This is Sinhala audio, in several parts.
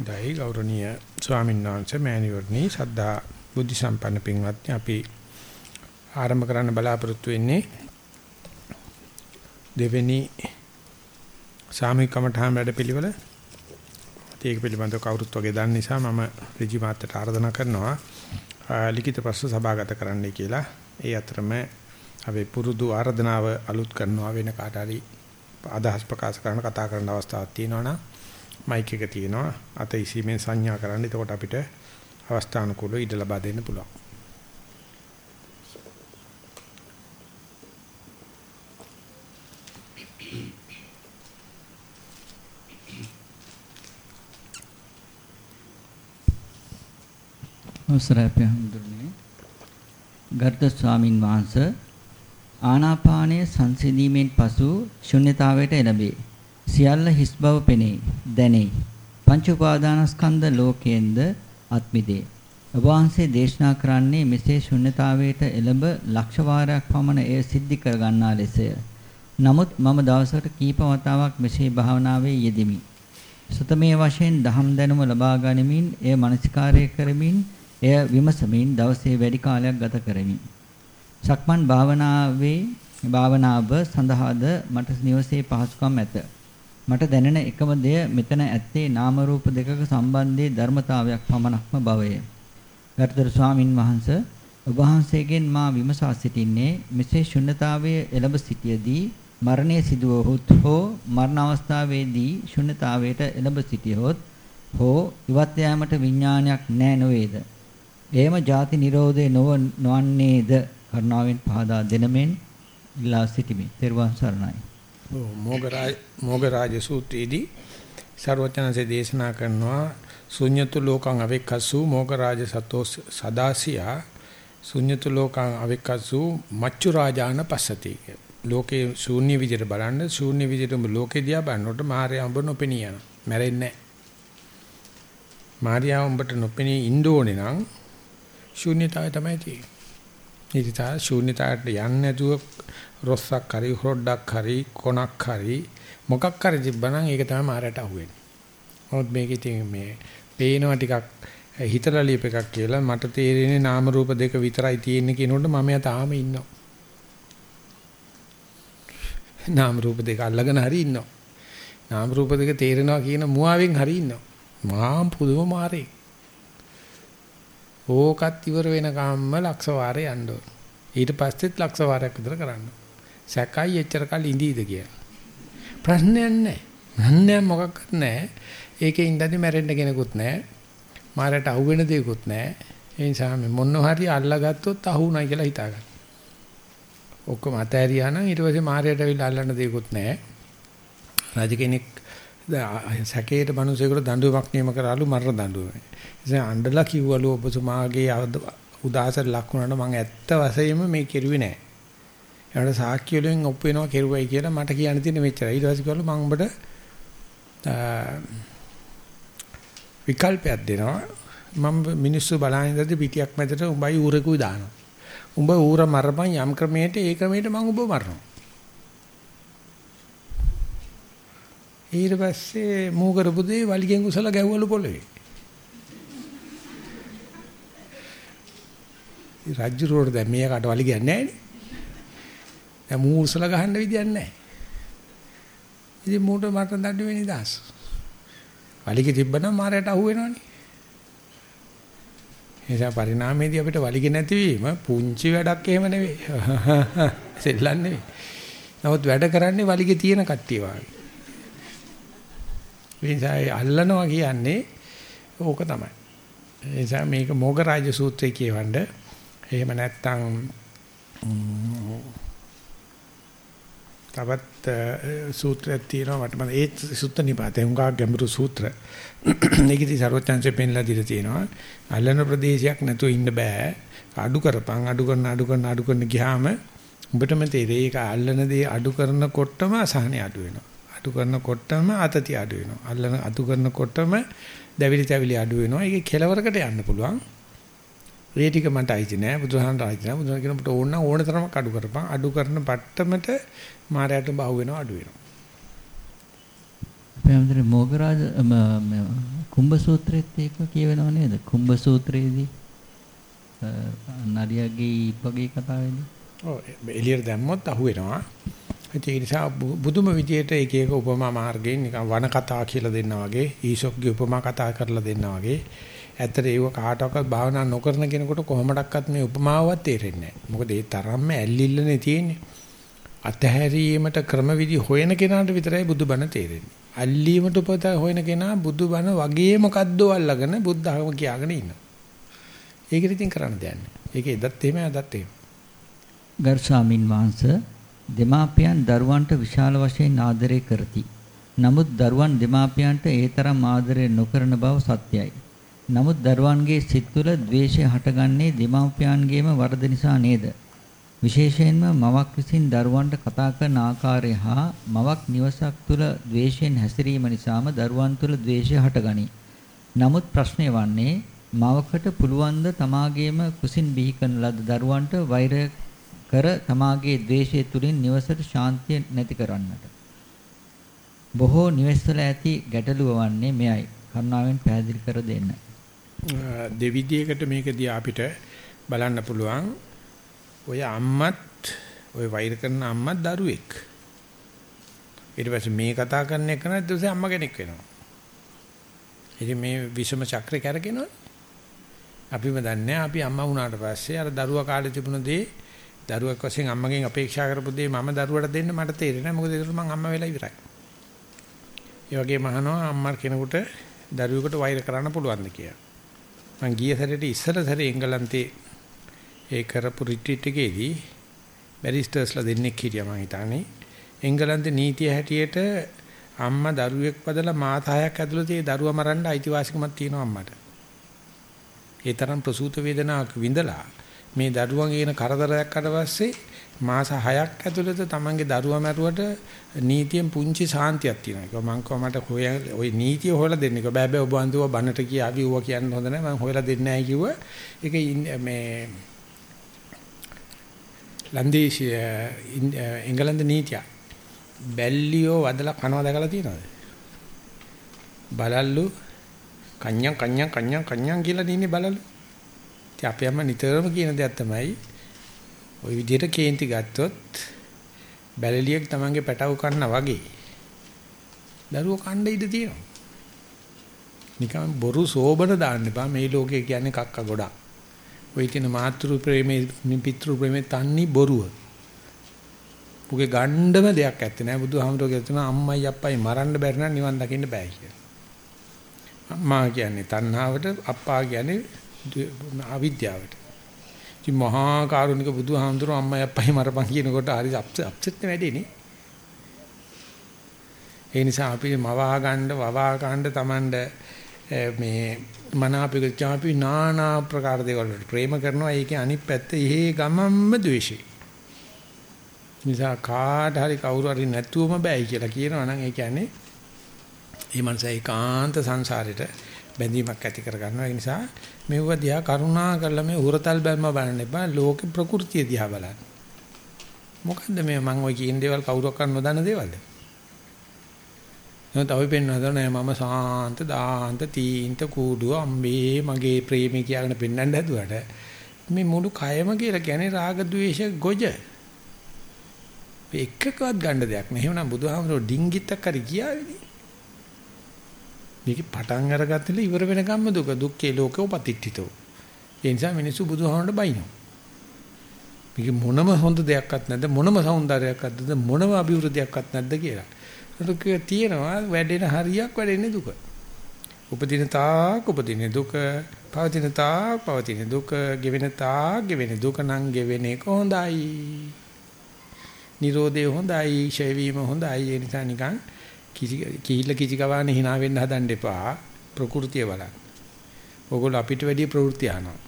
දෛ ගෞරවනීය ස්වාමීන් වහන්සේ මෑණිවරණි සද්ධා බුද්ධ සම්පන්න පින්වත්නි අපි ආරම්භ කරන්න බලාපොරොත්තු වෙන්නේ දෙවෙනි සාමූහික කමඨාන් වැඩපිළිවෙල. ඒක පිළිබඳව කවුරුත් වගේ දන්න නිසා මම ඍජු මාත්‍යට ආරාධනා කරනවා ලිඛිත ප්‍රශ්න සභාගත කරන්නයි කියලා. ඒ අතරම අපි පුරුදු ආරාධනාව අලුත් කරනවා වෙන කාට හරි අදහස් ප්‍රකාශ කරන කතා කරන අවස්ථාවක් තියෙනවා නම් මයික් එක තියෙනවා අත ඉසීමෙන් සංඥා කරන්න. එතකොට අපිට අවස්ථානුකූලව ඉඩ ලබා දෙන්න පුළුවන්. අවසරයි අපේ හඳුරන්නේ ගර්ථ ස්වාමින් වහන්සේ ආනාපානයේ සංසිඳීමෙන් පසු ශුන්්‍යතාවයට එළඹේ. සියල්ල හිස් බව පෙනේ, දැනේ. පංච උපාදානස්කන්ධ ලෝකයෙන්ද අත්මිදේ. ඔබ වහන්සේ දේශනා කරන්නේ මෙසේ ශුන්්‍යතාවයට එළඹ ලක්ෂ වාරයක් පමණ එය සිද්ධි කර ගන්නා ලෙසය. නමුත් මම දවසකට කීප වතාවක් මෙසේ භාවනාවේ යෙදෙමි. සතමේ වශයෙන් දහම් දැනුම ලබා ගනිමින් එය මනසිකාරය කරමින් එය විමසමින් දවසේ වැඩි කාලයක් ගත කරමි. සක්මන් භාවනාවේ භාවනාව සඳහාද මට නිවසේ පහසුකම් ඇත. මට දැනෙන එකම දෙය මෙතන ඇත්තේ නාම රූප දෙකක සම්බන්ධයේ ධර්මතාවයක් පමණක්ම බවය. ගරුතර ස්වාමින් වහන්සේ ඔබ වහන්සේගෙන් මා විමසා සිටින්නේ මෙසේ ශුන්්‍යතාවයේ එළඹ සිටියේදී මරණය සිදුවහොත් හෝ මරණ අවස්ථාවේදී ශුන්්‍යතාවයට එළඹ සිටියොත් හෝ ඉවත් යාමට විඥානයක් නැ නොවේද? එයම ಜಾති නිරෝධේ නොව නොවන්නේද? කරුණාවෙන් පහදා දෙනමෙන් ඉල්ලා සිටිමි. තෙරුවන් සරණයි. ඔව් මොගරාජ මොගරාජ සූත්‍රයේදී ਸਰවඥාන්සේ දේශනා කරනවා ශුඤ්‍යතු ලෝකං අවෙක්කසු මොගරාජ සතෝ සදාසියා ශුඤ්‍යතු ලෝකං අවෙක්කසු මච්චු රාජාන පස්සති ලෝකේ ශූන්‍ය විදිහට බලන්න ශූන්‍ය විදිහට උඹ ලෝකේ දිහා බලනකොට මාර්යා උඹ නොපෙනී යනවා. මැරෙන්නේ නැහැ. මාර්යා උඹට නොපෙනී ඉන්න ඕනේ නම් ශූන්‍යතාවය තමයි තියෙන්නේ. ඉතින් ශූන්‍යතාවට යන්නේ නැතුව රොස්සක් හරි හොඩක් හරි කොනක් හරි මොකක් හරි තිබ්බනම් ඒක තමයි මාරයට අහුවෙන්නේ. මොකද මේක ඉතින් මේ පේනවා ටිකක් හිතලා ලියප එකක් කියලා මට තේරෙන්නේ නාම රූප දෙක විතරයි තියෙන්නේ කියනකොට මම යා තාම ඉන්නවා. නාම රූප දෙක අල්ලගෙන හරි ඉන්නවා. නාම රූප දෙක තේරෙනවා කියන මුවාවෙන් හරි ඉන්නවා. මහා පුදුම මාරේ. ඕකත් ඉවර වෙනකම්ම ලක්ෂ වාරේ යන්න ඕන. ඊට පස්සෙත් ලක්ෂ වාරයක් විතර කරන්න. සැකයි එච්චර කල් ඉඳීද කියලා. ප්‍රශ්නයක් නැහැ. ප්‍රශ්නයක් මොකක්වත් නැහැ. ඒකේ ඉඳන්දි මැරෙන්න කෙනෙකුත් නැහැ. මාරට අහු වෙන දෙයක්වත් නැහැ. ඒ නිසා මේ මොන හරි අල්ලගත්තොත් අහුුණයි කියලා හිතාගන්න. ඔක්කොම අතෑරියා නම් ඊට පස්සේ මාරයට ඇවිල්ලා අල්ලන්න දෙයක්වත් නැහැ. රජ කෙනෙක් සැකේට මිනිසෙකුට දඬුවමක් නියම කරාලු මරණ දඬුවම. ඉතින් අඬලා කිව්වලු ඔබතුමාගේ උදාසර ලක්ුණාට මම ඇත්ත වශයෙන්ම මේ කෙරුවේ නෑ. ඒකට සාක්ෂි වලින් ඔප් වෙනවා කෙරුවයි කියලා මට කියන්න තියෙන මෙච්චරයි. ඊට පස්සේ කිව්වලු මම උඹට විකල්පයක් දෙනවා. මම මිනිස්සු බලන ඉඳද්දි පිටියක් මැදට උඹයි ඌරෙකුයි දානවා. උඹ ඌර මරපන් යම් ක්‍රමයකට ඒ ක්‍රමයට මම උඹ මරනවා. ඊට පස්සේ මූ කරපු දේ වලිගෙන් උසලා ගැව්වලු පොළවේ. රජ්ජුරුවට දැන් මේකට වලි කියන්නේ නැහැනේ. දැන් මූ උසලා ගහන්න විදියක් නැහැ. ඉතින් මූට මට දඬු වෙන්නේ දාස්. වලිගේ තිබ්බනම් මාරයට අහු වෙනවනේ. එනිසා පරිණාමයේදී අපිට වලිගේ නැතිවීම පුංචි වැඩක් එහෙම නෙවෙයි. සෙල්ලම් නෙවෙයි. නමුත් වැඩ කරන්නේ වලිගේ තියෙන කට්ටිය වගේ. එනිසා අල්ලනවා කියන්නේ ඕක තමයි. එනිසා මේක මොගරාජ සූත්‍රය කියවන්නේ එහෙම නැත්නම් තවත් සූත්‍රයක් තියෙනවා මට මම ඒ සුත්ත නිපාතේ උංගා ගැඹුරු සූත්‍ර. ඒකෙදි ਸਰවඥාන්සේ පෙන්ලා දීලා තියෙනවා. අල්ලන ප්‍රදේශයක් නැතුව ඉන්න බෑ. අඩු කරපන් අඩු කරන අඩු කරන අඩු කරන ගියාම උඹටම තේරෙයි ඒක අල්ලන දේ අඩු කරනකොටම අසහනේ අඩු වෙනවා. අඩු කරනකොටම අතතිය අඩු වෙනවා. අල්ලන අඩු කරනකොටම දැවිලි තැවිලි අඩු වෙනවා. ඒකේ කෙලවරකට යන්න පුළුවන්. ඒ ටික මට අයිති නෑ බුදුහාමට අයිති නෑ බුදුහාම කියනකොට ඕන නම් ඕන තරමක් අඩු කරපන් අඩු කරන පට්ටමට මාරයට බහුව වෙනවා අඩු වෙනවා අපේ අම්දරේ මොගරාජ කුම්භ සූත්‍රෙත් ඒක කියවෙනව නේද? කුම්භ සූත්‍රයේදී නරියගේ ඉපගේ කතාවේදී. ඔව් එළියට දැම්මොත් අහුවෙනවා. ඒ නිසා බුදුම විදියට එක එක උපමා මාර්ගයෙන් නිකන් වන කතා කියලා දෙන්නා වගේ ඊසොක්ගේ උපමා කතා කරලා දෙන්නා වගේ ඇත්තට ඒව කාටවත් භාවනා නොකරන කෙනෙකුට කොහොමඩක්වත් මේ උපමාවවත් තේරෙන්නේ නැහැ. මොකද ඒ තරම්ම ඇල්ලිල්ලනේ තියෙන්නේ. අතහැරීමට ක්‍රමවිදි හොයන කෙනාට විතරයි බුදුබණ තේරෙන්නේ. අල්ලීමට උපත හොයන කෙනා බුදුබණ වගේ මොකද්ද අල්ලගෙන බුද්ධ학ම කියාගෙන ඉන්නවා. ඒකට ඉතින් කරන්න දෙයක් නැහැ. ඒක එදත් එහෙම අදත් එහෙම. ගරු ස්වාමින් වහන්සේ දෙමාපියන් දරුවන්ට විශාල වශයෙන් ආදරය කරති. නමුත් දරුවන් දෙමාපියන්ට ඒ තරම් ආදරය නොකරන බව සත්‍යයි. නමුත් දරුවන්ගේ සිත් තුළ ද්වේෂය හටගන්නේ දෙමාපියන්ගේම වරද නිසා නේද? විශේෂයෙන්ම මවක් විසින් දරුවන්ට කතා කරන ආකාරය හා මවක් නිවසක් තුළ ද්වේෂයෙන් හැසිරීම නිසාම දරුවන් තුළ ද්වේෂය හටගනී. නමුත් ප්‍රශ්නය වන්නේ මවකට පුළුවන් ද තමාගේම කුසින් බිහි කරන ලද දරුවන්ට වෛර කර තමාගේ ද්වේෂය තුලින් නිවසට ශාන්තිය නැති කරන්නට. බොහෝ නිවෙස්වල ඇති ගැටලුව වන්නේ මෙයයි. කරුණාවෙන් පැහැදිලි කර දෙන්න. දෙවිදියකට මේකදී අපිට බලන්න පුළුවන් ඔය අම්මත් ඔය වෛර කරන අම්මත් දරුවෙක්. ඊට පස්සේ මේ කතා කරන එක නේද ඊට අම්මා කෙනෙක් වෙනවා. ඉතින් මේ විෂම චක්‍රේ කරගෙනවනේ. අපිම දන්නේ අපි අම්මා වුණාට පස්සේ අර දරුවා කාලේ තිබුණ දේ දරුවෙක් වශයෙන් අම්මගෙන් අපේක්ෂා කරපු දේ මම දරුවට දෙන්න මට තේරෙන්නේ නැහැ. මොකද ඒක මම අම්මා වෙලා ඉවරයි. ඒ වගේම අහනවා අම්මා කෙනෙකුට දරුවෙකුට වෛර කරන්න පුළුවන්ද කියලා. මං ගිය සැරේට ඉස්සර සැරේ එංගලන්තේ ඒ කරපු රිට්‍රීට් එකේදී බැරිස්ටර්ස්ලා දෙන්නෙක් හිටියා මං හිතන්නේ. එංගලන්තේ නීතිය හැටියට අම්මා දරුවෙක් පදලා මාස 6ක් ඇතුළත ඒ දරුවා මරන්න අයිතිවාසිකමක් තියෙනවා අම්මට. ඒ තරම් ප්‍රසූත වේදනාවක් විඳලා මේ දරුවන් කියන කරදරයක් අට පස්සේ මාස 6ක් ඇතුළත තමන්ගේ දරුවා මැරුවට නීතියෙන් පුංචි සාන්තියක් තියෙනවා. ඒක මං කොහමද හොය ඔය නීතිය හොයලා දෙන්නේ. ඒක බෑ බෑ ඔබ අන්තිව බනට කියාවි ඌව කියන්න හොඳ නැහැ. මං හොයලා දෙන්නේ නැහැ කිව්වා. ඒක මේ ලන්දේශීය එංගලන්ත නීතිය. බැල්ලියෝ වදලා කනවා දැකලා තියෙනවද? බලල්ලු කන්‍යම් කන්‍යම් කන්‍යම් කන්‍යම් කියලා නින්නේ බලලු. ඉතින් අපි අම්මා නිතරම කියන දෙයක් තමයි ওই විදිහට කේන්ති ගත්තොත් බැලලියෙක් Tamange පැටව කන්නා වගේ දරුවෝ කණ්ඩ ඉඳ තියෙනවා. නිකන් බොරු සෝබන දාන්න එපා මේ ලෝකේ කියන්නේ කක්ක ගොඩක්. ඔය කියන මාතෘ ප්‍රේමේ පිතෘ ප්‍රේමේ තන්නි බොරුව. උගේ ගණ්ඩම දෙයක් ඇත්තේ නෑ බුදුහාමුදුරුවෝ කියන අම්මයි අප්පයි මරන්න බැරි නම් නිවන් දකින්න බෑ කියලා. අම්මා කියන්නේ තණ්හාවට අප්පා කියන්නේ අවිද්‍යාවට. ඉතින් මහා කරුණික බුදුහාමුදුරුවෝ අම්මයි අප්පයි මරපන් කියනකොට හරි අප්සෙට් වෙඩේනේ. ඒ නිසා අපි මවා ගන්න වවා ගන්න Tamand මේ මනාපිකචා අපි নানা ප්‍රකාර දේවල් ප්‍රේම කරනවා ඒකේ අනිත් පැත්ත ඉහි ගමම්ම ද්වේෂය. නිසා කාට හරි කවුරු හරි නැතුවම බෑයි කියලා කියනවා නම් ඒ කියන්නේ මේ මනස ඒකාන්ත සංසාරෙට බැඳීමක් ඇති කර ගන්නවා. ඒ නිසා මෙවුව දිහා කරුණා කරලා මේ උරතල් බැල්ම බලන්න එපා. ලෝක ප්‍රകൃතිය දිහා බලන්න. මොකද්ද මේ මම ඔය කියන දේවල් කවුරක් කරන්න නොදන්න දේවල්ද? නේද අපි පෙන්වනද නෑ මම සාන්ත දාන්ත තීන්ත කූඩුව අම්බේ මගේ ප්‍රේමී කියලාගෙන පෙන්වන්න හැදුවට මේ මුළු කයම කියලා කියන්නේ රාග ద్వේෂ ගොජ. එකකවත් ගන්න දෙයක් නෑ. එහෙනම් බුදුහාමරෝ ඩිංගිත්තක් හරි කියාවේදී මේකේ පටන් අරගත්තල ඉවර වෙනකම්ම දුක දුක්ඛේ ලෝකෝ පතිට්ඨිතෝ. ඒ නිසා මිනිස්සු බුදුහාමරට බයිනෝ. මේක මොනම හොඳ දෙයක්වත් නැද්ද මොනම సౌందර්යයක්වත් නැද්ද මොනම අභිවෘද්ධියක්වත් නැද්ද කියලා. ඒක තියෙනවා වැඩෙන හරියක් වැඩෙන්නේ දුක. උපදින තාක් උපදින දුක, පවතින තාක් පවතින දුක, ගෙවෙන තාක් ගෙවෙන දුක නම් ගෙවෙන එක හොඳයි. Nirodhe හොඳයි, ඡය වීම හොඳයි. ඒ නිසා නිකන් කිසි කිහිල්ල කිසි කවානේ hina වෙන්න හදන්න එපා. ප්‍රകൃතිය බලන්න. ඕගොල්ලෝ අපිට වැඩි ප්‍රවෘත්ති අහනවා.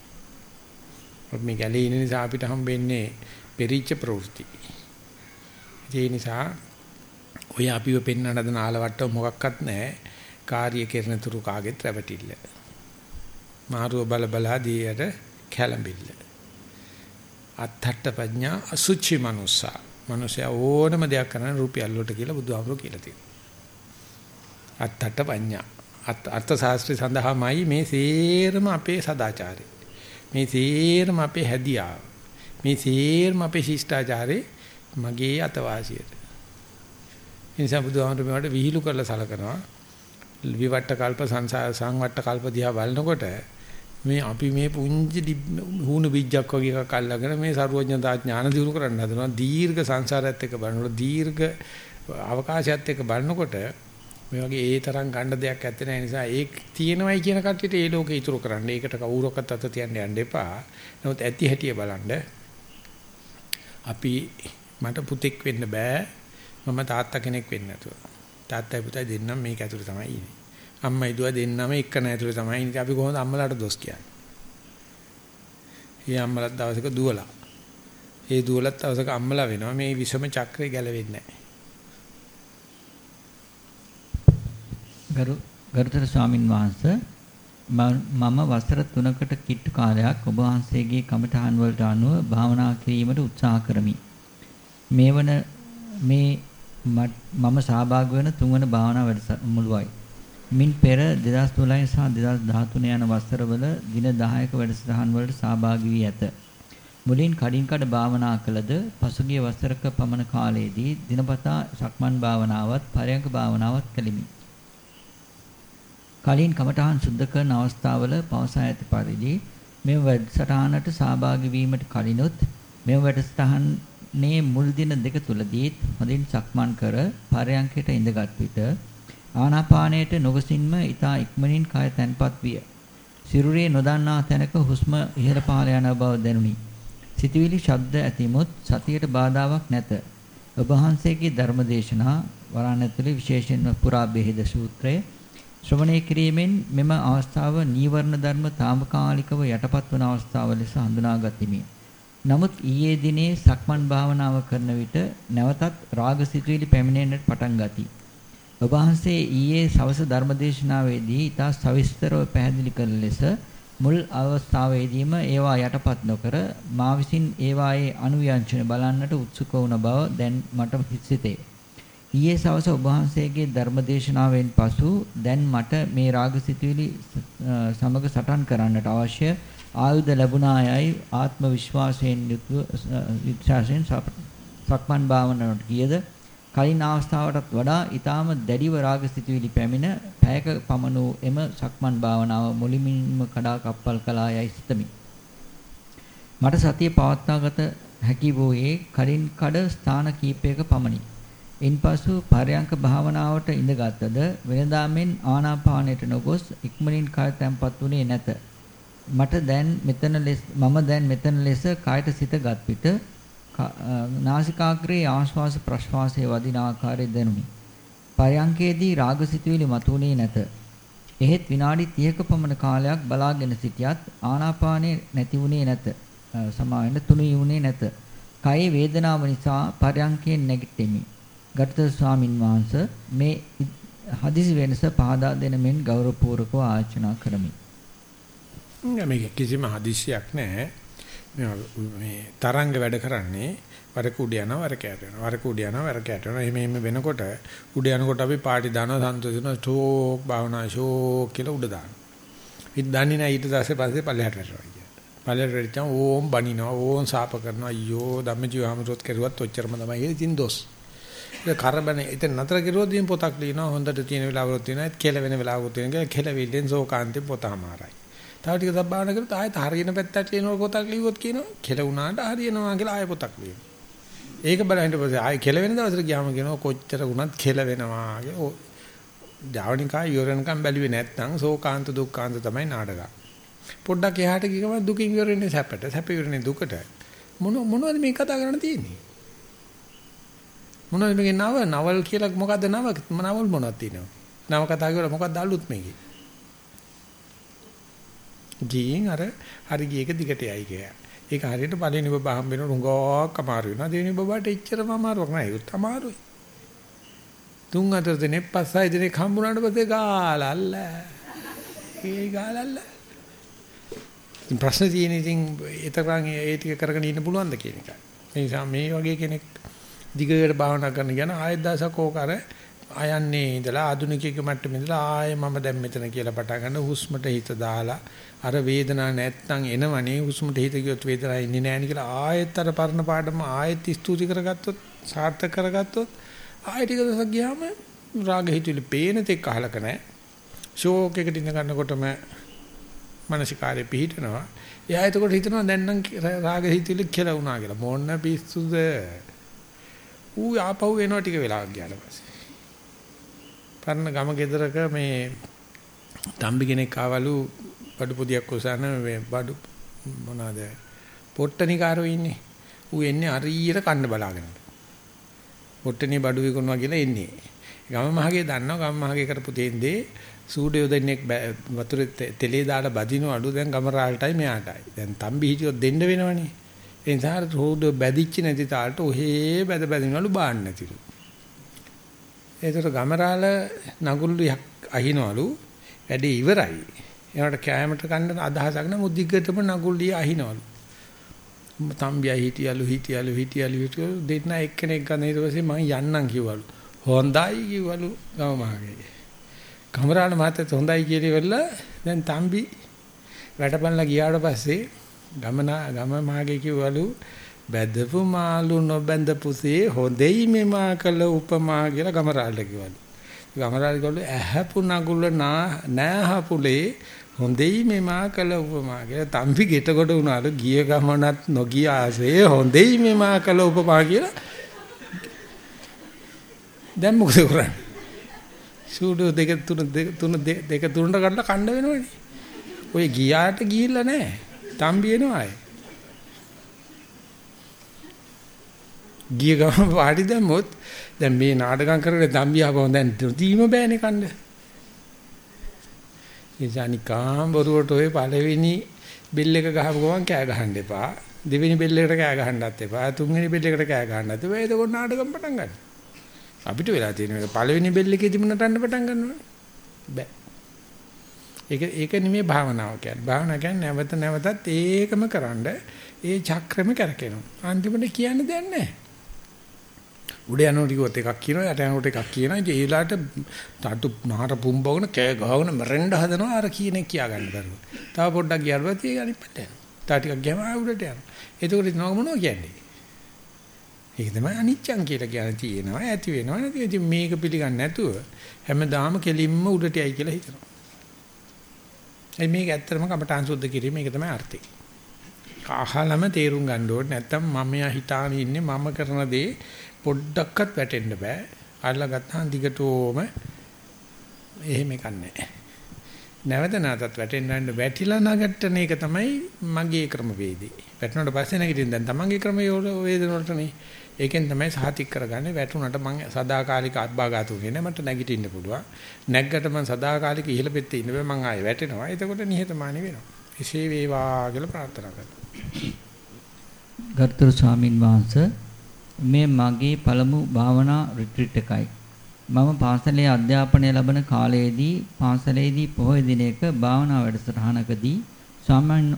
අපි මේ ගැලේ ඉන්න නිසා අපිට හම්බෙන්නේ පෙරිච්ච ප්‍රවෘත්ති. ඒ නිසා ඔය අපිව පෙන්වන්න හදන ආලවට්ට මොකක්වත් නැහැ. කාර්ය කෙරෙන තුරු කාගෙත් රැවටිල්ල. මාරුව බල බලා දීයට කැළඹිල්ල. අත්තට්ඨ ප්‍රඥා අසුචි මනුස්සා. මනුස්සයා ඕනම දෙයක් කරන රුපියල් වලට කියලා බුදුහාමුදුරුවෝ කියලා තියෙනවා. අත්තට පඤ්ඤා. අර්ථ ශාස්ත්‍රය සඳහාමයි මේ සේරම අපේ සදාචාරය. මේ සේරම අපේ හැදියාව. මේ සේරම අපේ ශිෂ්ටාචාරේ මගේ අතවාසියට. ඒ නිසා බුදුහාමුදුරුවෝ මේවට විහිළු කරලා සලකනවා. විවට්ට කල්ප සංසාර සංවට්ට කල්ප දිහා බලනකොට මේ අපි මේ පුංචි හුණු බිජ්ජක් වගේ එකක් අල්ලගෙන මේ ਸਰුවඥතා ඥාන දිනු කරන්න හදනවා දීර්ඝ සංසාරයත් එක්ක බලනකොට දීර්ඝ අවකාශයත් එක්ක බලනකොට මේ වගේ ඒ තරම් ගන්න දෙයක් ඇත්තේ නැහැ නිසා ඒක තියෙනවයි කියන කට්ටියට ඒ ලෝකේ ඉතුරු කරන්න. ඒකට කවුරක්වත් අත තියන්න යන්න එපා. නමුත් ඇති හැටිය බලන්න. අපි මට පුතෙක් වෙන්න බෑ. මම තාත්තා කෙනෙක් වෙන්න නැතුව. තාත්තයි පුතයි දෙන්නම මේක ඇතුලේ තමයි ඉන්නේ. අම්මයි දුව දෙන්නම එක නැතුලේ තමයි ඉන්නේ. අපි කොහොමද අම්මලාට දොස් කියන්නේ? ඒ අම්මලාත් දවසක දුවලා. ඒ දුවලත් දවසක අම්මලා වෙනවා. මේ විෂම චක්‍රය ගැලවෙන්නේ නැහැ. ගරුතර ස්වාමින් වහන්සේ මම වසර 3කට කිට්ටු කාලයක් ඔබ වහන්සේගේ කමඨහන් වලට අනුව භාවනා කිරීමට උත්සාහ කරමි. මේවන මේ මම සහභාගී වෙන තුන්වන භාවනා වැඩසටහනුවයි. මින් පෙර 2012 සහ 2013 යන වසරවල දින 10ක වැඩසටහන් වලට සහභාගී වී ඇත. මුලින් කඩින් කඩ භාවනා කළද පසුගිය වසරක පමණ කාලයේදී දිනපතා සක්මන් භාවනාවත් පරයන්ක භාවනාවත් කළෙමි. කලින් කමඨහන් සුද්ධ කරන අවස්ථාවල පවසා ඇති පරිදි මෙම වැඩසටහනට සහභාගී වීමට කලිනුත් මෙම වැඩසටහනේ මුල් දින දෙක තුලදීත් හොඳින් සක්මන් කර පරයන්කයට ඉඳගත් විට ආනාපානයට නොගසින්ම ඊතා ඉක්මනින් කය තැන්පත් විය. සිරුරේ නොදන්නා තැනක හුස්ම ඉහළ පහළ යන බව දැනුනි. සිතවිලි ශබ්ද ඇතිමුත් සතියට බාධාවක් නැත. ඔබ වහන්සේගේ ධර්මදේශනා වරණ ඇතුලේ විශේෂයෙන්ම පුරා බෙහෙද සූත්‍රය ශ්‍රවණය කිරීමෙන් මෙම අවස්ථාව නීවරණ ධර්ම తాමකාලිකව යටපත් වන අවස්ථාව ලෙස හඳුනාගතිමි. නමුත් ඊයේ දිනේ සක්මන් භාවනාව කරන විට නැවතත් රාග සිතුවිලි පැමිණෙන්නට පටන් ගති. ඔබ වහන්සේ ඊයේ සවස ධර්මදේශනාවේදී ඊට සවිස්තරව පැහැදිලි කළ ලෙස මුල් අවස්ථාවේදීම ඒවා යටපත් නොකර මා විසින් ඒවායේ අනුව්‍යංජන බලන්නට උත්සුක වුණ බව දැන් මට හිතෙතේ. ඊයේ සවස ඔබ වහන්සේගේ ධර්මදේශනාවෙන් පසු දැන් මට මේ රාගසිතුවිලි සමග සටන් කරන්නට අවශ්‍ය ආයුධ ලැබුණායයි ආත්ම විශ්වාසයෙන් යුතුව විශ්වාසයෙන් සක්මන් භාවනාවට ගියද කලින් අවස්ථාවටත් වඩා ඊටාම දැඩිව රාගසිතුවිලි පැමිණ පැයක පමණ එම සක්මන් භාවනාව මුලින්ම කඩා කප්පල් කළායයි සිතමි. මට සතිය පවත්වාගත හැකි වූයේ කලින් කඩ ස්ථාන කීපයක පමණි. ඉන්පසු පරයන්ක භාවනාවට ඉඳගත්ද වෙනදා මෙන් ආනාපානයට නොගොස් ඉක්මනින් කය තැම්පත් වුණේ නැත. මට දැන් මෙතන මම දැන් මෙතන ලෙස කයට සිතගත් විට නාසිකාග්‍රේ ආශ්වාස ප්‍රශ්වාසයේ වදින ආකාරය දැනුනි. පරයන්කේදී රාගසිතුවිලි මතුනේ නැත. එහෙත් විනාඩි 30ක පමණ කාලයක් බලාගෙන සිටියත් ආනාපානය නැති වුණේ නැත. සමාවෙන්න තුනී වුණේ නැත. කයේ වේදනාව නිසා පරයන්කයෙන් නැගිටෙමි. ගරුතර ස්වාමින් වහන්සේ මේ හදිසි වෙනස පහදා දෙන මෙන් ගෞරවපූර්වකව ආචාර්ය කරමි. මේක කිසිම හදිසියක් නැහැ. මේ තරංග වැඩ කරන්නේ වරක උඩ යනවා වරක යට යනවා වරක උඩ යනවා වරක යට යනවා එහෙම එහෙම වෙනකොට උඩ යනකොට අපි පාටි දානවා සන්තෝෂ වෙනවා ෂෝක් භාවනා ෂෝක් කියලා උඩ දානවා. ඉත දන්නේ නැහැ ඊට පස්සේ පස්සේ පල්ලෙහාට වැටෙනවා කියන්නේ. පල්ලෙහාට වැටිච්චාම ඕම් බනිනවා ඕම් සාප කරනවා අයියෝ ධම්මජීව හැමතොත් කරුවත් ඔච්චරම තමයි ඉතින් දොස්. ඒක කරබන එතන නතර කෙරුවොත් ඉතින් පොතක් ලියනවා හොඳට තියෙන වෙලාවලුත් තියෙනවා ඒත් කෙල වෙන වෙලාවකුත් තියෙනවා කෙලවිල්ලෙන් සෝකාන්තේ පොතමාරයි. තව ටික සබ්බාන කරලා ආයෙත් හරියන පැත්තට ලියනවා පොතක් ලියුවොත් කියනවා කෙල වුණාට හරියනවා කියලා ආයෙ පොතක් ලියනවා. ඒක බලහින්න පස්සේ ආයෙ කෙල වෙන දවසට ගියාම කියනවා කොච්චර වුණත් කෙල වෙනවා කියලා. ජාවනිකා යොරණකම් බැලුවේ නැත්නම් සෝකාන්ත දුක්ඛාන්ත තමයි නාටකම්. පොඩ්ඩක් එහාට ගිහම දුකින් ඉවරෙන්නේ සැපට සැප ඉවරෙන්නේ දුකට මොන මොනවද මේ කතා කරන්න තියෙන්නේ මොනවද මේකේ නව? නවල් කියලා මොකද්ද නව? නවල් මොනවද තියෙනව? නව කතා කියලා මොකක්ද අලුත් මේකේ? ගියින් අර හරි ගියක දිගට යයි කියලා. ඒක හරියට පළවෙනි බබා හම්බ වෙන රුඟක් අමාරු වෙනවා. දෙවෙනි බබාට එච්චරම අමාරුවක් නෑ. ඒත් අමාරුයි. තුන් හතර දිනේ පස්සයි දිනේ හම්බුනාට පස්සේ ගාලල්ල. ඒ ගාලල්ල. ප්‍රශ්න තියෙන ඉතින් ඒතරම් ඒ ටික කරගෙන ඉන්න පුළුවන්ද කියන එක. ඒ නිසා මේ වගේ කෙනෙක් දිගට භාවනා කරන කියන ආයෙත් දවසක් ඕක අර ආයන්නේ ඉඳලා ආධුනිකයෙක් මට්ටමේ ඉඳලා ආයේ මම දැන් මෙතන කියලා පටන් ගන්න හුස්මට හිත දාලා අර වේදනාවක් නැත්නම් එනවනේ හුස්මට හිත ගියොත් වේදනාවක් ඉන්නේ නැහැ නේ කියලා ආයෙත් අර පරණ පාඩම ආයෙත් ස්තුති කරගත්තොත් සාර්ථක කරගත්තොත් ආයෙ ටික දවසක් ගියාම රාග හිතුවිලි පේන තෙක් අහලක නැහැ. ෂෝක් එකට ඉඳ ගන්නකොටම මානසිකාරේ පිහිටනවා. එයා එතකොට හිතනවා දැන් නම් රාග හිතුවිලි කියලා වුණා කියලා. මොන්න පිස්සුද? ඌ ආපහු එනවා ටික වෙලාවක් ගියාට පස්සේ පරණ ගම ගෙදරක මේ තම්බි කෙනෙක් ආවලු බඩු පොදියක් උසන මේ බඩු මොනවාද පොට්ටනිකාරෝ ඉන්නේ. ඌ එන්නේ හරියට කන්න බලාගෙන. පොට්ටනිය බඩු විකුණනවා කියලා එන්නේ. ගම මහගේ දන්නවා ගම මහගේ කරපු තේන්දේ සූඩියෝ දෙන්නෙක් වතුරේ තෙලේ දාලා බදිනවලු දැන් ගම රාල්ටයි මෙයාටයි. දැන් තම්බි හිටියොත් දෙන්න වෙනවනේ. ඒ නිසා රෝඩ බැදිච්ච නැති තාලට ඔහේ බැද බැදිනවලු බාන්න නැතිලු. ඒතර ගමරාල නගුල්ලු අහිනවලු වැඩේ ඉවරයි. ඒකට කෑමට කන්න අදහසක් නැ මුදිග්ගටම නගුල්ලිය අහිනවලු. තම්බියා හිටියලු හිටියලු හිටියලු හිටියලු දෙන්න එක්කෙනෙක් ගන්න ඊට පස්සේ මං යන්නම් කිව්වලු. හොඳයි කිව්වලු ගම මහගේ. කමරාල මහත්තයත් හොඳයි කියලා දැන් තම්බි වැඩපල්ලා ගියාට පස්සේ ගමන ගම මහගේ කිව්වලු බැදපු මාළු නොබැඳපුසේ හොඳයි මෙමා කළ උපමා කියලා ගමරාලට කිව්වලු. ගමරාල කිව්වලු ඇහැපු නගුල නෑහපුලේ හොඳයි මෙමා කළ උපමා කියලා තම්පි ගෙට කොට උනාලු ගිය ගමනත් නොගිය ආසේ හොඳයි මෙමා කළ උපමා කියලා දැන් මොකද කරන්නේ? සූඩු දෙක තුන තුන දෙක තුනට කඩලා කණ්ඩ වෙනවනේ. ඔය ගියාට ගිහිල්ලා නැහැ. තම්බි එනවා අය. ගිය ගම පාටි දැම්මොත් දැන් මේ නාටකම් කරගෙන තම්බියාපම දැන් දීම බෑනේ කන්න. ඉතින් බොරුවට ඔය පළවෙනි බෙල් එක ගහපු ගමන් කෑ ගහන්න එපා. දෙවෙනි බෙල් එකට කෑ ගහන්නත් එපා. තුන්වෙනි බෙල් එකට කෑ ගහන්නත් එපා. එතකොට නාටකම් පටන් ගන්න. අපිට වෙලා තියෙන එක පළවෙනි බෙල් එකේ තිබුණ නටන්න පටන් ගන්නවා. බෑ. ඒක ඒක නෙමෙයි භාවනාව කියන්නේ. භාවනාව කියන්නේ නැවත නැවතත් ඒකම කරන්ඩ ඒ චක්‍රෙම කරකිනවා. අන්තිමට කියන්න දෙයක් නැහැ. උඩ යනකොට කිව්වොත් එකක් කියනවා යට යනකොට එකක් කියනවා ඉතින් ඒ වෙලාවට තටු නහර පුම්බවගෙන කෑ ගහගෙන මරෙන්න හදනවා අර කියන එක කියා ගන්න බැරුව. තව පොඩ්ඩක් ගියාට පස්සේ ඒක අනිත් පැත්තට යනවා. තව ටිකක් ගියාම ආ උඩට යනවා. එතකොට ඉතින් මොනවද කියන්නේ? ඒක තමයි අනිච්චං කියලා කියන තියෙනවා ඇති වෙනවා නැති ඉතින් මේක පිළිගන්නේ නැතුව හැමදාම කෙලින්ම උඩට යයි කියලා හිතනවා. ඒ මේක ඇත්තටම කමඨාන් සුද්ධ කිරීම මේක තමයි අර්ථය. අහලම තේරුම් ගන්න ඕනේ නැත්තම් මම යා හිතාන ඉන්නේ මම කරන දේ පොඩ්ඩක්වත් වැටෙන්න බෑ. අල්ලා ගත්තාම දිගටම එහෙම එකක් නැහැ. නැවත නැවතත් වැටෙන්න යන වැටිලා නැගට්ටන එක තමයි මගේ ක්‍රමවේදය. වැටුණාට පස්සේ නැගිටින්න දැන් තමන්ගේ ක්‍රමයේ වේදනවලටනේ. ඒකෙන් තමයි සහතික කරගන්නේ වැටුණාට මම සදාකාලික අත්භාගාතුනේ නෑ මට නැගිටින්න පුළුවන්. නැග්ගට මම සදාකාලික ඉහළ පෙත්තේ ඉන්න බෑ මං ආයෙ වැටෙනවා. එතකොට නිහතමානී වෙනවා. එසේ වේවා කියලා ප්‍රාර්ථනා කරනවා. ගරුතර ස්වාමින් වහන්සේ මේ මගේ පළමු භාවනා රිට්‍රීට් එකයි. මම පාසලේ අධ්‍යාපනය ලබන කාලයේදී පාසලේදී පොහොය දිනයක භාවනා වැඩසටහනකදී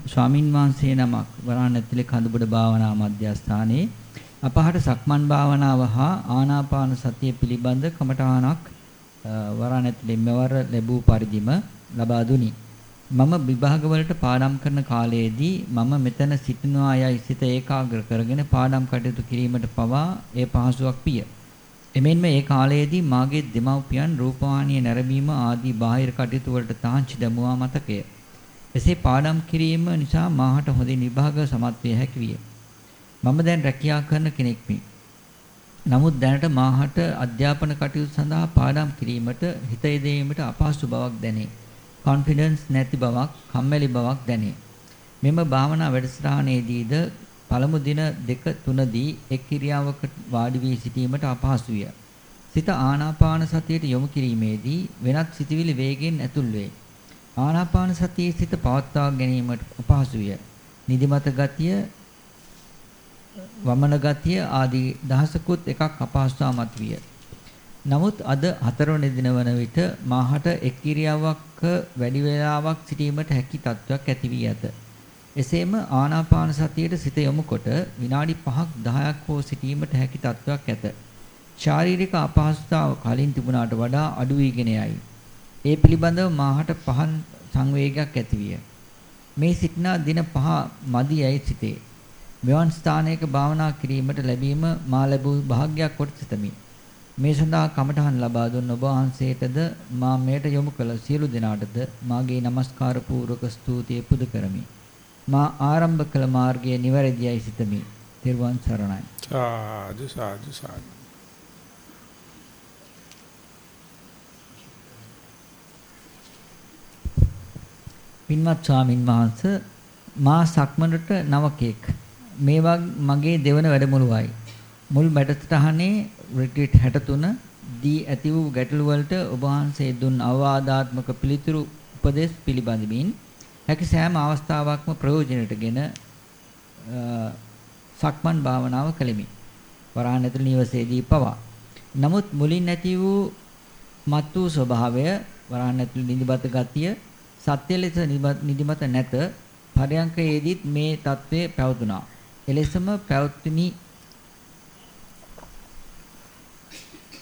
ස්වාමින් වහන්සේ නමක් වරාණ ඇතුලේ කඳුබඩ භාවනා මධ්‍යස්ථානයේ අපහට සක්මන් භාවනාව හා ආනාපාන සතිය පිළිබඳ කමඨාණක් වරාණ ඇතුලේ මෙවර ලැබූ පරිදිම ලබා දුනි. මම විභාගවලට පාඩම් කරන කාලයේදී මම මෙතන සිටිනවා යයි සිත ඒකාග්‍ර කරගෙන පාඩම් කටයුතු කිරීමට පවා ඒ පහසුවක් පිය. එමෙන්ම ඒ කාලයේදී මාගේ දෙමව්පියන් රූපවාහිනිය නැරඹීම ආදී බාහිර කටයුතු වලට තාංචි දමුවා මතකය. එසේ පාඩම් කිරීම නිසා මාහට හොඳින් විභාග සමත් විය හැකි විය. මම දැන් රැකියා කරන කෙනෙක්මි. නමුත් දැනට මාහට අධ්‍යාපන කටයුතු සඳහා පාඩම් කිරීමට හිත යෙදීමට අපහසු බවක් දැනේ. කොන්ෆිඩන්ස් නැති බවක්, කම්මැලි බවක් දැනේ. මෙම භාවනා වැඩසටහනේදීද පළමු දින දෙක තුනදී එක් ක්‍රියාවකට වාඩි වී සිටීමට අපහසු විය. සිත ආනාපාන සතියට යොමු කිරීමේදී වෙනත් සිතවිලි වේගෙන් ඇතුල් වේ. ආනාපාන සතියේ සිත පවත්වා ගැනීමට අපහසු විය. නිදිමත ගතිය, වමන ගතිය ආදී දහසකුත් එකක් අපහසුතාව මත විය. නමුත් අද හතරවෙනි දින වන විට මාහට එක් ක්‍රියාවක් වැඩි වේලාවක් සිටීමට හැකි තත්ත්වයක් ඇති වී ඇත. එසේම ආනාපාන සතියට සිත යොමුකොට විනාඩි 5ක් 10ක් හෝ සිටීමට හැකි තත්ත්වයක් ඇත. ශාරීරික අපහසුතාව කලින් තිබුණාට වඩා අඩු වීගෙන යයි. ඒ පිළිබඳව මාහට පහන් සංවේගයක් ඇතිවිය. මේ සිටනා දින පහ මදි යයි සිටේ. මෙවන් ස්ථානයක භාවනා කිරීමට ලැබීම මා ලැබූ වාසනාවක් කොට සිතමි. මේ සඳහා කමඨහන් ලබා දුන් ඔබ වහන්සේටද මා මෙයට යොමු කළ සියලු දෙනාටද මාගේ নমස්කාර පූර්වක ස්තුතිය පුද කරමි. මා ආරම්භ කළ මාර්ගයේ නිවැරදියයි සිතමි. තෙරුවන් සරණයි. සාදු සාදු සාදු. පින්වත් ස්වාමින් වහන්සේ මා සක්මනට නවකෙක්. මේ මගේ දෙවන වැඩමුළුවයි. මුල් වැඩසටහනේ රිට්‍රීට් 63 දී ඇති වූ ගැටළු වලට ඔබ වහන්සේ දුන් අවවාදාත්මක පිළිතුරු උපදෙස් පිළිබඳමින් හැකි සෑම අවස්ථාවකම ප්‍රයෝජනටගෙන සක්මන් භාවනාව කළෙමි. වරහන් ඇතුළු නිවසේදී පවා. නමුත් මුලින් ඇති වූ මත් වූ ස්වභාවය වරහන් ඇතුළු නිදිමත ගතිය සත්‍ය ලෙස නිදිමත නැත පරයන්කයේදීත් මේ తත්වය පැවතුණා. එලෙසම පැවතුනි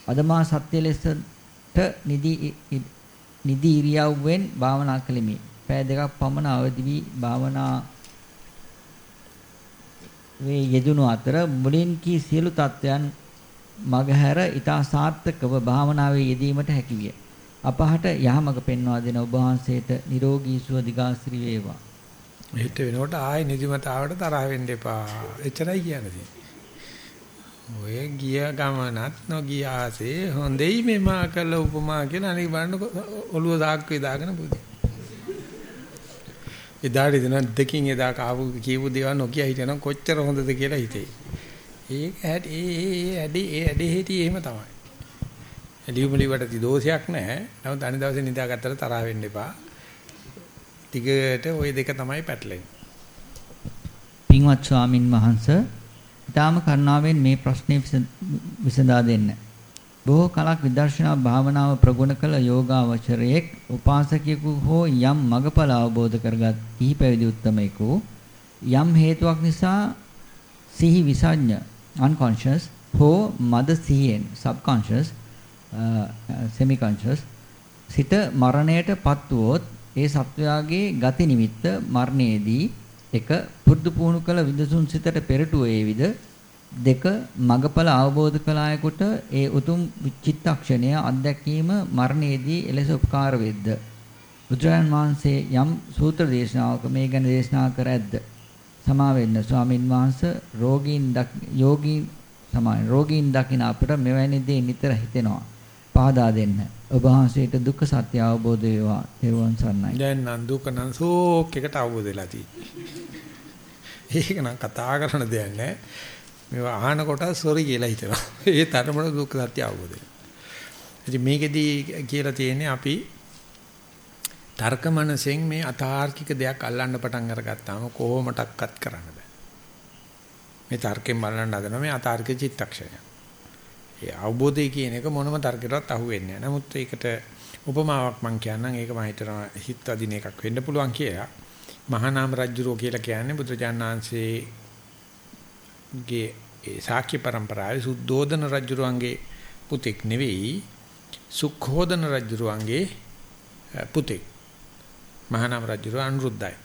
අදමා සත්‍ය ලෙසට නිදි නිදි ඉරියව්වෙන් භාවනා කළෙමි. පෑ දෙකක් පමණ අවදි වී භාවනා වේ යෙදුණු අතර මුලින් කී සියලු தත්වයන් මගහැර ඊතා සාර්ථකව භාවනාවේ යෙදීමට හැකිය. අපහට යහමඟ පෙන්වා දෙන ඔබ වහන්සේට නිරෝගී සුව දිගාස්ත්‍රි වේවා. හිට වෙනකොට ආයේ නිදිමත ආවට තරහ වෙන්න එපා. එච්චරයි කියන්නේ. ඔය ගිය ගමනත් නොගිය ආසේ හොඳයි මෙමා කළ උපමා කියලා අනික බලන්න ඔළුව සාක්කුවේ දාගෙන පුදි. එදාට දින දෙකින් එදා කාපු කියපු දේවල් නොකිය හිටියනම් කොච්චර හොඳද කියලා හිතේ. ඒක ඇඩ ඒ ඒ ඇඩ ඒ ඇඩ හිටි එහෙම තමයි. එළියුමලි වටති දෝෂයක් නැහැ. නමුත් අනිත් දවසේ නිදාගත්තට තරහ වෙන්න එපා. ටිකට ওই දෙක තමයි පැටලෙන්නේ. පින්වත් ස්වාමින් වහන්සේ ඊටාම කරුණාවෙන් මේ ප්‍රශ්නේ විසඳා දෙන්න. බොහෝ කලක් විදර්ශනා භාවනාව ප්‍රගුණ කළ යෝගාවචරයෙක් උපාසකයෙකු හෝ යම් මගඵල අවබෝධ කරගත් කිහි පැවිදි උත්තමයෙකු යම් හේතුවක් නිසා සිහි විසඤ්ඤ unconscious හෝ මද සිහියෙන් subconscious semi conscious සිට මරණයට පත් වුවොත් ඒ සත්වයාගේ ගති නිමිත්ත මරණයේදී එක පුරුදු පුහුණු කළ විදසුන් සිතට පෙරටුව වේවිද දෙක මගඵල අවබෝධ කළ අයෙකුට ඒ උතුම් චිත්තක්ෂණය අත්දැකීම මරණයේදී එලෙස උපකාර වෙද්ද? බුදුරජාන් වහන්සේ යම් සූත්‍ර දේශනාවක මේ ගැන දේශනා කර ඇද්ද? සමා වෙන්න ස්වාමින් වහන්සේ රෝගීන් යෝගීන් සමාන රෝගීන් දකින අපට මෙවැනි දේ නිතර හිතෙනවා. පහදා දෙන්න. ඔබ වහන්සේට දුක්ඛ සත්‍ය අවබෝධ වේවා තෙරුවන් සරණයි දැන් නම් දුක නම් සෝක් එකට අවබෝධ වෙලා තියෙන්නේ ඒක නම් කතා කරන දෙයක් නෑ. මේවා අහන කොට සොරි කියලා හිතනවා. ඒ තරමට දුක් සත්‍ය අවබෝධය. ඉතින් මේකෙදී කියලා තියෙන්නේ අපි තර්ක මනසෙන් මේ අතාර්කික දෙයක් අල්ලන්න පටන් අරගත්තාම කොහොමඩක්වත් කරන්න බෑ. මේ තර්කයෙන් බලන්න හදනවා මේ අතාර්කික චිත්තක්ෂණය. ඒ අවබෝධය කියන එක මොනම තර්කයකටවත් අහු වෙන්නේ නැහැ. නමුත් ඒකට උපමාවක් මම කියන්නම්. ඒක මම හිතනවා හිත අදින එකක් වෙන්න පුළුවන් කියලා. මහානාම රජුරෝ කියලා කියන්නේ බුදුරජාණන් වහන්සේගේ ඒ ශාක්‍ය પરම්පරාවේ සුද්ධෝදන රජුරුවන්ගේ පුතෙක් නෙවෙයි සුඛෝදන රජුරුවන්ගේ පුතෙක් මහානාම රජුරුව අනුරුද්ධයි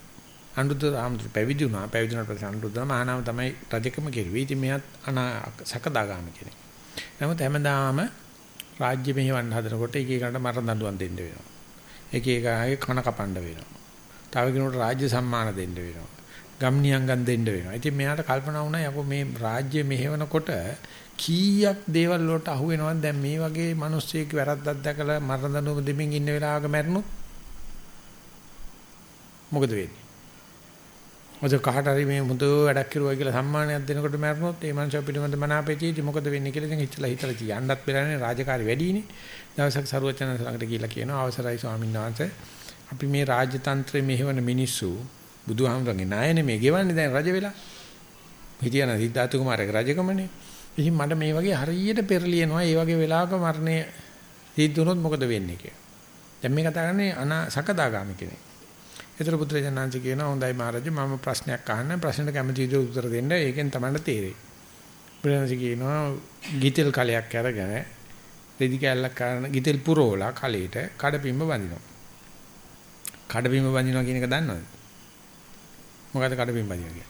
අනුරුද්ධ රාමතුරු පැවිදි වුණා පැවිදි වුණාට පස්සේ අනුරුද්ධ මහානාම තමයි රජකම කෙරුවේ ඉතින් මෙයාත් අනා සකදාගාම කෙනෙක් නමුත් හැමදාම රාජ්‍ය මෙහෙවන්න හදනකොට එක එකට මරණ දඬුවම් දෙන්න වෙනවා එක එකගේ කන කපන්න වෙනවා තව කෙනෙකුට රාජ්‍ය සම්මාන දෙන්න වෙනවා. ගම්නියංගන් දෙන්න වෙනවා. ඉතින් මෙයාට කල්පනා වුණා යකෝ මේ රාජ්‍ය මෙහෙවනකොට කීයක් දේවල් වලට අහු වෙනවද දැන් මේ වගේ මිනිස්සෙක් වැරද්දක් දැකලා මරණ දඬුවම දෙමින් ඉන්න වෙලාවක මැරුණොත් මොකද වෙන්නේ? මොකද කාට හරි මේ මුද වැඩක් කරුවා කියලා සම්මානයක් දෙනකොට මැරුණොත් ඒ මනුස්සයා පිටිමද මනාපෙචීටි මොකද වෙන්නේ කියලා ඉතින් හිතලා හිතලා කියන්නත් බැලන්නේ රාජකාරි වැඩිනේ. දවසක් සරුවචන ළඟට ගිහිල්ලා කියනවා අවසරයි ස්වාමීන් වහන්සේ අපි මේ රාජ්‍ය තන්ත්‍රයේ මෙහෙවන මිනිස්සු බුදුහාමුදුරන්ගේ ණය නෙමෙයි ගෙවන්නේ දැන් රජ වෙලා. හිටියන සිද්ධාර්ථ කුමාරගේ රජකමනේ. ඉතින් මට මේ වගේ හරියට පෙරලියනවා. ඒ වගේ වෙලාවක මරණය සිද්ධ වුණොත් මොකද වෙන්නේ කියලා. දැන් මේ කතා කරන්නේ අනා සකදාගාමි කෙනෙක්. ඒතර පුත්‍රයන්ාන්ති කියනවා හොඳයි මහරජා මම ප්‍රශ්නයක් අහන්න ප්‍රශ්නෙට කැමති විදිහට උත්තර දෙන්න. ඒකෙන් තමයි තේරෙන්නේ. බුදුරජාණන්සේ කියනවා ගිතෙල් කලයක් අරගෙන රෙදි කැල්ලක් කරන ගිතෙල් පුරෝලා කලයට කඩපිම්බ බඳිනවා. කඩපිම්බ බඳිනවා කියන එක දන්නවද? මොකද්ද කඩපිම්බ බඳිනවා කියන්නේ?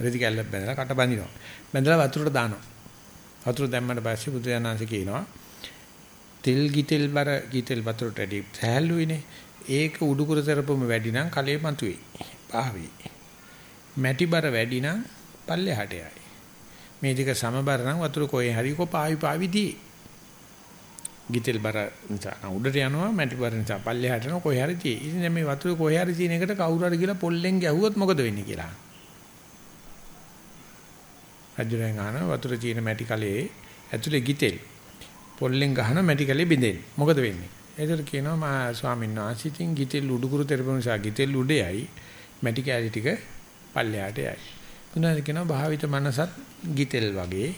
රෙදි කැල්ලක් බැඳලා කට බඳිනවා. බැඳලා වතුරට දානවා. වතුර දැම්මට පස්සේ බුදුරජාණන්සේ කියනවා තෙල් ගිතෙල් බර ගිතෙල් වතුරට ඇටි සහැල්ලුයිනේ. ඒක උඩුකුර තරපම වැඩි නම් කලේ මතුවේ. පාවි. මැටි බර වැඩි නම් පල්ලෙහාට යයි. මේ දෙක සමබර නම් වතුර කොහේ හරි කො පාවි පාවිදී. ගිතෙල් බර නිසා උඩට යනවා මැටි බර නිසා පල්ලෙහාට යනවා කොහේ හරි තියෙයි. ඉතින් මේ වතුර කොහේ හරි තියෙන එකට කවුරු හරි කියලා පොල්ලෙන් ගැහුවොත් මොකද වෙන්නේ කියලා. රජුරෙන් අහන වතුර තියෙන මැටි කලේ ඇතුලේ ගිතෙල් පොල්ලෙන් ගහන මැටි කලේ බින්දෙන්නේ. මොකද වෙන්නේ? ඒතර කියනවා මා ස්වාමීන් වහන්සේ ඉතින් ගිතෙල් උඩුකුරු තෙරපු නිසා ගිතෙල් උඩයයි මැටි කැලි ටික පල්ලෙහාට යයි. උනාද කියනවා භාවිත මනසත් ගිතෙල් වගේ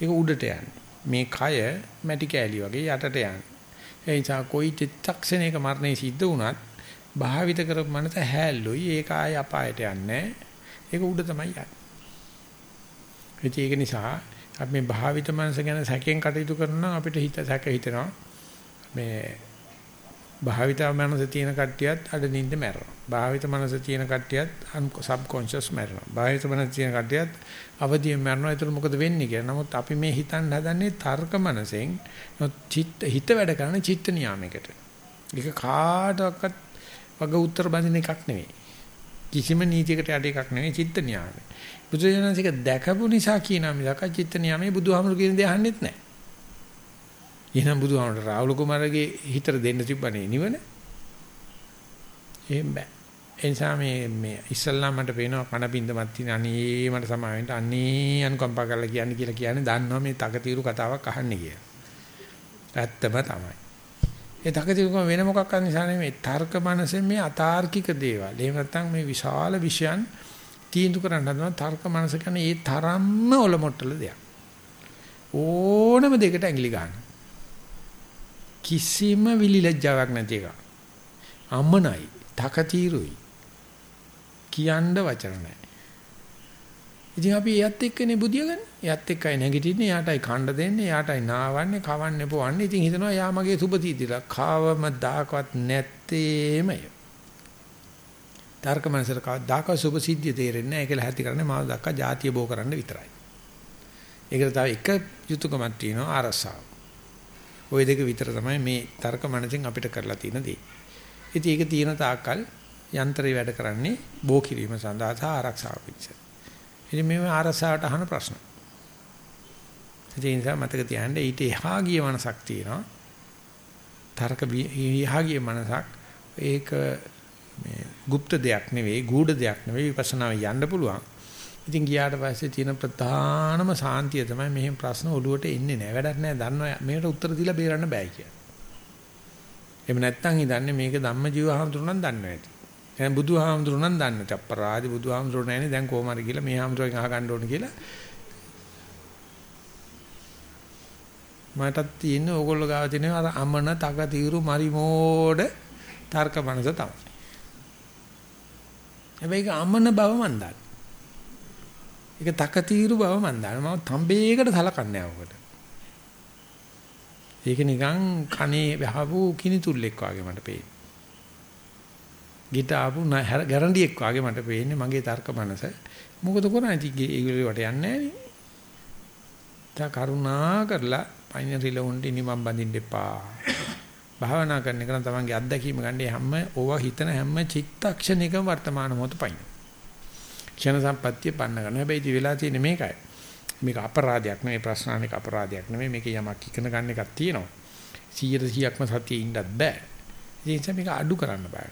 ඒක උඩට යන්නේ. මේ කය මැටි කැලි වගේ යටට යන්නේ. ඒ නිසා කොයි චිත්තක්ෂණයක මරණය සිද්ධ වුණත් භාවිත කරපු මනස හැල්ලුයි ඒක ආය අපායට යන්නේ. ඒක උඩ තමයි යන්නේ. ඒක නිසා අපි මේ භාවිත මනස ගැන සැකෙන් කටයුතු කරනවා අපිට හිත සැක හිතෙනවා. මේ භාවිත මනස තියෙන කට්ටියත් අඩ නිින්ද මැරෙනවා. භාවිත මනස තියෙන කට්ටියත් සබ්කොන්ෂස් මැරෙනවා. භාවිත මනස තියෙන කට්ටියත් අවදියෙන් මැරෙනවා. ඒතර මොකද වෙන්නේ කියලා. නමුත් අපි මේ හිතන්න හදන්නේ තර්ක මනසෙන් චිත්ත හිත වැඩ කරන චිත්ත නියාමයකට. ඒක කාටවත් වග උත්තර බඳින එකක් නෙවෙයි. කිසිම නීතියකට යට එකක් නෙවෙයි චිත්ත නියාමය. බුදුජානසික දැකපු නිසා කියනා මිසක චිත්ත නියාමයේ බුදුහාමුදුරු කියන දේ අහන්නෙත් නැහැ. එහෙනම් බුදුහාමුදුරු රාහුල කුමාරගේ හිතට දෙන්න තිබ්බනේ නිවන. එහෙම බෑ. ඒ නිසා මේ මේ ඉස්සල්ලාම මට පේනවා කන බින්දමත් තියෙන අනේ මට සමාවෙන්න අනේ අනුකම්පා කරලා කියන්නේ කියලා කියන්නේ දන්නවා මේ තකතිරු කතාවක් අහන්නේ කියලා. ඇත්තම තමයි. ඒ තකතිරුකම වෙන මොකක් අන්න නිසා නෙමෙයි තර්ක මනසෙන් මේ අතාර්කික දේවල්. එහෙම නැත්නම් මේ විශාල විෂයන් තීන්දුව කරන්න හදනවා තර්ක මනස කියන්නේ ඒ තරම්ම ඔලොමොට්ටල දෙයක්. ඕනම දෙයකට ඇඟිලි ගන්න. කිසිම විලිලැජ්ජාවක් නැති එක. අම්මනයි, තකතිරුයි. කියන්න වචන නැහැ. ඉතින් අපි එයත් එක්කනේ බුදියගන්නේ. එයත් එක්කයි නැගිටින්නේ, යාටයි කණ්ඩ දෙන්නේ, යාටයි නාවන්නේ, කවන්නේ, පොවන්නේ. ඉතින් හිතනවා යා මගේ සුබතීතිලා. කාවම දාකවත් නැත්තේමය. තර්ක මනසට කවදාක සුබසිද්ධිය තේරෙන්නේ නැහැ. ඒකල හැටි කරන්නේ මාව දක්වා ಜಾතිය බෝ කරන්න විතරයි. ඒකට තව එක යුතුයකමක් තියෙනවා අරසාව. ওই දෙක විතර තමයි මේ තර්ක මනසෙන් අපිට කරලා තියෙන දේ. ඉතින් ඒක තියෙන තාක්කල් යන්ත්‍රය වැඩ කරන්නේ බෝ කිරීම සඳහා සහ ආරක්ෂාව පිණිස. ඉතින් මේ ආරක්ෂාවට අහන ප්‍රශ්න. ඒ නිසා මතක තියාගන්න ඊට එහා ගිය මනසක් තියෙනවා. තර්ක එහා ගිය මනසක් ඒක මේ গুপ্ত දෙයක් නෙවෙයි, ගූඪ දෙයක් නෙවෙයි විපස්සනාව යන්න පුළුවන්. ඉතින් ගියාට පස්සේ තියෙන ප්‍රධානම සාන්තිය තමයි මෙහෙම ප්‍රශ්න ඔළුවට එන්නේ නැහැ. වැඩක් නැහැ. දන්නවා මේකට උත්තර දීලා බේරන්න බෑ කියලා. එහෙම නැත්නම් හිතන්නේ මේක ධම්මජීව හාමුදුරුවෝ නම් දන්නවා ඇති. එහෙනම් බුදුහාමුදුරුවෝ නම් දන්නේ නැති. අපරාධි බුදුහාමුදුරුවෝ නැහැනේ. දැන් කොහොම හරි කියලා මේ හාමුදුරුවෝගෙන් අහගන්න ඕන කියලා. මටත් තියෙන්නේ ඕගොල්ලෝ ගාව තියෙන අර අමන තක తీරු මරි මෝඩ තර්ක මනස තමයි. හැබැයි අමන බව මන් දන්නවා. ඒක තකතිරු බව මන් දන්නවා. මම තඹේකට සලකන්නේ නැහැ ඒක නිකන් කනේ වහපු කිනිතුල්ලෙක් වගේ මට පේන්නේ. ගිට ආපු ගැරන්ඩියෙක් වගේ මට පේන්නේ මගේ තර්ක මනස. මොකද කරන්නේ? ඉතින් ඒගොල්ලෝ වට යන්නේ නැහැ කරුණා කරලා පයින් රිලවුන්ට ඉනි මම බඳින්න එපා. භාවනා කරන එක නම් තමන්ගේ අත්දැකීම ගන්නේ හැම ඕවා හිතන හැම චිත්තක්ෂණයකම වර්තමාන මොහොත පයින්. ක්ෂණ සම්පත්තිය පන්න ගන්න. හැබැයි ඉතින් වෙලා තියෙන්නේ මේකයි. මේක අපරාධයක් නෙවෙයි ප්‍රශ්නානික අපරාධයක් නෙවෙයි. මේක යමක් ඉගෙන ගන්න එකක් තියෙනවා. 100%ක්ම සතියේ ඉන්නත් බෑ. ඒ නිසා මේක අඩු කරන්න බෑ.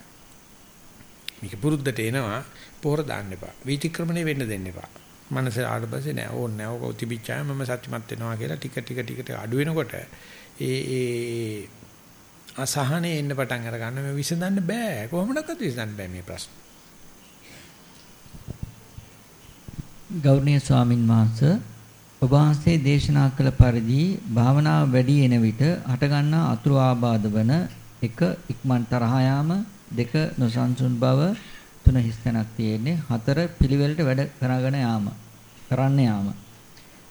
මේක පුරුද්දට එනවා පොහොර දාන්න එපා. විතික්‍රමණය වෙන්න දෙන්න එපා. මනස ආඩපස්සේ නෑ ඕන නෑ ඔක තිබිච්චාම මම සත්‍යමත් වෙනවා කියලා ටික ටික ටික අඩු වෙනකොට ඒ ඒ අසහනේ එන්න පටන් අර ගන්න මේ විසඳන්න බෑ. කොහොමඩක්වත් විසඳන්න බෑ මේ ප්‍රශ්න. ගෞරවනීය ස්වාමින් වහන්සේ ඔබ වහන්සේ දේශනා කළ පරිදි භාවනාව වැඩි එන විට හටගන්නා අතුරු ආබාධ වන එක ඉක්මන් තරහ යාම දෙක නොසන්සුන් බව තුන හිස්තැනක් තියෙන්නේ හතර පිළිවෙලට වැඩ කරගෙන යාම කරන්න යාම.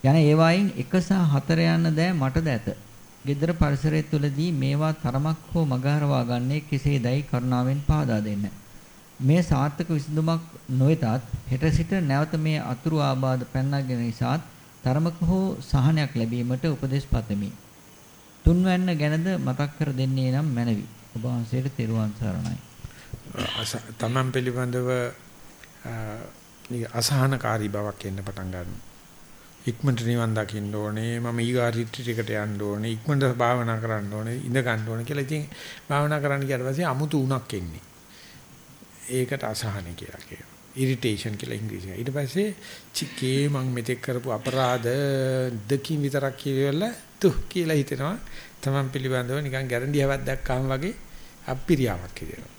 යන ඒවායින් එක සහ හතර යන දෑ මටද ඇත. gedara පරිසරය තුලදී මේවා තරමක් හෝ මගහරවා ගන්නේ කෙසේදයි කරුණාවෙන් පහදා දෙන්න. මේ සාර්ථක විසඳුමක් නොවෙතත් හෙට සිට නැවත මේ අතුරු ආබාධ පැන්නගෙන නිසාත් තරමක හෝ සහනයක් ලැබීමට උපදෙස් පතමි. තුන්වැන්න ගැනද මතක් කර දෙන්නේ නම් මැනවි. ඔබ වහන්සේට තෙරුවන් සරණයි. තමන් පිළිබඳව අසහනකාරී බවක් එන්න පටන් ගන්නවා. ඉක්මනට නිවන් දකින්න ඕනේ මම ඊගා රිට්‍රීට් එකට යන්න ඕනේ ඉක්මනට භාවනා කරන්න ඕනේ ඉඳ ගන්න ඕනේ කියලා ඉතින් භාවනා කරන්න ගියාට පස්සේ අමුතු උණක් එන්නේ ඒකට අසහන කියලා කියනවා ඉරිටේෂන් කියලා ඉංග්‍රීසියෙන් ඊට පස්සේ චිකේ මං මෙතෙක් කරපු අපරාධ දෙකින් විතරක් කියලා තු කියලා හිතෙනවා තමන් පිළිබඳව නිකන් ගැරන්ඩියාවක් දැක්කාම වගේ අප්පිරියාවක් හිතෙනවා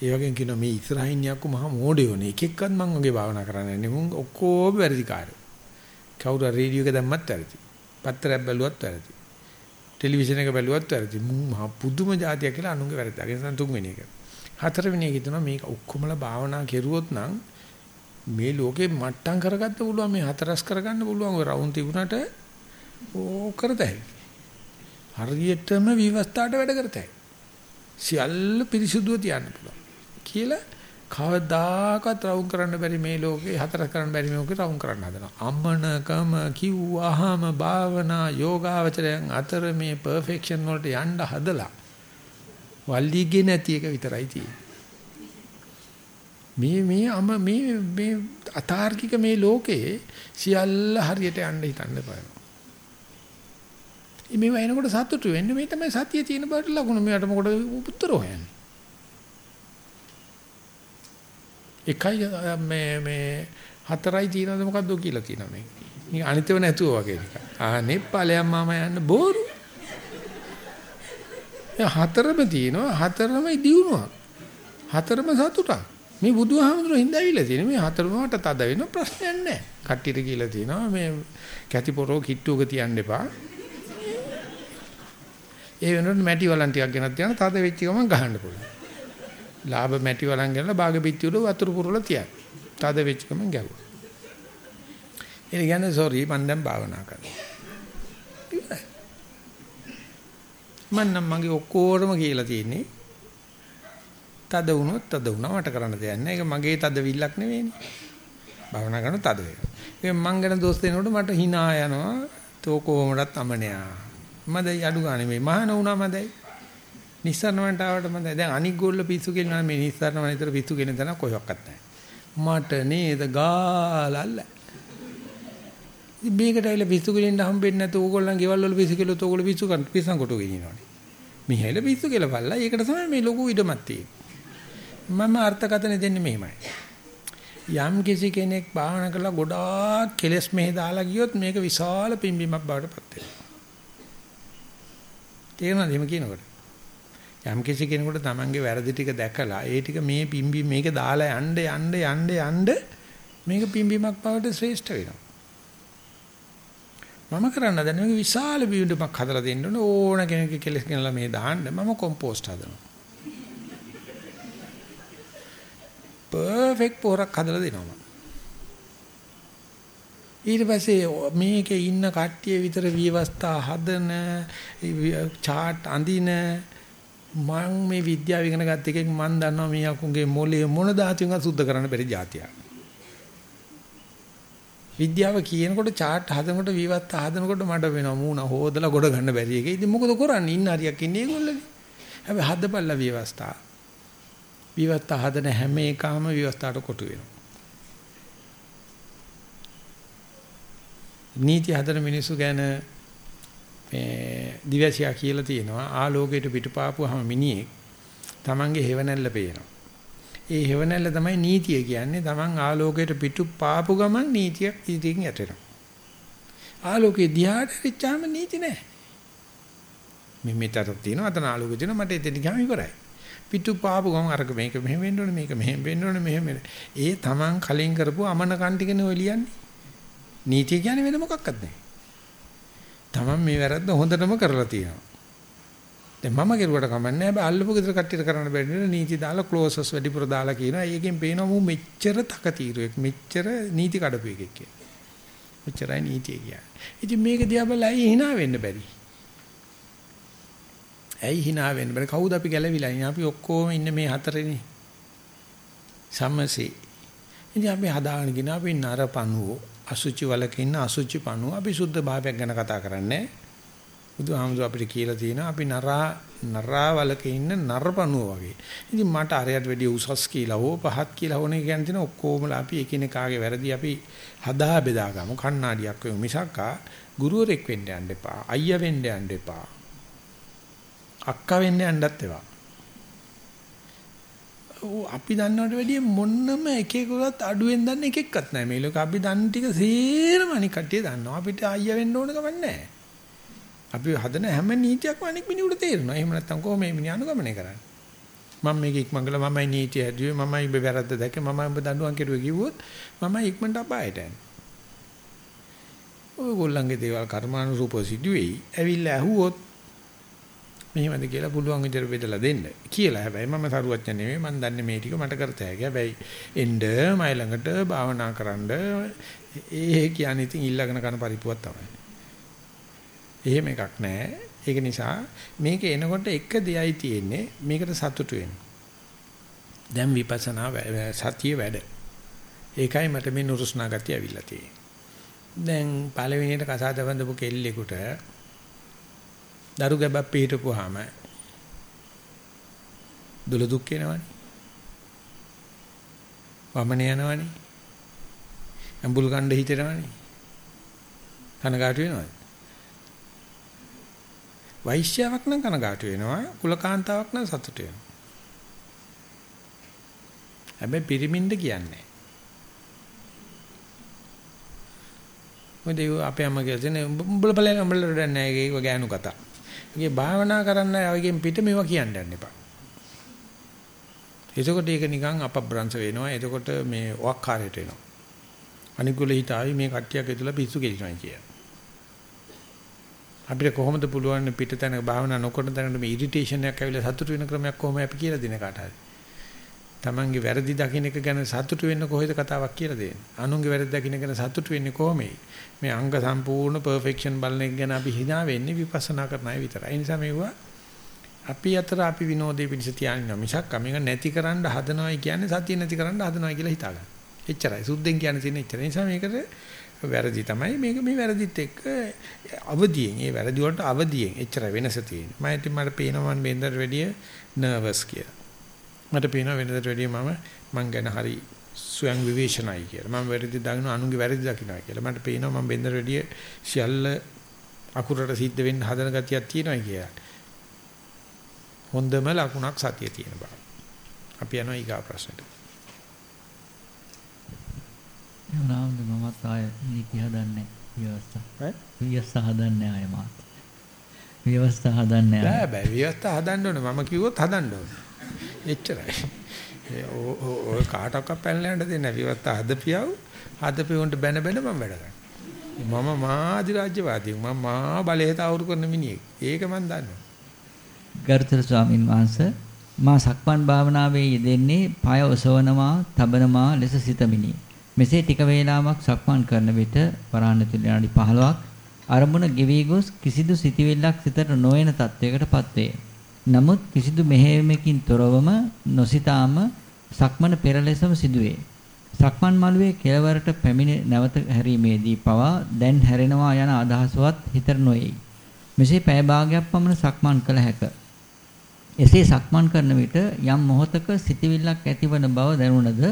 ඒ වගේම කියනවා මේ ඉස්රායින් යක්කු මහා මෝඩයෝනේ එක එක්කත් මං වගේ භාවනා කරන්නේ නෙමෙයි මුන් ඔක්කොම වැරදිකාරයෝ කවුරු රේඩියෝ එක දැම්මත් වැරදි. පත්තරයක් බැලුවත් වැරදි. ටෙලිවිෂන් එක බැලුවත් වැරදි. මු මහ පුදුම જાතියක් කියලා අනුන්ගේ වැරද්ද. ඒ නිසා තුන්වෙනි එක. හතරවෙනි එක හිතනවා මේක ඔක්කොමලා භාවනා කෙරුවොත් නම් මේ ලෝකේ මට්ටම් කරගන්න පුළුවන් මේ හතරස් කරගන්න පුළුවන් ඔය රවුන් තිබුණාට ඕ කරතයි. හරියටම විවස්ථාවට වැඩ කරතයි. සියල්ල පිරිසුදුව තියන්න පුළුවන්. කියලා කවදාකවත් රවුම් කරන්න බැරි මේ ලෝකේ හතර කරන්න බැරි මේ ලෝකේ රවුම් කරන්න හදනවා. අමනකම කිව්වහම භාවනා යෝගාවචරයන් අතර මේ පර්ෆෙක්ෂන් වලට යන්න හදලා වල්ලිගේ නැති එක විතරයි තියෙන්නේ. මේ මේ අම මේ මේ අතාර්කික මේ ලෝකේ සියල්ල හරියට යන්න හිතන්න බෑ. මේ වෙනකොට සතුටු වෙන්නේ මේ තමයි සතිය තියෙන බවට ලකුණු මෙයාට මොකටද උත්තර හොයන්නේ. එකයි මේ මේ හතරයි තියෙනවද මොකද්ද කියලා තියෙනවා මේ. නික අනිතව නැතුව වගේ නික. ආනේ ඵලයන් මම යන්න බෝරු. හතරම තියෙනවා හතරම දියුණුවක්. හතරම සතුටක්. මේ බුදුහාමුදුරුවෝ හින්දාවිලා තියෙන මේ හතරම මට තද වෙන ප්‍රශ්නයක් නැහැ. කට්ටියට කියලා තියෙනවා මේ කැටි පොරෝ කිට්ටුවක තියන්න එපා. ඒ වෙනකොට මැටි වලන් ටිකක් ගෙනත් තියන තද වෙච්ච ගමන් ගහන්න පුළුවන්. ලාභ මැටි වලන් ගනලා බාග පිටි වල වතුර පුරවලා තියන. තද වෙච්ච ගමන් ගැව්වා. ඒ කියන්නේ සෝරි මම දැන් භාවනා කරනවා. මම නම් මගේ ඔක්කොරම කියලා තියෙන්නේ. තද වුණොත් තද වුණා මට කරන්න දෙයක් නැහැ. ඒක මගේ තද විල්ලක් නෙවෙයිනේ. භාවනා කරන තද වෙනවා. ඒ මං ගැන දොස් දෙනකොට මට hina යනවා. තෝ කොහොමදත් අමනයා. මදයි අඩු ගානේ මේ මහාන වුණා මදයි. නිස්සාරණ වලට ආවට මම දැන් අනික් ගෝල්ල පිස්සු කියනවා මේ නිස්සාරණ වල විතර පිස්සු කියන තැන කොහෙවත් නැහැ. මට නේද ගාලල්ල. මේකට ඇවිල්ලා පිස්සු කෙලින්න හම්බෙන්නේ නැතු ඕගොල්ලන් ගෙවල් වල පිස්සු කෙලුවොත් ඕගොල්ලෝ පිස්සු කන් පිස්සන් කොට ගෙනිනවනේ. මිහැල පිස්සු කියලා බලලා ඒකට තමයි මේ ලොකු ඉඩමක් තියෙන්නේ. මම අර්ථකථන දෙන්නේ මෙහෙමයි. යම් කිසි කෙනෙක් භාවනා කරලා ගොඩාක් කෙලස් මෙහෙ දාලා ගියොත් මේක විශාල පිම්බීමක් බවට පත් වෙනවා. තේරෙනවද එහෙම කියනකොට? යම් කිසි කෙනෙකුට තමන්ගේ වැරදි ටික දැකලා ඒ ටික මේ පිම්බි මේක දාලා යන්න යන්න යන්න යන්න මේක පිම්බීමක් බවට ශ්‍රේෂ්ඨ වෙනවා. මම කරන්න දැන් මේක විශාල බිඳුමක් හදලා දෙන්න ඕන ඕන කෙනෙක්ගේ කෙලස් ගෙනලා මේ දාන්න මම කොම්පෝස්ට් හදනවා. පර්ෆෙක්ට් පොරක් හදලා දෙනවා. ඊට පස්සේ මේකේ ඉන්න කට්ටිය විතර විවස්ථා හදන chart අඳින මම මේ විද්‍යාව ඉගෙන ගත්ත එකෙන් මම දන්නවා මේ අකුගේ මොලේ මොන ධාතුන්වත් සුද්ධ කරන්න බැරි જાතියක්. විද්‍යාව කියනකොට chart හදනකොට විවත්ත හදනකොට මඩ වෙනවා මූණ හොදලා ගොඩ ගන්න බැරි එක. ඉතින් මොකද කරන්නේ? ඉන්න හරියක් ඉන්නේ ඒගොල්ලනේ. හැබැයි හදපල්ලා විවස්ථා. විවත්ත හදන හැම එකම විවස්ථාවට කොටු වෙනවා. නීති හදන මිනිස්සු ගැන මේ දිවසියා කියලා තියෙනවා ආලෝකයට පිටපාපුවාම මිනිහෙක් Tamange hevanella පේනවා. ඒ hevanella තමයි නීතිය කියන්නේ. Taman ආලෝකයට පිටු පාපු ගමන් නීතියක් ඉදිරියෙන් යටෙනවා. ආලෝකේ දිහාට රිච්චාම නීති නැහැ. මේ මෙතන තියෙනවා අතන ආලෝකය තියෙනවා මට එතන ගියාම ඉවරයි. පිටු පාපු ගමන් අරක මේක මෙහෙම වෙන්න ඕනේ මේක මෙහෙම වෙන්න ඕනේ මෙහෙම ඒ Taman කලින් කරපු අමන කන්ටිකනේ ඔය ලියන්නේ. නීතිය කියන්නේ වෙන මොකක්වත් නැහැ. තමන් මේ වැරද්ද හොඳටම කරලා තියෙනවා. දැන් මම කෙරුවට කමන්නේ හැබැයි අල්ලපු ගෙදර කට්ටියට කරන්න බැරි නේද නීති දාලා ක්ලෝසස් වැඩිපුර දාලා කියනවා. ඒකෙන් පේනවා මු මෙච්චර තකතිරුවෙක් මෙච්චර නීති කඩපු එකෙක් කියලා. ඔච්චරයි නීතිය කියන්නේ. ඉතින් මේක දිහා බලලා ඇයි hina වෙන්න බැරි? ඇයි hina වෙන්න බැරි? කවුද අපි ගැලවිලා ඉන්නේ? අපි ඔක්කොම ඉන්නේ මේ හතරේනේ. සමසේ. ඉතින් අපි හදාගෙන ගින අපි නරපණුව අසුචි වලක ඉන්න අසුචි පණුව අපි සුද්ධ භාවයක් ගැන කතා කරන්නේ. බුදුහාමුදුර අපිට කියලා තියෙනවා අපි නරා නරාවලක ඉන්න නරපණුව වගේ. ඉතින් මට අරයට වැඩිය උසස් කියලා හෝ පහත් කියලා හොනේ කියන තියෙන ඔක්කොමලා අපි එකිනෙකාගේ වැරදි අපි හදා බෙදා ගමු. කණ්ණාඩියක් වෙමු මිසක්කා ගුරුවරෙක් වෙන්න යන්න එපා. අයියා වෙන්න යන්න එපා. අක්කා වෙන්න යන්නත් එපා. අපි දන්නවට වැඩිය මොන්නම එකෙකුවත් අඩුවෙන් දන්න එකෙක්වත් නැහැ මේ ලෝක අපි දන්න ටික සේරම අනික් කට්ටිය දන්නවා අපිට අයියා වෙන්න ඕන ගමන් නැහැ අපි හදන හැම නීතියක්ම අනික් මිනිහුට තේරෙනවා. එහෙම නැත්නම් කොහොම මේ මිනිහ අනුගමනය කරන්නේ? මම මේක ඉක්මන් කළා මමයි නීතිය හැදුවේ මමයි ඔබ වැරද්ද දැක්කේ මමයි ඔබ දඬුවම් කෙරුවේ කිව්වොත් මමයි ඉක්මනට අපායට යන්නේ. ඔයගොල්ලන්ගේ දේවල් කර්මානුරූපව සිදුවේයි. ඇවිල්ලා ඇහුවොත් මෙහෙමද කියලා පුළුවන් විදිහට බෙදලා දෙන්න කියලා. හැබැයි මම සරුවච්ච නෙමෙයි මම දන්නේ මේ ටික මට කරත හැකියි. හැබැයි එන්න මයි ළඟට භාවනා කරන්න ඒ කියන්නේ ඉතින් ඊළඟන කන පරිප්පුවක් තමයි. එහෙම එකක් නැහැ. ඒක නිසා මේක එනකොට එක දෙයයි තියෙන්නේ මේකට සතුටු වෙන්න. දැන් විපස්සනා සතිය වැඩ. ඒකයි මට මේ නුරුස්නා ගතිය අවිල්ලා තියෙන්නේ. දැන් පළවෙනියට කසාද බඳපු කෙල්ලෙකුට දරු ගැබක් පිටපුවාම දුල දුක් වෙනවනේ. වමන යනවනේ. අඹුල් ගන්න හිතෙනවනේ. කනගාටු වෙනවද? වෛශ්‍යාවක් නම් කනගාටු වෙනවා කුලකාන්තාවක් නම් සතුටු වෙනවා හැබැයි පිරිමින්ද කියන්නේ මොකද අපේ අම්මා කියලා තියෙන උඹල බලන උඹල රඩන්නේ ඒක ගෑනු කතා. ඒකේ භාවනා කරන්න අයගෙන් පිට මේවා කියන්න යන්න එපා. එතකොට ඒක නිකන් අපබ්‍රංශ වෙනවා. එතකොට මේ ඔක්කාරයට එනවා. අනිකුල හිතාවි මේ කට්ටියක් ඇතුළේ පිස්සු කෙලිනවා කියලා. අපිට කොහොමද පුළුවන් පිටතන භාවනා නොකරන තැනකට මේ ඉරිටේෂන් එකක් ඇවිල්ලා සතුටු වෙන ක්‍රමයක් කොහොම අපි කියලා දෙන කාට හරි. Tamange වැරදි දකින්න එක ගැන සතුටු වෙන්න කොහෙද කතාවක් කියලා දෙන්නේ. අනුන්ගේ වැරදි දකින්න ගැන සතුටු වෙන්නේ කොහොමයි? මේ අංග සම්පූර්ණ පර්ෆෙක්ෂන් බලන එක ගැන අපි hina වෙන්නේ විපස්සනා කරන අය විතරයි. ඒ නිසා මේවා අපි අතර අපි විනෝදේ පිණිස තියාගෙන මිසක් මේක නැතිකරන්න හදනවයි කියන්නේ සතිය නැතිකරන්න හදනවයි කියලා හිතාගන්න. එච්චරයි. සුද්ධෙන් කියන්නේ තියෙන එච්චරයි. නිසා මේකට වැරදි තමයි. මේක මේ වැරදිත් එක්ක අවදියෙන් ඒ වැරදි වලට අවදියෙන් එච්චර වෙනස තියෙන්නේ. මම ඉතින් මට පේනවා මම වෙනදට වැඩිය නර්වස් කියලා. මට පේනවා වෙනදට වැඩිය මම මං ගැන හරි ස්වයං විවේචනයි කියලා. මම වැරදි දකින්න අනුන්ගේ වැරදි දකින්නවා කියලා. මට පේනවා මම වෙනදට වැඩිය සියල්ල අකුරට සිද්ධ වෙන්න හදන ගතියක් තියෙනවා කියලා. හොඳම ලකුණක් සතිය තියෙන බව. අපි යනවා ඊගා ප්‍රශ්නට. එහෙනම් මමත් ආය නීති හදන්නේ ව්‍යවස්ථා. ඈ? ව්‍යවස්ථා හදන්නේ ආය මාත්. ව්‍යවස්ථා හදන්නේ ආය. බෑ බෑ ව්‍යවස්ථා හදන්න ඕනේ. මම කිව්වොත් හදන්න ඕනේ. එච්චරයි. ඔය කාටවත් පැනලා යන්න දෙන්නේ නැහැ. ව්‍යවස්ථා හදපියව හදපියොන්ට බැන බැන මම වැඩ කරනවා. මම මා අධිරාජ්‍යවාදී. මම මා බලයට අවුරු කරන මිනිහෙක්. ඒක මම දන්නවා. ගරුතර ස්වාමින් වහන්සේ මා සක්මන් භාවනාවේ යෙදෙන්නේ පය ඔසවනවා, තබනවා ලෙස සිතමිනි. මෙසේ ටික වේලාවක් සක්මන් කරන විට වරහන් තුල විනාඩි 15ක් අරමුණ ගෙවි ගොස් කිසිදු සිතිවිල්ලක් සිතට නොයන තත්වයකටපත් වේ. නමුත් කිසිදු මෙහෙයමකින් තොරවම නොසිතාම සක්මන පෙර ලෙසම සිදුවේ. සක්මන් මළුවේ කෙළවරට පැමිණ නැවත හැරීමේදී පවා දැන් හැරෙනවා යන අදහසවත් හිතර නොයයි. මෙසේ පැය භාගයක් පමණ සක්මන් කළ හැක. එසේ සක්මන් කරන විට යම් මොහතක සිතිවිල්ලක් ඇතිවන බව දැනුණද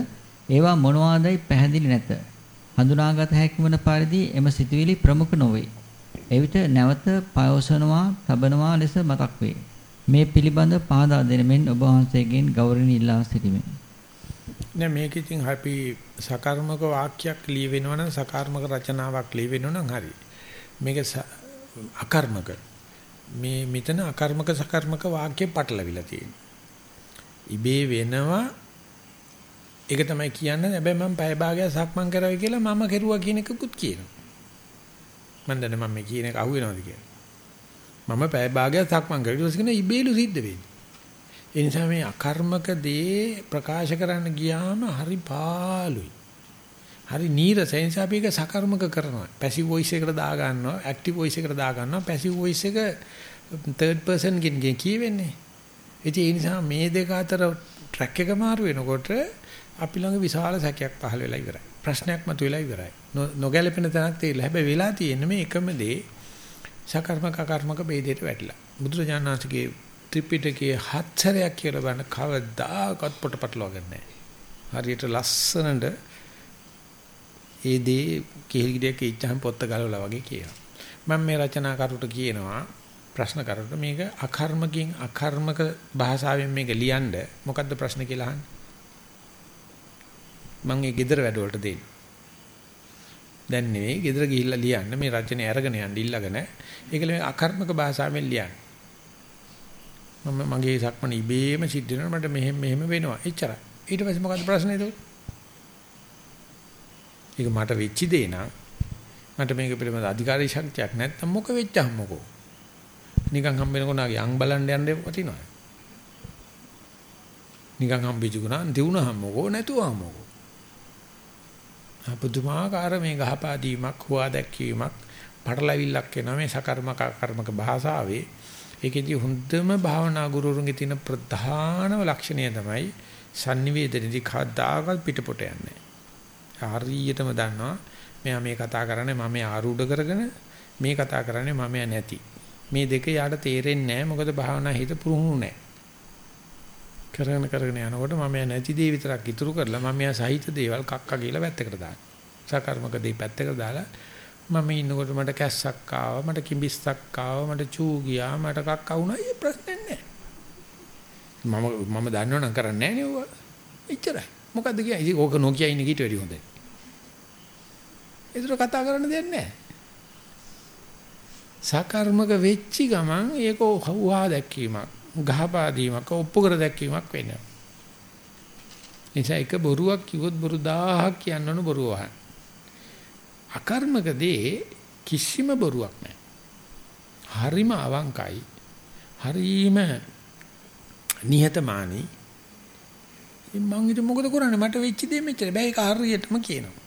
ඒවා මොනවාදයි පැහැදිලි නැත. හඳුනාගත හැකි වන පරිදි එම සිතුවිලි ප්‍රමුඛ නොවේ. එවිට නැවත පයෝසනවා, තබනවා ලෙස මතක් වේ. මේ පිළිබඳ පහදා දෙන මෙන් ඔබ වහන්සේගෙන් ගෞරවණීය ඉල්ලා සිටිමි. නෑ මේක ඉතින් අපි සකර්මක වාක්‍යයක් ලියවෙනවා නම් සකර්මක රචනාවක් ලියවෙනවා නම් හරි. මේක අකර්මක. මේ මෙතන අකර්මක සකර්මක වාක්‍ය පටලවිලා තියෙනවා. ඉබේ වෙනවා ඒක තමයි කියන්නේ. හැබැයි මම පැය භාගයක් සක්මන් කරවයි කියලා මම කෙරුවා කියන එකකුත් කියනවා. මම දන්නේ මම මේ කියන එක අහුවෙනවද කියලා. මම පැය භාගයක් සක්මන් කරලා ඊට පස්සේ ඉබේලු සිද්ධ වෙන්නේ. ඒ නිසා මේ අකර්මක දේ ප්‍රකාශ කරන්න ගියාම හරි පාළුයි. හරි නීරසයි නිසා අපි ඒක සකර්මක කරනවා. පැසිව් වොයිස් එකට දා ගන්නවා, ඇක්ටිව් වොයිස් එකට දා ගන්නවා. පැසිව් වොයිස් එක තර්ඩ් පර්සන් කෙනකින් කියවෙන්නේ. ඉතින් ඒ නිසා මේ දෙක අතර ට්‍රැක් එක මාරු වෙනකොට අපි ළඟ විශාල සැකයක් පහළ වෙලා ඉවරයි. ප්‍රශ්නයක් මතුවෙලා ඉවරයි. නොගැලපෙන තැනක් තියෙලා. හැබැයි වෙලා තියෙන්නේ මේ එකම දේ සකර්මක අකර්මක ભેදයට වැටිලා. බුදුරජාණන් වහන්සේගේ ත්‍රිපිටකයේ හත්සරයක් කියලා බලන කවදාකවත් පොටපටලවගන්නේ නැහැ. හරියට ලස්සනට ඒ දේ කෙහෙලිගිඩියක් ඉච්චහම පොත්ත ගලවලා වගේ කියනවා. මම මේ රචනාකරුට කියනවා ප්‍රශ්න කරුට මේක අකර්මකින් අකර්මක භාෂාවෙන් මේක ලියන්න මොකද්ද ප්‍රශ්න කියලා අහන්නේ. මම ඒ gedara වැඩ වලට දෙන්නේ. දැන් නෙවෙයි gedara ගිහිල්ලා ලියන්න මේ රචනය අරගෙන යන්න ඉල්ලගෙන ඒකල මේ අකර්මක භාෂාවෙන් ලියන්න. මම මගේ සක්මණ ඉබේම සිද්ධ වෙනවා මට මෙහෙම මෙහෙම වෙනවා. එච්චරයි. ඊට පස්සේ මොකද්ද ප්‍රශ්නේ ඒක? ඒක මට වෙච්ච දේ නම් මට මේක පිළිබඳ අධිකාරී ශක්තියක් නැත්නම් මොක වෙච්චහම මොකෝ. නිකන් හම්බෙනකොට නාගේ අං බලන්න යන්න වටිනවා. නිකන් හම්බෙච්ච ගුණා දිනුනහම මොකෝ නැතුවම මොකෝ. පුදුමාකාර මේ ගහපාදීමක් හුවා දැක්වීමක් පටලවිල්ලක් වෙනවා මේ සකර්මක කර්මක භාෂාවේ ඒකෙදි හොඳම භාවනා ගුරුවරුන්ගේ තියෙන ප්‍රධානම ලක්ෂණය තමයි sannivedanaදී කවදාකවත් පිටපොට යන්නේ. හරියටම දන්නවා මෙයා මේ කතා කරන්නේ මම ආරූඪ කරගෙන මේ කතා කරන්නේ මම නැති. මේ දෙක යාට තේරෙන්නේ නැහැ මොකද භාවනා හිත පුරුණු නැහැ. කරගෙන කරගෙන යනකොට මම නැති දේ විතරක් ඉතුරු කරලා මම යා සහිත දේවල් කක්ක කියලා පැත්තකට දානවා. සකර්මක දේ පැත්තකට දාලා මම ඉන්නකොට මට කැස්සක් ආවා මට කිඹිස්සක් ආවා මට චූ ගියා මට කක්ක වුණා ඒ ප්‍රශ්නේ නැහැ. මම මම දන්නවනම් කරන්නේ නැහැ නේ ඔය. එච්චරයි. මොකද්ද කියන්නේ? ඉතින් ඕක නොකිය ඉන්න කීට වැඩි හොඳයි. ඒතර කතා කරන්න දෙයක් නැහැ. සකර්මක වෙච්චි ගමන් ඒක හුවා දැක්වීමක් ගහපාදීමක් ඔප්පු කර දැක්වීමක් වෙනවා. නිසා එක බොරුවක් කිව්වොත් බොරු 1000ක් කියන්න ඕන බොරුව වහන්න. අකර්මකදී කිසිම බොරුවක් නැහැ. හරිම අවංකයි. හරිම නිහතමානී. මං ඊට මොකද කරන්නේ මට වෙච්ච දේ මෙච්චර බෑ ඒක හරියටම කියනවා.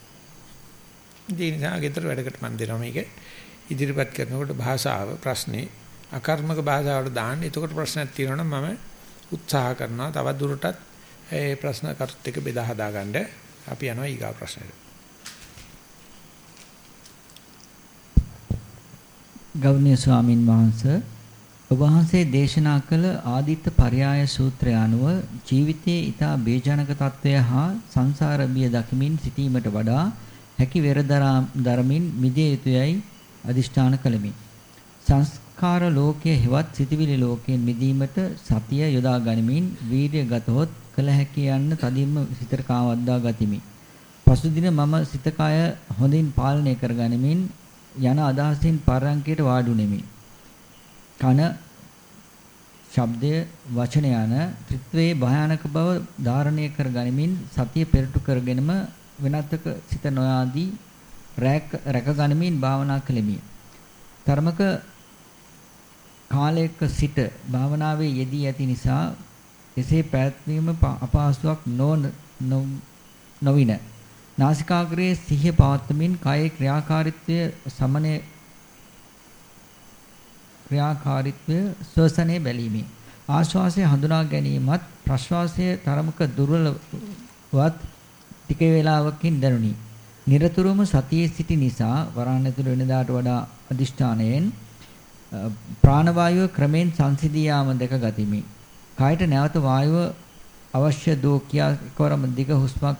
ඒ නිසා ගෙදර වැඩකට මන් දෙනවා මේක ඉදිරිපත් කරනකොට භාෂාව ප්‍රශ්නේ අකර්මක භාෂාවට දාන්න. එතකොට ප්‍රශ්නයක් තියෙනවා මම උත්සාහ කරනවා තවත් දුරටත් ඒ ප්‍රශ්න කරුත් එක බෙදා හදා ගන්න. අපි යනවා ඊගා ප්‍රශ්නෙට. ගෞණීය ස්වාමින් වහන්සේ ඔබ වහන්සේ දේශනා කළ ආදිත්ත පරයාය සූත්‍රය අනුව ජීවිතයේ ඊතා බේජනක తত্ত্বය හා සංසාර බිය දකිමින් සිටීමට වඩා හැකි වෙරදරා ධර්මින් මිදිය යුතුයයි අදිෂ්ඨාන කළෙමි. සංස්කාර ලෝකයේ හෙවත් සිටිවිලි ලෝකයෙන් මිදීමට සතිය යොදා ගනිමින් වීර්ය ගතහොත් කළ හැකි යන්න තදින්ම සිතට කාවද්දා ගතිමි. පසුදින මම සිත කය හොඳින් පාලනය කර ගනිමින් යන අදහසින් පරංකයට වාඩුණෙමි. කන ශබ්දය වචන යන ත්‍රිත්වයේ භයානක බව ධාරණය කර ගනිමින් සතිය පෙරටු කරගෙනම වෙනත්ක සිත නොයාදී රැක රැක ගනිමින් භාවනා කළෙමි. ධර්මක කාලයක සිට භාවනාවේ යෙදී ඇති නිසා එසේ පැවැත්වීම අපහසුයක් නොවින නාසිකාග්‍රයේ සිහිය පවත්වමින් කායේ ක්‍රියාකාරීත්වය සමනය ක්‍රියාකාරීත්වය ශ්වසනයේ බැලීමේ ආශ්වාසය හඳුනා ගැනීමත් ප්‍රශ්වාසය තරමක දුර්වලවත් ටික වේලාවකින් දැනුනි. নিরතුරුවම සතියේ සිටි නිසා වරණ ඇතුළු වෙනදාට වඩා අදිෂ්ඨානයෙන් ප්‍රාණවායුව ක්‍රමෙන් සංසිඳී යාම දැක ගතිමි. කායට නැවත වායුව අවශ්‍ය දෝ කියා එකවරම දිග හුස්මක්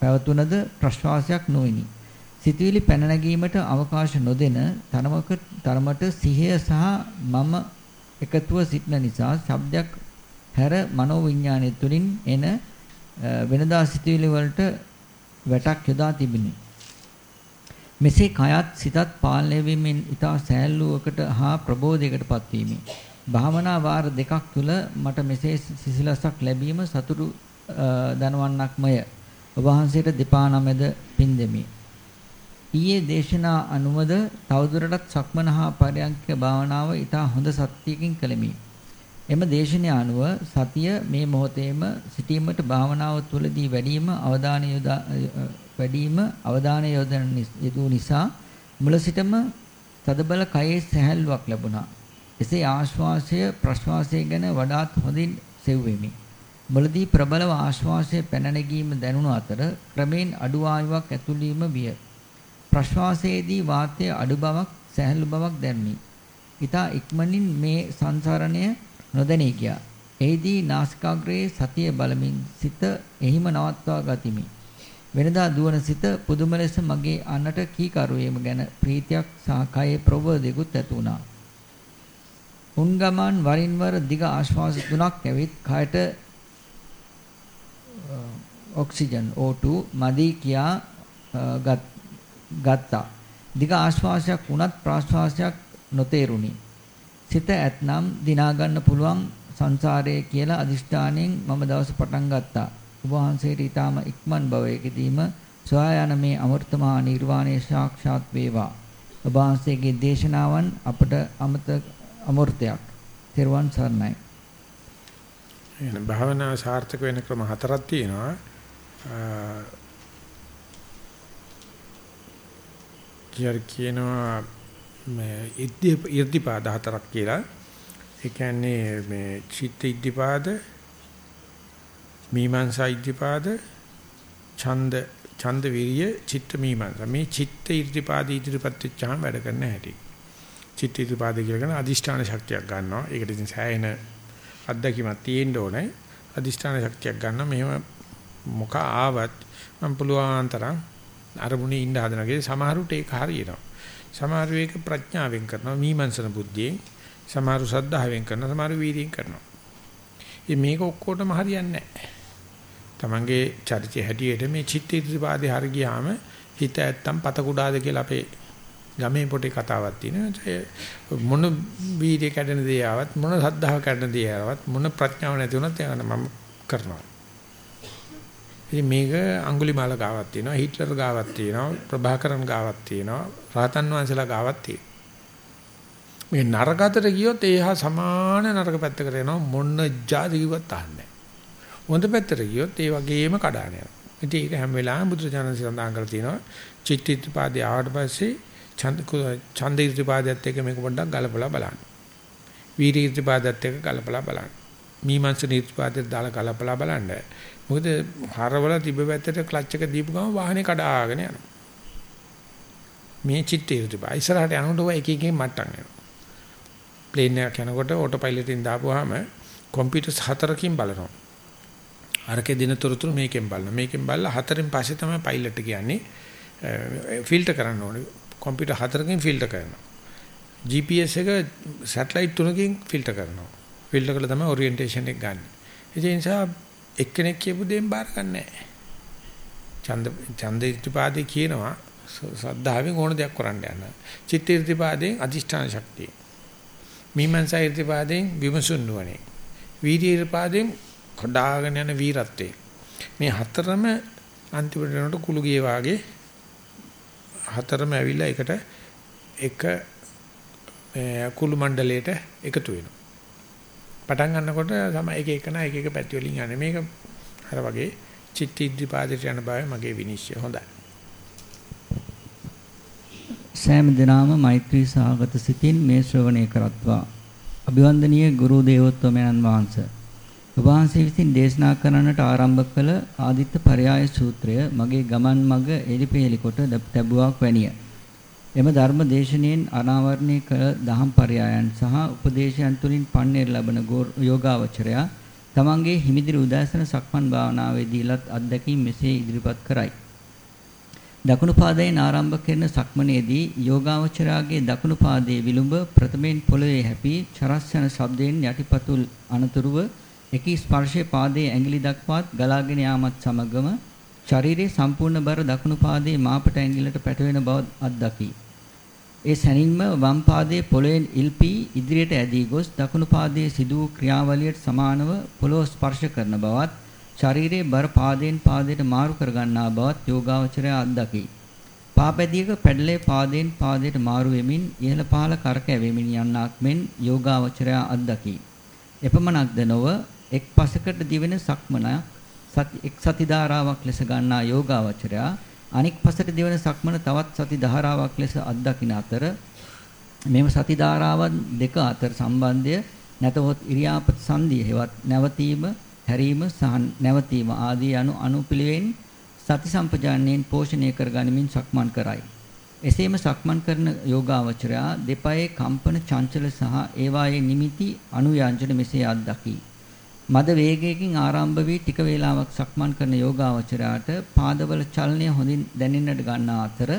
පැවතුනද ප්‍රශ්වාසයක් නොවිනි. සිතුවිලි පැන නැගීමට අවකාශ නොදෙන තරමක තරමට සිහිය සහ මම එකතුව සිටන නිසා ශබ්දයක් හැර මනෝ විඥානය තුලින් එන වෙනදා සිතුවිලි වලට වැටක් යොදා තිබිනි. මෙසේ කයත් සිතත් පාලනය වීමෙන් ඊතා සෑල්ලුවකට හා ප්‍රබෝධයකටපත් වීමි. භාවනා වාර දෙකක් තුල මට මෙසේ සිසිලසක් ලැබීම සතුටු දනවන්නක්මය. ඔබ වහන්සේට දෙපා නමෙද පින් දෙමි. ඊයේ දේශනා අනුමද තවදුරටත් සක්මන හා පරයන්ක භාවනාව ඊට හොඳ සත්‍යයකින් කළෙමි. එම දේශනය අනුව සතිය මේ මොහොතේම සිටීමට භාවනාව තුළදී වැඩිම අවධානය වැඩිම අවධානය යොදන නිසා මුල සිටම තදබල කයේ සැහැල්ලුවක් ලැබුණා. එසේ ආශ්වාසය ප්‍රශ්වාසය ගැන වඩාත් හොඳින් සෙව්වෙමි. මුලදී ප්‍රබලව ආශ්වාසය පැන නැගීම දැනුණු අතර ක්‍රමෙන් අඩු ආයුවක් ඇතුළු වීම විය. ප්‍රශ්වාසයේදී වාතයේ අඩු බවක් සැහැල්ලු බවක් දැනුනි. ඊතා ඉක්මනින් මේ සංසරණය නොදැනී ගියා. එෙහිදී නාසිකාග්‍රයේ සතිය බලමින් සිත එහිම නවත්වා ගතිමි. වෙනදා දුවන සිත පුදුම ලෙස මගේ අන්නට කීකරු වීම ගැන ප්‍රීතියක් සහ කයේ ප්‍රබෝධයකුත් ඇති වුණා. උන් ගමන් වරින් වර දිග ආශ්වාස තුනක් ඇවිත් කයට ඔක්සිජන් O2 මදි කියා ගත්තා. දිග ආශ්වාසයක් වුණත් ප්‍රාශ්වාසයක් නොතේරුණි. සිත ඇතනම් දිනා ගන්න පුළුවන් සංසාරයේ කියලා අදිෂ්ඨාණයෙන් මම දවස පටන් ගත්තා. ඔබ වහන්සේට ඊටාම ඉක්මන් භවයකදීම සොයා යන මේ අමෘතමහා නිර්වාණය සාක්ෂාත් වේවා. ඔබ වහන්සේගේ දේශනාවන් අපට අමතක අමෘතයක්. තෙරුවන් සරණයි. එන භාවනා සාර්ථක වෙන ක්‍රම හතරක් තියෙනවා. කියර කියනවා මේ ඉර්ධිපාද හතරක් කියලා. ඒ කියන්නේ මේ චිත්ත ඉද්ධිපාද, මීමාංසා ඉද්ධිපාද, ඡන්ද ඡන්ද විරිය, චිත්ත මීමාංසා. මේ චිත්ත ඉද්ධිපාද ඉදිරිපත් වෙච්චාම වැඩ කරන්න හැටි. චිත්ත ඉද්ධිපාද කියලා කියන අදිෂ්ඨාන ශක්තියක් ගන්නවා. ඒකට ඉතින් සෑහෙන අත්දැකීමක් තියෙන්න ඕනේ. අදිෂ්ඨාන ශක්තියක් ගන්න මෙහෙම මොක ආවත් මම පුළුවන් තරම් අරමුණේ ඉන්න හදනගේ සමහරුට ඒක හරියනවා. සමහරු ඒක ප්‍රඥාවෙන් කරනවා මීමන්සන බුද්ධියෙන්. සමහරු සද්ධාවෙන් කරනවා සමහරු වීර්යයෙන් කරනවා. ඉතින් මේක ඔක්කොටම හරියන්නේ නැහැ. Tamange චරිතය හැටියට මේ චිත්ත ඉදිරිපාදේ හරි ගියාම හිත ඇත්තම් පත කුඩාද කියලා අපේ ගමේ පොටේ කතාවක් තියෙනවා. මොන වීර්ය කැඩෙන දේ ආවත් මොන සද්ධාව කැඩෙන දේ ආවත් මොන ප්‍රඥාව නැති වුණත් ඒක මම කරනවා. ඉතින් මේක අඟුලිමාල ගාවක් තියෙනවා හිට්ලර් ගාවක් තියෙනවා ප්‍රභාකරන් ගාවක් තියෙනවා රාතන් වංශලා ගාවක් තියෙනවා. මේ නරකතර ගියොත් ඒහා සමාන නරක පැත්තකට යනවා මොන જાති කිව්වත් අහන්නේ හොඳ පැත්තට ගියොත් ඒ වගේම කඩාන යනවා. ඉතින් ඒක හැම වෙලාවෙම බුදුරජාණන් සඳහන් කරලා තියෙනවා චිත්තිත්පාදේ ආවට පස්සේ ඡන්ද ඡන්ද ඉර්ධිපාදයට එක මේක පොඩ්ඩක් ගලපලා බලන්න. වීර්ය ඉර්ධිපාදයට එක ගලපලා බලන්න. මීමන්ස ඉර්ධිපාදයට දාලා ගලපලා බලන්න. මොකද හරවල තිබ්බ පැත්තට ක්ලච් එක දීපු ගමන් වාහනේ කඩාගෙන යනවා. මේ චිත්ත ඉර්ධිපා ඉස්සරහට යනකොට ඔය එක එකකින් මට්ටම් එනවා. ප්ලේන් එකක් යනකොට ඕටෝ පයිලට් එකෙන් දාපුවාම කම්පියුටර්ස් හතරකින් බලනවා. අරකේ දින තොරතුරු මේකෙන් බලනවා. මේකෙන් බලලා හතරෙන් පස්සේ තමයි පයිලට් කියන්නේ ෆිල්ටර් කරන්න ඕනේ. කම්පියුටර් හතරකින් ෆිල්ටර් කරනවා. GPS එක සැටලයිට් තුනකින් ෆිල්ටර් කරනවා. ෆිල්ටර් කළා තමයි ඔරියන්ටේෂන් එක ගන්න. ඒ නිසා එක්කෙනෙක් කියපු දෙයින් බාර ගන්නෑ. ඡන්ද ඡන්ද ඉතිපාදේ කියනවා සද්ධාවෙන් ඕන දෙයක් කරන්න යන. චිත්ත ඉතිපාදයෙන් අදිෂ්ඨාන ශක්තිය. මීමන්සා ඉතිපාදයෙන් විමසුන් නුවණේ. වීර්ය ඉතිපාදයෙන් කඩාගෙන යන වීරත්වයේ. මේ හතරම අන්තිමට යනකොට කුළු ගියේ වාගේ හතරම ඇවිල්ලා එකට එක කුළු මණ්ඩලයට එකතු වෙනවා. පටන් ගන්නකොට සම එක එකන එක එක පැති වලින් යන්නේ මේක අර වගේ චිත්ත ඉද්ධිපාදයට යන බව මගේ විනිශ්චය හොඳයි. සෑම දිනම මෛත්‍රී සාගත සිතින් මේ ශ්‍රවණය කරත්වා. අභිවන්දනීය ගුරු දේවෝත්තමයන් වහන්සේ. ඔබ වහන්සේ විසින් දේශනා කරන්නට ආරම්භ කළ ආදිත්ත පරයාය සූත්‍රය මගේ ගමන් මඟ එලිපෙහෙලි කොට ලැබුවක් වැනිය. එම ධර්ම දේශනෙන් අනාවරණය කළ දහම් පරයයන් සහ උපදේශයන් තුලින් පන්නේර ලබන යෝගාවචරයා තමන්ගේ හිමිදිරි උදාසන සක්මන් භාවනාවේදීලත් අත්දැකීම් මෙසේ ඉදිරිපත් කරයි. දකුණු පාදයෙන් ආරම්භ කරන සක්මනේදී යෝගාවචරයාගේ දකුණු පාදයේ විලුඹ ප්‍රථමයෙන් පොළවේ හැපි චරස්සන ශබ්දයෙන් යටිපතුල් අනතුරුව එකී ස්පර්ශයේ පාදයේ ඇඟිලි දක්වාත් ගලාගෙන යාමත් සමගම ශරීරයේ සම්පූර්ණ බර දකුණු පාදයේ මාපට ඇඟිල්ලට පැටවෙන බව අත්දකි. ඒ සැනින්ම වම් පාදයේ පොළවෙන් ඉල්පී ඉදිරියට ඇදී ගොස් දකුණු පාදයේ සිදු වූ ක්‍රියාවලියට සමානව පොළොව ස්පර්ශ කරන බවත් ශරීරයේ බර පාදයෙන් පාදයට මාරු කර ගන්නා බවත් යෝගාවචරය අත්දකි. පාපැදියක පැඩලේ පාදයෙන් පාදයට මාරු වෙමින් ඉහළ පහළ කරකැවෙමින් යන්නක් මෙන් යෝගාවචරය අත්දකි. එපමණක්ද නොව එක් පසකට දිවෙන සක්මන සති එක් සති ධාරාවක් ලෙස ගන්නා යෝගාවචරය අනික් පසට දෙවන සක්මන තවත් සති ධාරාවක් ලෙස අත්දකින අතර මෙම සති ධාරාවන් දෙක අතර සම්බන්ධය නැතහොත් ඉරියාපත සංදිය හෙවත් නැවතීම හැරීම සහ නැවතීම ආදී අනු අනුපිළිවෙන් සති සම්පජාන්නයෙන් පෝෂණය කර ගනිමින් සක්මන් කරයි. එසේම සක්මන් කරන යෝගාවචරයා දෙපයේ කම්පන චංචල සහ ඒවායේ නිමිති අනුයන්ජන මෙසේ අත්දකි. මද වේගයකින් ආරම්භ වී ටික වේලාවක් සක්මන් කරන යෝගාවචරයාට පාදවල චලනය හොඳින් දැනෙන්නට ගන්නා අතර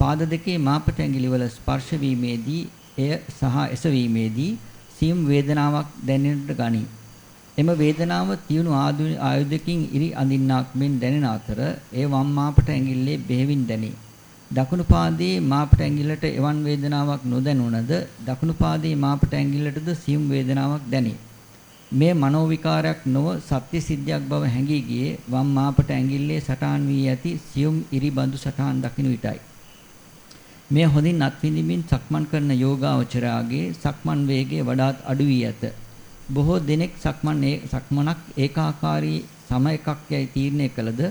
පාද දෙකේ මාපට ඇඟිලිවල ස්පර්ශ වීමේදී එය සහ එසවීමේදී සියුම් වේදනාවක් දැනෙන්නට ගනී. එම වේදනාව තියුණු ආයුධකින් ඉරි අඳින්නාක් මෙන් දැනෙන අතර ඒ වම් මාපට ඇඟිල්ලේ බෙහෙවින් දැනේ. දකුණු පාදයේ මාපට ඇඟිල්ලට එවන් වේදනාවක් නොදැනුණද දකුණු පාදයේ මාපට ඇඟිල්ලටද සියුම් වේදනාවක් දැනේ. මේ මනෝ විකාරයක් නොව සත්‍ය සිද්ධියක් බව හැඟී ගියේ වම් මාපට ඇඟිල්ලේ සටහන් වී ඇති සියුම් ඉරි බඳු සටහන් දකින්න විටයි. මේ හොඳින් අත්විඳින්මින් සක්මන් කරන යෝගාවචරයාගේ සක්මන් වේගය වඩාත් අඩු වී ඇත. බොහෝ දිනෙක සක්මන් සක්මනක් ඒකාකාරී සම එකක් යයි තීරණය කළද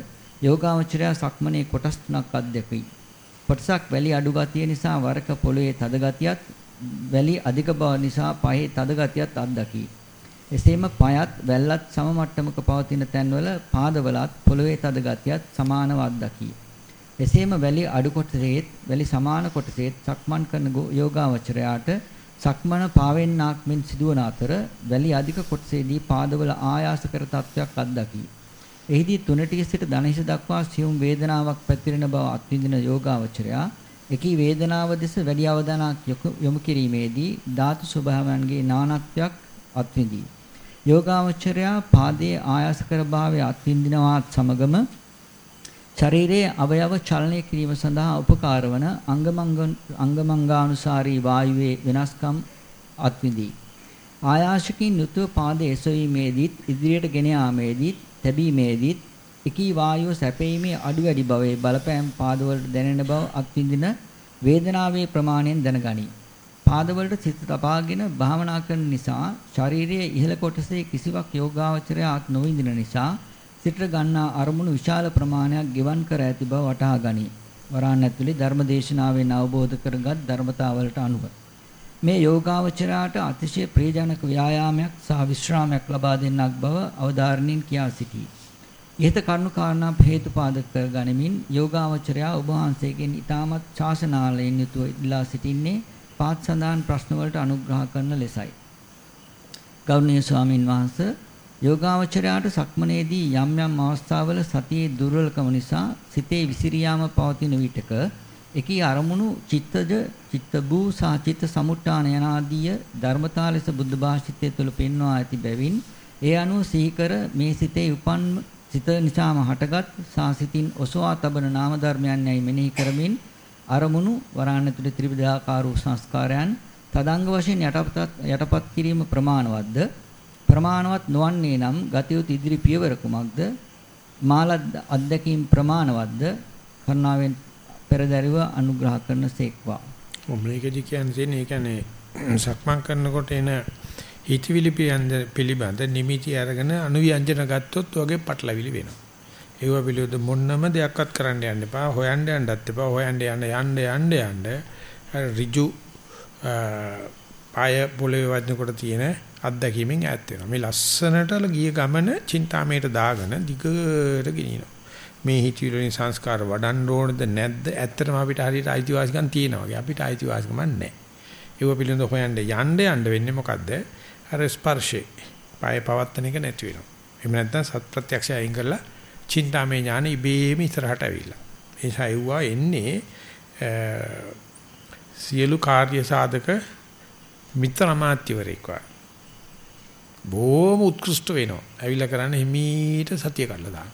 යෝගාවචරයා සක්මනේ කොටස් තුනක් අධ්‍යක්වයි. කොටසක් වැලි අඩු ගතිය නිසා වරක පොළවේ තද ගතියත් වැලි අධික බව නිසා පහේ තද ගතියත් අත්දකි. එසේම පයත් වැල්ලත් සම මට්ටමක පවතින තැන්වල පාදවලත් පොළවේ තද ගතියත් සමානව අත්දකි. එසේම වැලි අඩු කොටසේත් වැලි සමාන කොටසේත් සක්මන් කරන යෝගාවචරයාට සක්මන පාවෙන්නාක් මෙන් සිදුවන අතර වැලි අධික කොටසේදී පාදවල ආයාස කර තත්වයක් අත්දකි. එහිදී තුනටිය සිට ධනහිස දක්වා සියුම් වේදනාවක් පැතිරෙන බව අත්විඳින යෝගාවචරයා එකී වේදනාව දෙස වැඩි අවධානයක් යොමු කිරීමේදී ධාතු ස්වභාවයන්ගේ නානත්වයක් අත්විඳී. යෝගාවචරයා පාදයේ ආයාස කර භාවය අත්විඳිනවත් සමගම ශරීරයේ අවයව චලනය කිරීම සඳහා උපකාර වන අංගමංගානුසාරී වායුවේ වෙනස්කම් අත්විඳී. ආයාශකින් යුතුව පාද එසවීමේදීත් ඉදිරියට ගෙන යාමේදීත් තැබීමේදීත් එකී වායුව සැපීමේ අඩු වැඩි බවේ බලපෑම් පාදවලට දැනෙන බව අත්විඳින වේදනාවේ ප්‍රමාණයෙන් දැනගනී. පාදවලට සිත තබාගෙන භාවනා කරන නිසා ශරීරයේ ඉහළ කොටසේ කිසිවක් යෝගාවචරයක් නොවිඳින නිසා සිතට ගන්නා අරමුණු විශාල ප්‍රමාණයක් ගෙවන් කර ඇති බව වටහා ගනී. වරාන් ඇතුලේ ධර්මදේශනාවෙන් අවබෝධ කරගත් ධර්මතාවලට අනුව මේ යෝගාවචරයට අතිශය ප්‍රේජනක ව්‍යායාමයක් සහ විශ්‍රාමයක් ලබා දෙන්නක් බව අවධාරණින් කියා සිටී. ඉහත කරුණු කාරණා හේතුපාදක කර ගනිමින් යෝගාවචරයා ඔබ වහන්සේගෙන් ඊටමත් ශාසනාලයෙන් යුතුව ඉල්ලා සිටින්නේ පාත් සඳහන් ප්‍රශ්න වලට අනුග්‍රහ කරන ලෙසයි. ගෞරවනීය ස්වාමින් වහන්සේ යෝගාවචරයාට සක්මනේදී යම් යම් අවස්ථාවල සතියේ දුර්වලකම නිසා සිතේ විසිරියාම පවතින විටක එකී අරමුණු චිත්තජ චිත්ත භූ සහ චිත්ත සමුට්ඨාන යනාදී ධර්මතා ලෙස බුද්ධ භාෂිතය තුළ පෙන්වා ඇති බැවින් ඒ අනුව සිහිකර මේ සිතේ උපන් සිත නිසාම හටගත් සාසිතින් ඔසවා තබන නාම ධර්මයන් යයි මෙනෙහි කරමින් අරමුණු වරාණ තුළ ත්‍රිවිධාකාර සංස්කාරයන් තදංග වශයෙන් යටපත් යටපත් කිරීම ප්‍රමාණවත්ද ප්‍රමාණවත් නොවන්නේ නම් ගතියුත් ඉදිරි පියවර කුමක්ද? මාල අධ්‍යක්ීම් ප්‍රමාණවත්ද? කරුණාවෙන් පෙරදරිව අනුග්‍රහ කරන සේක්වා. මේකදී කියන්නේ ඒ කියන්නේ සක්මන් කරනකොට එන හිතවිලි පිළිබඳ නිමිති අරගෙන අනුව්‍යංජන ගත්තොත් වගේ පටලවිලි වෙනවා. ඒව පිළිවෙද මොන්නම දෙයක්වත් කරන්න යන්න එපා. හොයන්න යන්නත් එපා. හොයන්න යන්න යන්න යන්න යන්න ඍජු පාය පොළවේ වදිනකොට තියෙන අත්දැකීමෙන් ඈත් වෙනවා. මේ ලස්සනට ගිය ගමන චින්තාමයට දාගෙන දිගට ගෙනියනවා. මේ හිතවිලින් සංස්කාර වඩන්න ඕනද නැද්ද? ඇත්තටම අපිට හරියට අයිතිවාසිකම් තියෙනවා වගේ. අපිට අයිතිවාසිකම් නැහැ. ඒව පිළිබඳ හොයන්න යන්න යන්න වෙන්නේ මොකද්ද? අර ස්පර්ශේ. පාය පවත්තන එක නැති වෙනවා. එහෙම නැත්නම් සත්‍යත්‍යක්ෂය අයින් කරලා චින්තාමය ඥාන ඉබේම ඉස්සරහට ඇවිල්ලා. ඒ සයුවා එන්නේ සියලු කාර්ය සාධක මිත්‍රාමාත්‍යවරයෙක් වගේ. බොහොම උත්කෘෂ්ඨ වෙනවා. ඇවිල්ලා කරන්නේ හිමීට සතිය කඩලා දාන.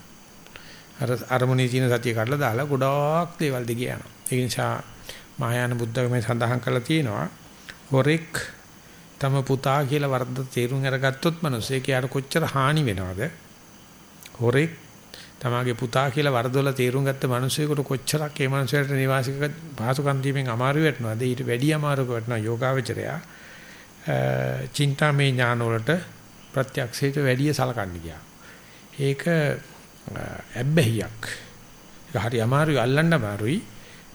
අර අරමුණේ තියෙන සතිය කඩලා දාලා ගොඩාක් දේවල් දිගේ යනවා. ඒ නිසා මහායාන බුද්ධගමේ සඳහන් කරලා තියෙනවා හොරෙක් තම පුතා කියලා වර්ධ තේරුම් අරගත්තොත් මිනිස්සේ යාට කොච්චර හානි වෙනවද? හොරෙක් තමාගේ පුතා කියලා වර්ධවල තේරුම් ගත්ත මිනිසෙකුට කොච්චරක් ඒ මිනිසයාට නිවාසික පහසුකම් දීමෙන් අමාරු වෙටනවද? ඊට වැඩි අමාරුක වෙටනවා යෝගාවචරයා. චින්තාමේ ඥාන වලට ප්‍රත්‍යක්ෂයට වැඩි සලකන්න ගියා. ඒක ඇබ්බැහියක්. ඒක හරි අමාරුයි අල්ලන්න අමාරුයි.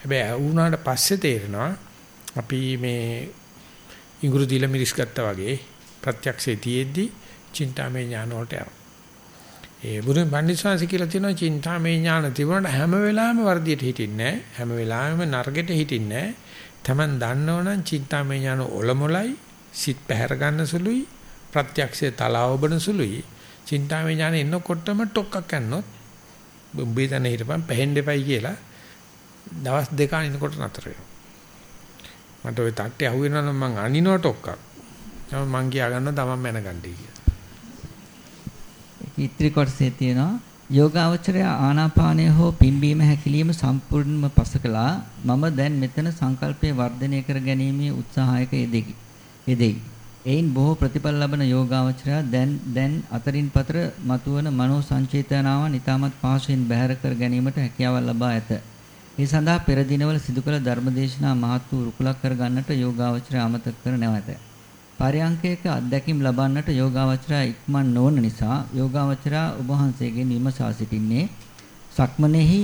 හැබැයි වුණාට පස්සේ තේරෙනවා අපි මේ ඉඟුරු දීලා මිරිස් ගත්තා වගේ ප්‍රත්‍යක්ෂයේ තියෙද්දි චින්තාමය ඥාන වලට යනවා. ඒ බුදුන් පඬිස්සවාසි කියලා තියෙනවා චින්තාමය ඥාන තිබුණාට හැම වෙලාවෙම වර්ධියට හිටින්නේ නැහැ. හැම වෙලාවෙම නරකෙට හිටින්නේ නැහැ. Taman දන්නවනම් චින්තාමය ඥාන ඔලොමලයි සිත් පැහැර ගන්න සුළුයි ප්‍රත්‍යක්ෂයේ තලාවබන සුළුයි චින්තාමය ඥාන එන්නකොටම ටොක්ක්ක් යනොත් උඹේ තන හිටපන් පැහෙන්න එපයි කියලා දවස් දෙක අනිනකොට නතර වෙනවා. මට ওই තට්ටේ අහුවෙනවා නම් මං අනිනව ටොක්ක්ක්. තමයි මං කියා ගන්නවා තමන් මැනගන්නයි කියලා. ඉත්‍රි කොටසේ තියෙනවා යෝගාවචරය ආනාපානය හෝ පිම්බීම හැකිලිම සම්පූර්ණම පසකලා මම දැන් මෙතන සංකල්පය වර්ධනය කර ගැනීමේ උත්සාහයක යෙදෙකි. යෙදෙයි. එයින් බොහෝ ප්‍රතිඵල ලබන යෝගාවචරය දැන් දැන් අතරින් පතර මතුවන මනෝ සංචේතනාවන් ඊටමත් පහසුවෙන් බැහැර කර ගැනීමට හැකියාව ලබා ඇත. ඒ සඳහා පෙර දිනවල සිදු කළ ධර්මදේශනා මහත් වූ රුකුලක් කර ගන්නට යෝගාවචරය අමතක කර නැවත. පරයන්කයක අත්දැකීම් ලබන්නට යෝගාවචරය ඉක්මන් නොවන නිසා යෝගාවචරය ඔබ වහන්සේගෙන් විමසා සිටින්නේ. සක්මනේහි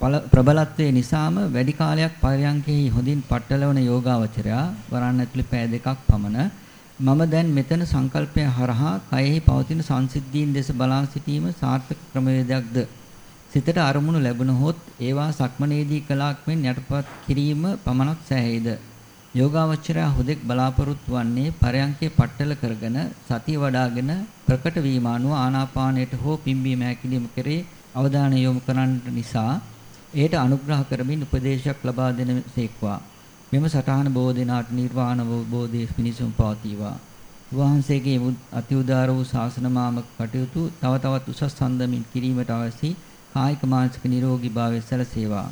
ප්‍රබලත්වයේ නිසාම වැඩි කාලයක් පරයන්කෙහි හොඳින් පట్టලවන යෝගාවචරයා වරන් ඇතුළේ පෑ දෙකක් පමණ. මම දැන් මෙතන සංකල්පය හරහා කයෙහි පවතින සංසිද්ධීන් දෙස බලා සිටීම සාර්ථක ක්‍රමවේදයක්ද? සිතට අරමුණු ලැබුණහොත් ඒවා සක්මනේදී කලාක් මෙන් යටපත් කිරීම පමණක් සෑහේද යෝගාවචරය හුදෙක් බලාපොරොත්තු වන්නේ පරයන්කේ පట్టල කරගෙන සතිය වඩාගෙන ප්‍රකට වීම අනුව ආනාපානයට හෝ පිම්බීම හැකිලිම කෙරේ අවධානය යොමු කරන්න නිසා ඒට අනුග්‍රහ කරමින් උපදේශයක් ලබා දෙන සේක්වා මෙම සටහන බොහෝ දිනාට නිර්වාණ බෝධිය පිණිසම පවතිවා. වහන්සේගේ අති උදාර වූ ශාසනමාමක කටයුතු තව තවත් උසස් සම්දමින් කිරීමට අවශ්‍ය කායික මානසික නිරෝගී භාවය සැලසේවා.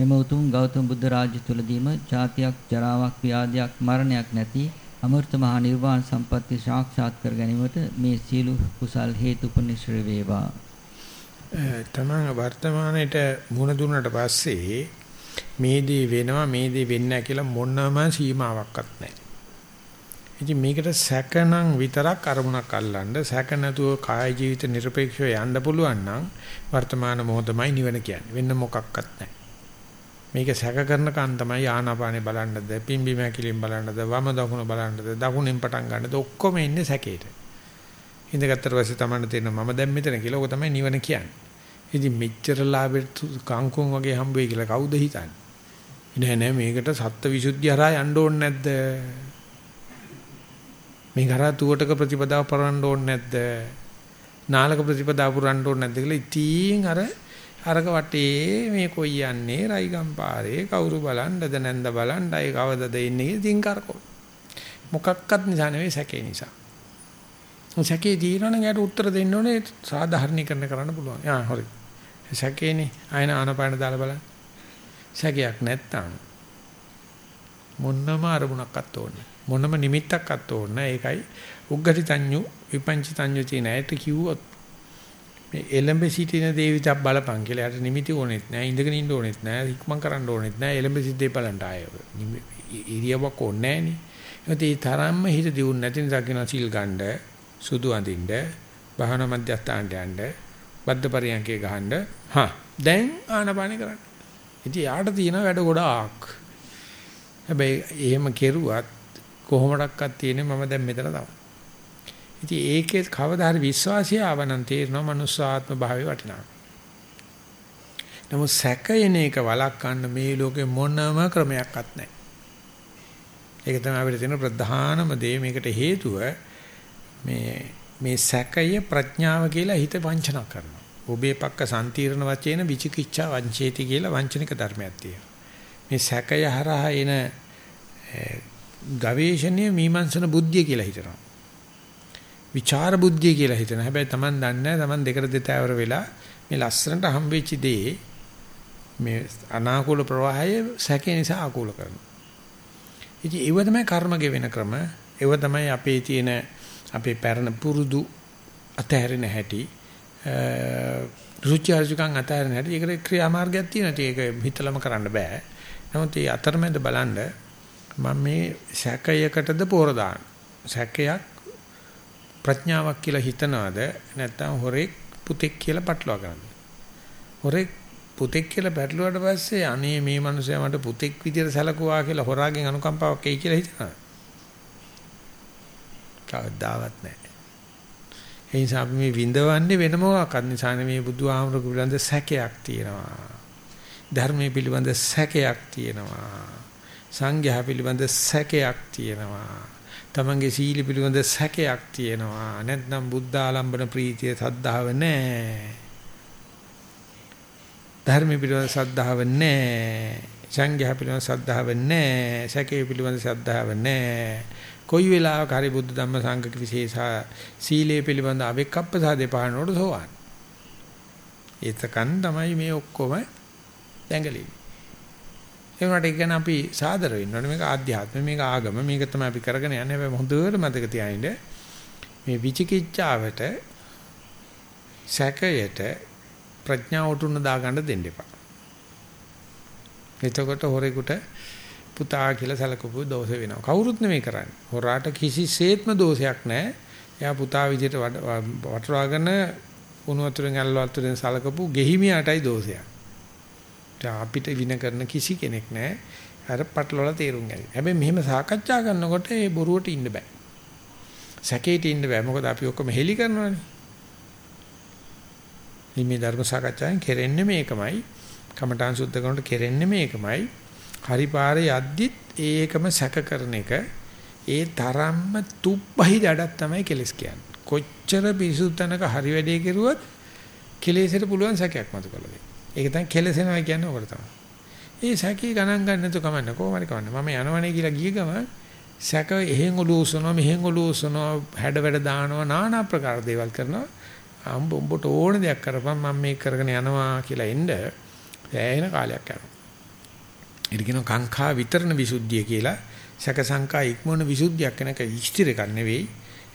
මෙම උතුම් ගෞතම බුද්ධ රාජ්‍ය තුලදීම ජාතියක්, ජරාවක්, ව්‍යාධියක්, මරණයක් නැති අමෘත මහ නිර්වාණ සම්පත්තිය සාක්ෂාත් කර ගැනීමට මේ සියලු කුසල් හේතු උපනිශ්‍ර වේවා. තමන් වර්තමානයේට මුණ දුන්නට පස්සේ මේ දේ වෙනවා මේ දේ වෙන්නේ නැහැ කියලා මොනම සීමාවක්වත් නැහැ. ඉතින් මේකට සැකනම් විතරක් අරමුණක් අල්ලන්න සැක නැතුව කාය ජීවිත নিরপেক্ষව යන්න පුළුවන් නම් වර්තමාන මොහොතමයි නිවන කියන්නේ. වෙන මොකක්වත් නැහැ. මේක සැක කරන කන් තමයි ආනාපානේ බලන්නද, පිම්බි මැකිලින් බලන්නද, වම දකුණ බලන්නද, දකුණෙන් පටන් ගන්නද ඔක්කොම ඉන්නේ සැකේට. ඉඳගත්තර පස්සේ තමන්න තේරෙන මම දැන් මෙතන කියලා. ඕක තමයි නිවන කියන්නේ. ඉතින් මෙච්චර ලාභෙට කංකුම් වගේ හම්බ වෙයි කියලා කවුද හිතන්නේ? නෑ නෑ මේකට සත්ත්ව วิ සුද්ධිය හරහා යන්න ඕනේ නැද්ද? මේ කරා තුවටක ප්‍රතිපදාව පරවන්න ඕනේ නැද්ද? නාලක ප්‍රතිපදාව පුරන්න ඕනේ නැද්ද කියලා ඉතින් අර අරක වටේ මේ කොයි යන්නේ රයිගම් පාරේ කවුරු බලන්නද නැන්ද බලන්න අය කවදද එන්නේ ඉතින් කරකෝ. මොකක්වත් නිසා නෙවෙයි සැකේ නිසා. සැකේ දීනවනම් යාට උත්තර දෙන්න ඕනේ සාධාරණීකරණය කරන්න පුළුවන්. ආ හරි. සැකේනේ අයන ආනපාන දාලා බලන්න. සැකයක් නැත්තම් මොන්නම අරමුණක්වත් ඕනේ. මොනම නිමිත්තක්වත් ඕනේ. ඒකයි උග්ගටි තඤ්ඤු විපංචි තඤ්ඤු තියෙන ඇයට කිව්වොත් මේ එලඹ සිටින දේවිතක් බලපං කියලා. යාට නිමිති ඕනෙත් නෑ, ඉඳගෙන ඉන්න ඕනෙත් නෑ, ඉක්මන් කරන්න ඕනෙත් නෑ. එලඹ සිටේ බලන්න ආය. ඉරියව්වක් ඕනේ නෑනේ. ඒත් ඒ තරම්ම හිත දියුන් නැති නිසා කියන සිල් ගන්න, සුදු අඳින්න, භාවනා මධ්‍යස්ථානට යන්න, බද්ධ පරියන්කේ ගහන්න. හා දැන් ආනපාන කරන්න. ඉතින් යාට තියෙන වැඩ ගොඩාක්. හැබැයි එහෙම කෙරුවත් කොහොමඩක්වත් තියෙන්නේ මම දැන් මෙතන තමයි. ඉතින් ඒකේ කවදා හරි විශ්වාසය ආවනම් තේරෙනවා මනුස්සාත්ම භාවයේ වටිනාකම. නමුත් සැකයන එක වළක්වන්න මේ ලෝකේ මොනම ක්‍රමයක්වත් නැහැ. ඒක තමයි අපිට තියෙන ප්‍රධානම දේ මේකට හේතුව මේ මේ සැකය ප්‍රඥාව කියලා හිත වංචනා කරනවා. ඔබේ පක්ක සම්තිරණ වචේන විචිකිච්ඡා වංචේති කියලා වංචනික ධර්මයක් තියෙනවා. මේ සැකය හරහා එන ගවේෂණීය මීමන්සන බුද්ධිය කියලා හිතනවා. විචාර බුද්ධිය කියලා හිතනවා. හැබැයි Taman දන්නේ Taman දෙකට දෙතෑවර වෙලා මේ ලස්සනට හම්බෙච්ච දේ මේ අනාකූල ප්‍රවාහය සැකේ නිසා ආකූල කරනවා. ඉතින් ඒව තමයි කර්ම ගෙවෙන ක්‍රම. ඒව තමයි අපේ තියෙන අපේ පැරණ පුරුදු අතහැරෙන හැටි රුචි අරුචිකම් අතහැරෙන හැටි ඒකට ක්‍රියාමාර්ගයක් තියෙනවා. ඒක හිතලම කරන්න බෑ. නමුත් මේ අතරමැද බලන්න මම මේ සැකයකටද පෝර දාන. සැකයක් ප්‍රඥාවක් කියලා හිතනවාද නැත්නම් හොරෙක් පුතෙක් කියලා පටලවා ගන්නද? හොරෙක් පුතෙක් කියලා පැටලුවාට පස්සේ අනේ මේ මනුස්සයා මට පුතෙක් විදියට සැලකුවා කියලා හොරාගෙන් අනුකම්පාවක් එයි කියලා හිතනවා. කවදාවත් නැහැ. ඒ නිසා අපි මේ විඳවන්නේ වෙන මොකක්වත් නිසානේ මේ බුදුහාමුදුරු පිළිබඳ සැකයක් තියෙනවා. ධර්මයේ පිළිබඳ සැකයක් තියෙනවා. සංඝයා පිළිබඳ සැකයක් තියෙනවා. තමන්ගේ සීල පිළිබඳ සැකයක් තියෙනවා. නැත්නම් බුද්ධ ආලම්බන ප්‍රීතිය සද්ධාව නැහැ. ධර්ම පිළිබඳ සද්ධාව නැහැ. සංඝයා පිළිබඳ සද්ධාව නැහැ. සැකේ පිළිබඳ සද්ධාව නැහැ. කොයි වෙලාවක හරි බුද්ධ ධම්ම සංඝ විශේෂා සීලයේ පිළිබඳ අවෙක්කප්පසාදේ පහනකොට සෝවන්. ඒතකන් තමයි මේ ඔක්කොම දැඟලෙන්නේ. ඒ වුණාට ඒක ගැන අපි සාදර වෙන්න ඕනේ මේක ආධ්‍යාත්ම මේක ආගම මේක තමයි අපි කරගෙන යන්නේ හැබැයි හොඳට මතක තියාගන්න මේ විචිකිච්ඡාවට සැකයට ප්‍රඥාව උතුන්න දාගන්න දෙන්න එපා. එතකොට හොරෙකුට පුතා කියලා සැලකපු දෝෂ වෙනවා. කවුරුත් නෙමෙයි කරන්නේ. හොරාට කිසිසේත්ම දෝෂයක් නැහැ. එයා පුතා විදිහට වටරාගෙන උණු වතුරෙන් ඇල්ල වතුරෙන් සලකපු ගෙහිමියාටයි දෝෂයක්. අපිට වින කරන කිසි කෙනෙක් නැහැ. අර පටලවලා තේරුම් ගන්න. හැබැයි මෙහෙම සාකච්ඡා කරනකොට ඒ බොරුවට ඉන්න බෑ. සැකේට ඉන්න බෑ. මොකද අපි ඔක්කොම හෙලි කරනවානේ. මේ ධර්ම සාකච්ඡාවෙන් කෙරෙන්නේ මේකමයි. කමඨාන් සුද්ධ කරනකොට කෙරෙන්නේ මේකමයි. හරි පාරේ යද්දිත් ඒකම සැක කරන එක ඒ තරම්ම තුබ්බහි දඩක් තමයි කෙලස් කියන්නේ. කොච්චර පිසුත් තැනක හරි වැඩේ කෙරුවත් කෙලෙසට පුළුවන් සැකයක් මතු කරලා දෙන්න. ඒක තමයි කෙලසෙනවා කියන්නේ ඔකට තමයි. ඒ සැකේ ගණන් ගන්න නැතුව කමන්න කොහොමද කමන්න. මම යනවනේ කියලා ගිය ගම සැක එහෙන් ඔලුව උසනවා මෙහෙන් ඔලුව උසනවා හැඩ වැඩ දානවා নানা ප්‍රකාර දේවල් කරනවා. අම්බ උඹට ඕන දෙයක් කරපන් මම මේක කරගෙන යනවා කියලා එන්න ඈන කාලයක් යනවා. ඒක කියනවා කාංකා විතරණ විසුද්ධිය කියලා සැක සංකා ඉක්මන විසුද්ධියක් වෙනක ඉස්තිර එකක් නෙවෙයි.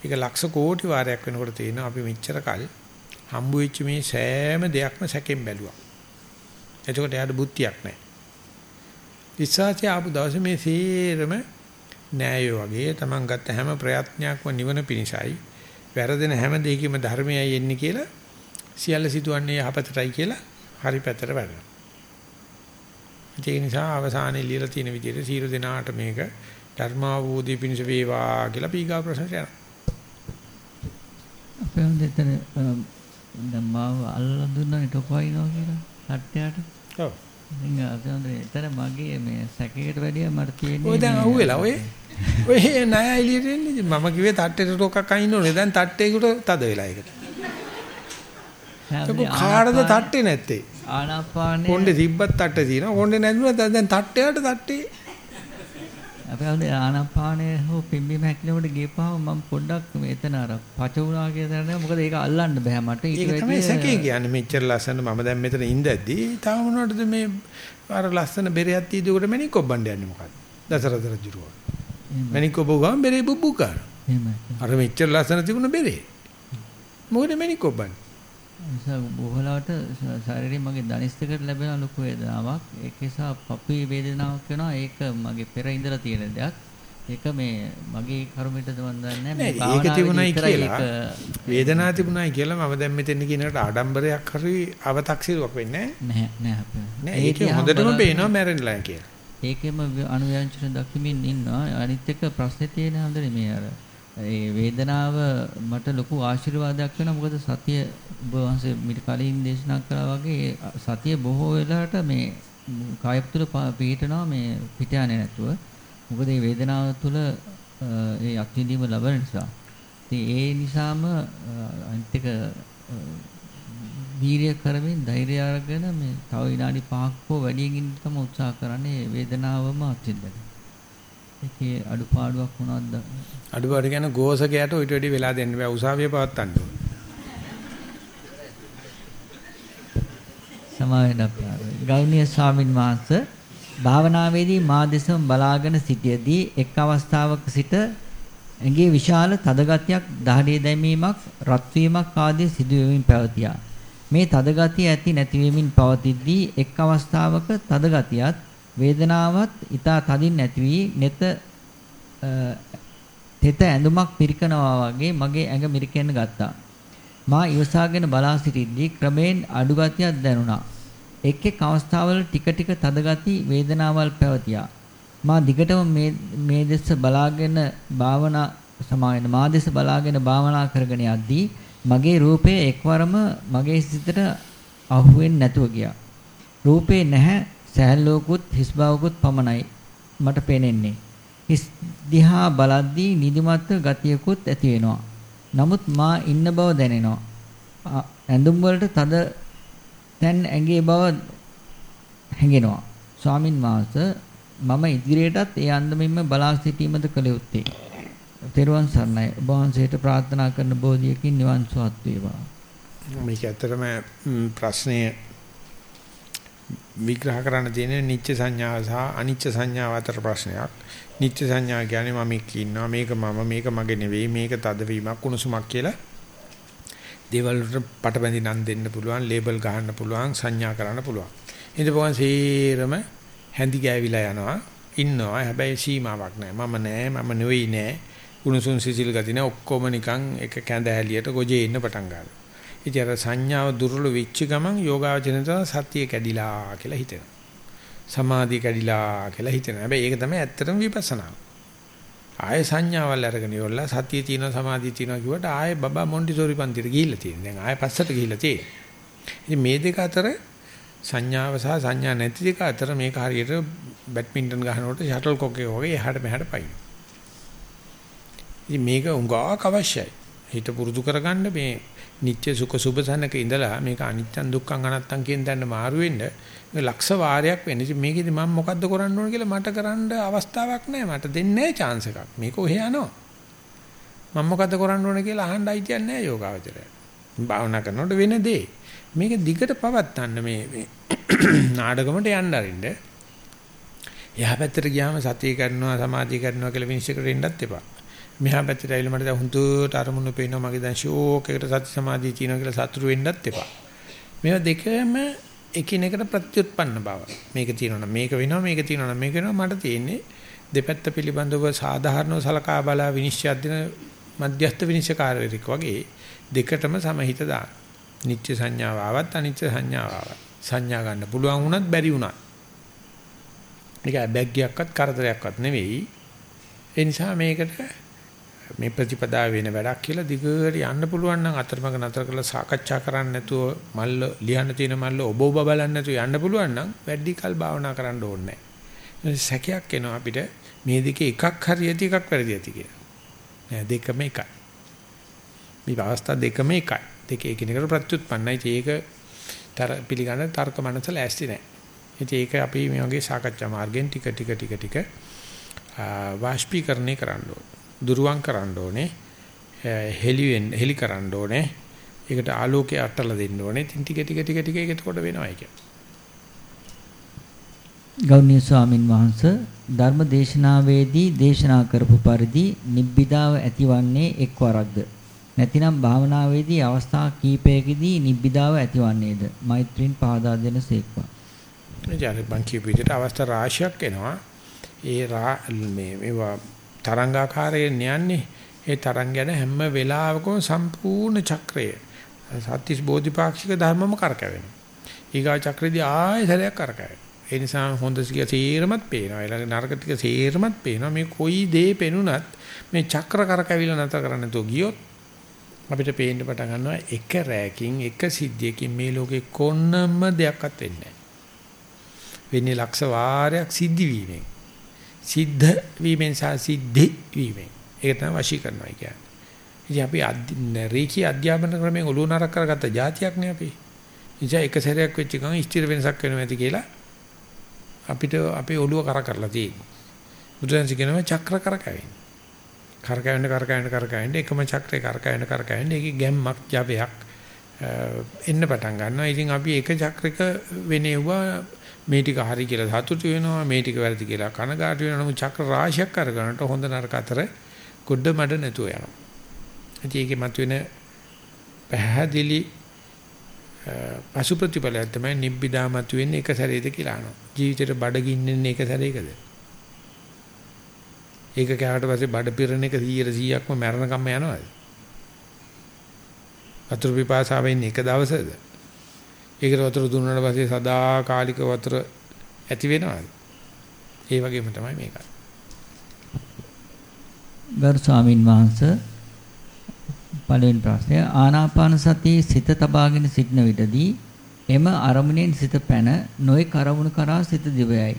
ඒක ලක්ෂ කෝටි වාරයක් වෙනකොට තියෙනවා අපි මෙච්චර කල් හම්බ වෙච්ච මේ සෑම දෙයක්ම සැකෙන් බැලුවා. එතකොට එයාට බුද්ධියක් නැහැ. විශ්වාසය ආපු දවසේ මේ සේරම න්යාය වගේ තමන් ගත්ත හැම ප්‍රයත්නයක්ම නිවන පිණිසයි වැරදෙන හැම දෙයකම ධර්මයයි එන්නේ කියලා සියල්ල සිදුවන්නේ යහපතටයි කියලා හරි පැත්තට වැඩනවා. ඒ නිසා අවසානයේ ලියලා තියෙන විදිහට සීල දෙනාට මේක ධර්මාවෝධි පිණිස වේවා කියලා පීගා ප්‍රශ්න කරනවා. අපේ දෙතන දැන් මාව අල්ලලා දුන්නානේ ටොපයිනවා කියලා හට්ටයට. ඔව්. ඉතින් හොඳේ එතන මගේ මේ සැකේට වැඩිය මට තියෙන්නේ ඔය දැන් අහුවෙලා ඔය ඔය නෑ එළියට එන්නේ මම කිව්වේ තට්ටේට ටොකක් අයින්න ඕනේ දැන් තට්ටේකට තද වෙලා ඒකට ඒක කාටද තට්ටේ නැත්තේ ආනාපානේ කොණ්ඩේ තිබ්බත් තට්ටේ තියෙනවා කොණ්ඩේ නැතුණා දැන් තට්ටේට තට්ටේ අපි හොඳේ ආනාපානේ හෝ පිම්බි මැක්ලෙකට ගියපුවාම මම පොඩ්ඩක් මෙතන අර පච වුණා කියලා දැනනවා මොකද ඒක අල්ලන්න බෑ මට. ඊට ඒක තමයි සැකේ කියන්නේ. මෙච්චර ලස්සන මම දැන් මෙතන ඉඳද්දි තාම මොනවටද මේ අර ලස්සන බෙරයක් තීදුවකට මැණික් කොබ්බන්න යන්නේ මොකද්ද? දසරත රජුරුව මැණික් කොබ්බ ගාම බෙරේ බුබ්බු එහෙමයි. අර මෙච්චර ලස්සන තිබුණ බෙරේ. මොකද මැණික් කොබ්බන්නේ නිසා බොහෝලාවට ශරීරයේ මගේ දනිස්තකට ලැබෙන ලොකු වේදනාවක්. ඒක නිසා පපුවේ වේදනාවක් වෙනවා. ඒක මගේ පෙර ඉඳලා තියෙන දෙයක්. ඒක මේ මගේ කර්මයටද මන් දන්නේ මේ ඒක තිබුණයි කියලා. වේදනාව තිබුණයි කියලා මම දැන් මෙතන කියනකට ආඩම්බරයක් හරි අව탁සිරුවක් වෙන්නේ නැහැ නැහැ නෑ ඒක හොඳටම පේනවා මැරෙන්නලා කියලා. ඒකෙම අනුයන්චන දක්මින් ඉන්නවා. අනිත් එක ප්‍රශ්නේ තියෙන හොඳනේ මේ අර ඒ වේදනාව මට ලොකු ආශිර්වාදයක් වෙනවා. මොකද සතිය ඔබ වහන්සේ මිට කලින් දේශනා කළා වගේ සතිය බොහෝ වෙලාවට මේ කාය තුළ පිහිටනවා මේ පිට යන්නේ නැතුව. මොකද මේ වේදනාව තුළ ඒ අත්විඳීම ලැබෙන නිසා. ඉතින් ඒ නිසාම අනිත් එක වීරිය කරමින් ධෛර්යය අරගෙන මේ තව විනාඩි 5ක් හෝ වැඩියෙන් ඉන්න තම උත්සාහ කරන්නේ වේදනාවම අත්විඳින්න. ඒකේ අඩුපාඩුවක් මොනවද? අඩුපාඩු කියන්නේ ගෝසකයට ඊට වැඩි වෙලා දෙන්න බෑ උසාවිය පවත්තන්න ඕනේ. සමාවෙන්න ගෞණීය ස්වාමින් වහන්සේ භාවනාවේදී මා දෙසම බලාගෙන සිටියේදී එක් අවස්ථාවක සිට ඇඟේ විශාල තදගතියක් දහඩිය දැමීමක් රත් වීමක් ආදී සිදුවෙමින් පැවතියා. මේ තදගතිය ඇති නැතිවෙමින් පවතිද්දී එක් අවස්ථාවක තදගතියත් වේදනාවත් ඊතා තදින් නැති වී net තෙත ඇඳුමක් පිරිකනවා වගේ මගේ ඇඟ මිරිකෙන්න ගත්තා. මා ඉවසාගෙන බලා සිටිද්දී ක්‍රමෙන් අඩුගතියක් දැනුණා. එක් එක් අවස්ථාවල ටික ටික තද ගති වේදනාවල් පැවතියා. මා දිගටම මේ මේ දෙස බලාගෙන භාවනා සමායන මා දෙස බලාගෙන භාවනා කරගෙන යද්දී මගේ රූපය එක්වරම මගේ සිතට අහුවෙන්නේ නැතුව ගියා. රූපේ නැහැ සෑහලෝකුත් හිස් බවකුත් පමණයි මට පේනෙන්නේ. හිස් දිහා බලද්දී නිදිමත් ගතියකුත් ඇති වෙනවා. නමුත් මා ඉන්න බව දැනෙනවා. ඇඳුම් වලට තද තැන් ඇඟේ බව හැඟෙනවා. ස්වාමින් වහන්සේ මම ඉදිරියටත් ඒ අන්දමින්ම බලා සිටීමද කළ යුත්තේ. තෙරුවන් සරණයි. ඔබ වහන්සේට ප්‍රාර්ථනා කරන බෝධියකින් නිවන් සුවත් වේවා. මේක ඇත්තටම ප්‍රශ්නය විග්‍රහ කරන්න තියෙන නිත්‍ය සංඥාව සහ අනිත්‍ය සංඥාව අතර ප්‍රශ්නයක්. නිත්‍ය සංඥා කියන්නේ මම ඉන්නවා මේක මම මේක මගේ නෙවෙයි මේක තදවීමක් කුණුසුමක් කියලා දේවල් වලට පටබැඳි නම් දෙන්න පුළුවන් ලේබල් ගහන්න පුළුවන් සංඥා කරන්න පුළුවන්. ඉතින් සීරම හැඳි ගෑවිලා යනවා ඉන්නවා හැබැයි සීමාවක් නැහැ. මම නෑ මම නෙවෙයි නෑ. කුණුසුන් සිසිල් ගති නෑ ඔක්කොම නිකන් එක කැඳ ඇලියට ගොජේ ඉන්න පටන් ගන්නවා. ඉතින් අර සංඥාව දුර්වල වෙච්ච ගමන් යෝගාවචනත සතිය කැඩිලා කියලා හිතෙනවා. සමාධිය කැඩිලා කියලා හිතෙනවා. හැබැයි ඒක තමයි ඇත්තටම විපස්සනා. ආය සංඥාවල් අරගෙන ඉවරලා සතිය තියෙනවා සමාධිය තියෙනවා කිව්වට ආය බබා මොන්ටිසෝරි පන්තියට ගිහිල්ලා තියෙනවා. දැන් ආය පස්සට ගිහිල්ලා තියෙනවා. ඉතින් මේ දෙක අතර සංඥාව සහ සංඥා නැති දෙක අතර මේක හරියට බැඩ්මින්ටන් ගහනකොට ෂටල් කොක් එක වගේ එහාට මෙහාට පයින්. ඉතින් මේක උඟාවක් අවශ්‍යයි. හිත පුරුදු කරගන්න මේ නිත්‍ය සුඛ සුභසනක ඉඳලා මේක අනිත්‍යං දුක්ඛං අනත්තං කියන දන්න මාරු වෙන්න මේ ලක්ෂ වාරයක් වෙන. ඉතින් මේකෙදි මම මොකද්ද කරන්න ඕන කියලා මට කරන්න අවස්ථාවක් නැහැ. මට දෙන්නේ නැහැ chance එකක්. මේක ඔහෙ යනවා. මම මොකද්ද කරන්න ඕන කියලා අහන්න අයිතියක් නැහැ යෝගාවචරය. භාවනා කරනකොට වෙන දේ. මේක දිගට පවත්වන්න මේ මේ නාඩගමට යන්න අරින්න. එහා පැත්තට ගියාම සතිය කරනවා සමාධිය කරනවා කියලා විනිශ්චය කරෙන්නත් එපා. මෙහා පැත්තට ඇවිල්ලා මට දැන් හුදුට අරමුණු පේනවා මගේ දැන් ෂෝක් එකට සති සමාධිය තියෙනවා කියලා සතුරු වෙන්නත් එපා. මේවා දෙකම එකිනෙකට ප්‍රත්‍යুৎපන්න බව. මේක තියෙනවා මේක වෙනවා මේක තියෙනවා මේක වෙනවා මට තියෙන්නේ දෙපැත්ත පිළිබඳව සාධාරණව සලකා බලා විනිශ්චය දෙන මධ්‍යස්ථ විනිශ්චයකාරයෙක් වගේ දෙකටම සමහිත දාන. නිත්‍ය සංඥාව ආවත් අනිත්‍ය සංඥාව ආවත්. සංඥා ගන්න පුළුවන් වුණත් බැරි වුණත්. මේක බැග්ගයක්වත් කරදරයක්වත් නෙවෙයි. ඒ නිසා මේකට මේ ප්‍රතිපදාව වෙන වැඩක් කියලා දිගට යන්න පුළුවන් නම් අතරමඟ නතර කරලා සාකච්ඡා කරන්න නැතුව මල්ල ලියන්න තියෙන මල්ල ඔබ ඔබ බලන්න නැතුව යන්න පුළුවන් නම් වැඩි කල් භාවනා කරන්න ඕනේ නැහැ. සැකයක් එනවා අපිට මේ දෙකේ එකක් හරි ඇති එකක් වැරදි ඇති කියලා. නෑ දෙකම එකයි. මේ අවස්ථා දෙකම එකයි. දෙක එකිනෙකට ප්‍රත්‍යুৎපන්නයි. ඒක තර පිළිගන්න තර්ක මනස ලෑස්ති නෑ. ඉතින් ඒක අපි මේ වගේ සාකච්ඡා මාර්ගෙන් ටික ටික ටික ටික වාෂ්පීකරණය කරන්න ඕනේ. දුරුවන් කරන්න ඕනේ. හෙලිවෙන් හෙලි කරන්න ඕනේ. ඒකට ආලෝකය අටලා දෙන්න ඕනේ. ඉතින් ටික ටික ටික ටික ඒක එතකොට වෙනවා ඒක. ගෞණීය ස්වාමින් වහන්සේ ධර්ම දේශනාවේදී දේශනා කරපු පරිදි නිබ්බිදාව ඇතිවන්නේ එක්වරක්ද නැතිනම් භාවනාවේදී අවස්ථා කීපයකදී නිබ්බිදාව ඇතිවන්නේද මෛත්‍රීන් පහදා දෙන සේක්වා. එයාට බං කියපු විදිහට අවස්ථා රාශියක් එනවා. ඒ මේ මේවා තරංගාකාරයෙන් යන්නේ ඒ තරංග යන හැම වෙලාවකම සම්පූර්ණ චක්‍රය සත්‍තිස් බෝධිපාක්ෂික ධර්මම කරකැවෙනවා. ඊගා චක්‍රෙදී ආයෙ සැරයක් කරකැවෙනවා. ඒ නිසා හොඳ සිය සේරමත් පේනවා. ඊළඟ නරක ටික සේරමත් පේනවා. මේ කොයි දේ පෙනුනත් මේ චක්‍ර කරකැවිලා නැතර කරන්න නැතුව ගියොත් අපිට පේන්න පටන් ගන්නවා එක රැයකින් එක සිද්ධියකින් මේ ලෝකේ කොන්නම දෙයක්වත් වෙන්නේ නැහැ. වෙන්නේ ලක්ෂ වාරයක් සිද්ධි වීමෙන්. සිද්ධ වීමෙන් සහ සිද්ධි වීමෙන්. ඒක තමයි වශී කරනවා කියන්නේ. ඉතින් අපි රේඛී අධ්‍යාපන ක්‍රමයෙන් ඔළුව නරක කරගත්ත જાතියක් නේ අපි. ඉතින් එක සැරයක් වෙච්ච ගමන් ස්ථිර වෙනසක් වෙනවා ඇති කියලා අපිට අපේ ඔළුව කර කරලා තියෙනවා. බුදුන්සේ කියනවා චක්‍ර කරකැවෙන. කරකැවෙන්න කරකැවෙන්න කරකැවෙන්න එකම චක්‍රේ කරකැවෙන්න කරකැවෙන්න ඒකේ ගැම්මක් ජවයක් එන්න පටන් ගන්නවා. ඉතින් අපි එක චක්‍රයක වෙනෙව්වා මේ ටික හරි කියලා සතුටු වෙනවා මේ ටික වැරදි කියලා කනගාටු වෙනවා නමුත් චක්‍ර රාශියක් අරගෙනට හොඳ නරක අතර ගොඩ මඩ නැතුව යනවා. ඉතින් ඒකේ මතුවෙන පැහැදිලි පසු ප්‍රතිඵලයක් තමයි නිබ්බිදා මතුවෙන්නේ එක සැරේද කියලා අහනවා. ජීවිතේට බඩගින්නෙන්නේ එක සැරේකද? ඒක කෑවට පස්සේ බඩ පිරෙන එක 100%ක්ම මරණකම්ම යනවාද? වතුරු පිපාසාවෙන් එක දවසද? ඒකට වතුර දුන්නාට පස්සේ සදාකාලික වතුර ඇති වෙනවද? ඒ වගේම තමයි මේක. ගරු ස්වාමින් වහන්සේ පළවෙනි ප්‍රශ්නය ආනාපාන සතියේ සිත තබාගෙන සිටන විටදී එම අරමුණෙන් සිත පැන නොයෙක් අරමුණු කරා සිත දිවයයි.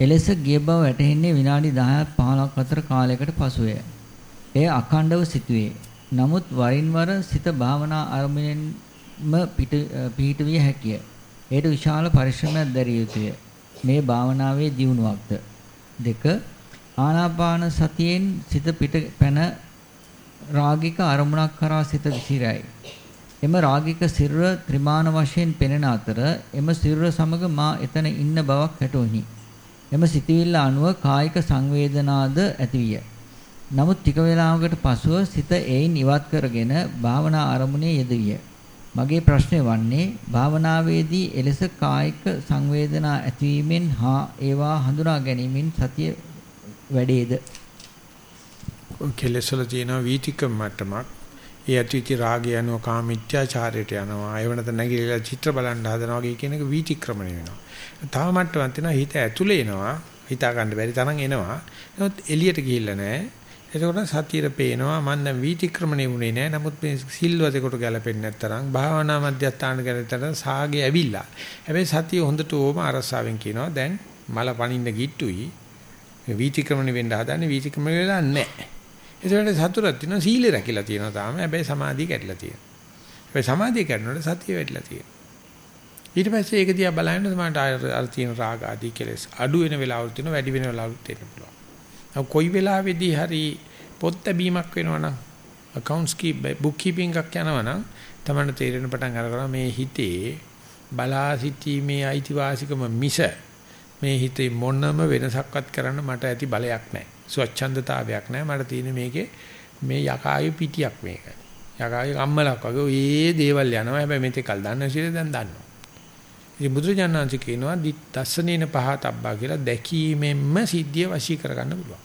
එලෙස ගිය බව වැටහෙන්නේ විනාඩි 10ක් 15ක් අතර කාලයකට පසුය. එය අඛණ්ඩව සිටුවේ. නමුත් වරින් වර සිත භාවනා අරමුණෙන්ම පිහිට විය හැකිය. ඒට විශාල පරිශ්‍රමයක් දැරිය යුතුය. මේ භාවනාවේ දියුණුවක්ද. දෙක ආනාපාන සතියෙන් සිත පිට පැන රාගික අරමුණක් කරා සිත විසිරයි. එම රාගික සිරුර ත්‍රිමාන වශයෙන් පෙනෙන අතර එම සිරුර සමග මා එතන ඉන්න බවක් හැටොහි. එම සිතවිල්ල අනුව කායික සංවේදනාද ඇතිවිය. නමුත් ටික වේලාවකට පසුව සිත එයින් ඉවත් කරගෙන භාවනා ආරමුණේ යෙදිය. මගේ ප්‍රශ්නය වන්නේ භාවනාවේදී එලෙස කායික සංවේදනා ඇතිවීමෙන් හා ඒවා හඳුනා ගැනීමෙන් සතිය වැඩේද? කෙලෙසල තියෙන වීතිකම් මට්ටමක් ඒ ඇතිවිච රාගය යනවා කාමීත්‍යාචාරයට යනවා ඒව නැත නැගිලා චිත්‍ර බලන්න හදනවා වගේ කියන එක වීතික්‍රමණය වෙනවා. තව මට්ටමක් තියෙනවා හිත ඇතුලේ එනවා හිතා ගන්න බැරි තරම් එනවා. නමුත් එළියට ගිහිල්ලා නැහැ. එතකොට සතියේ පේනවා මම දැන් වීතික්‍රමණය වුණේ නැහැ. නමුත් මේ සිල්වතේකට ගැලපෙන්නේ නැත්තරම් භාවනා මධ්‍යස්ථාන ගැලතරම් සාගේ ඇවිල්ලා. හැබැයි සතිය හොඳට ඕම අරසාවෙන් කියනවා දැන් මල පනින්න ගිට්ටුයි. වීතික්‍රමණය වෙන්න හදන්නේ වීතික්‍රමණය වෙලා නැහැ. ඒකට සතුටක් තියෙනවා සීලය රැකිලා තියෙනවා තාම. හැබැයි සමාධිය කැඩලා තියෙනවා. හැබැයි සමාධිය කැඩනකොට සතිය වැඩිලා තියෙනවා. ඊට පස්සේ ඒක දිහා බලනකොට මට අර තියෙන රාග ආදී කෙලෙස් අඩු වෙන වෙලාවල් තියෙනවා වැඩි වෙන වෙලාවල් තියෙන්න පුළුවන්. අව කොයි වෙලාවෙදී හරි පොත් බැීමක් වෙනවනම් accounts keep book keeping එකක් යනවනම් තමයි තේරෙන පටන් අරගෙන මේ හිතේ බලා සිටීමේ අයිතිවාසිකම මිස මේ හිතේ මොනම වෙනසක්වත් කරන්න මට ඇති බලයක් නැහැ. ස්වච්ඡන්දතාවයක් නැහැ. මට තියෙන මේකේ මේ යකායේ පිටියක් මේක. යකායේ කම්මලක් වගේ ඔය දේවල් යනවා. හැබැයි මේකල් දන්න සිල දැන් දන්නවා. ඉතින් බුදුරජාණන්සේ කියනවා දස්සනේන පහතබ්බා කියලා දැකීමෙන්ම සිද්ධිය වශී කරගන්න පුළුවන්.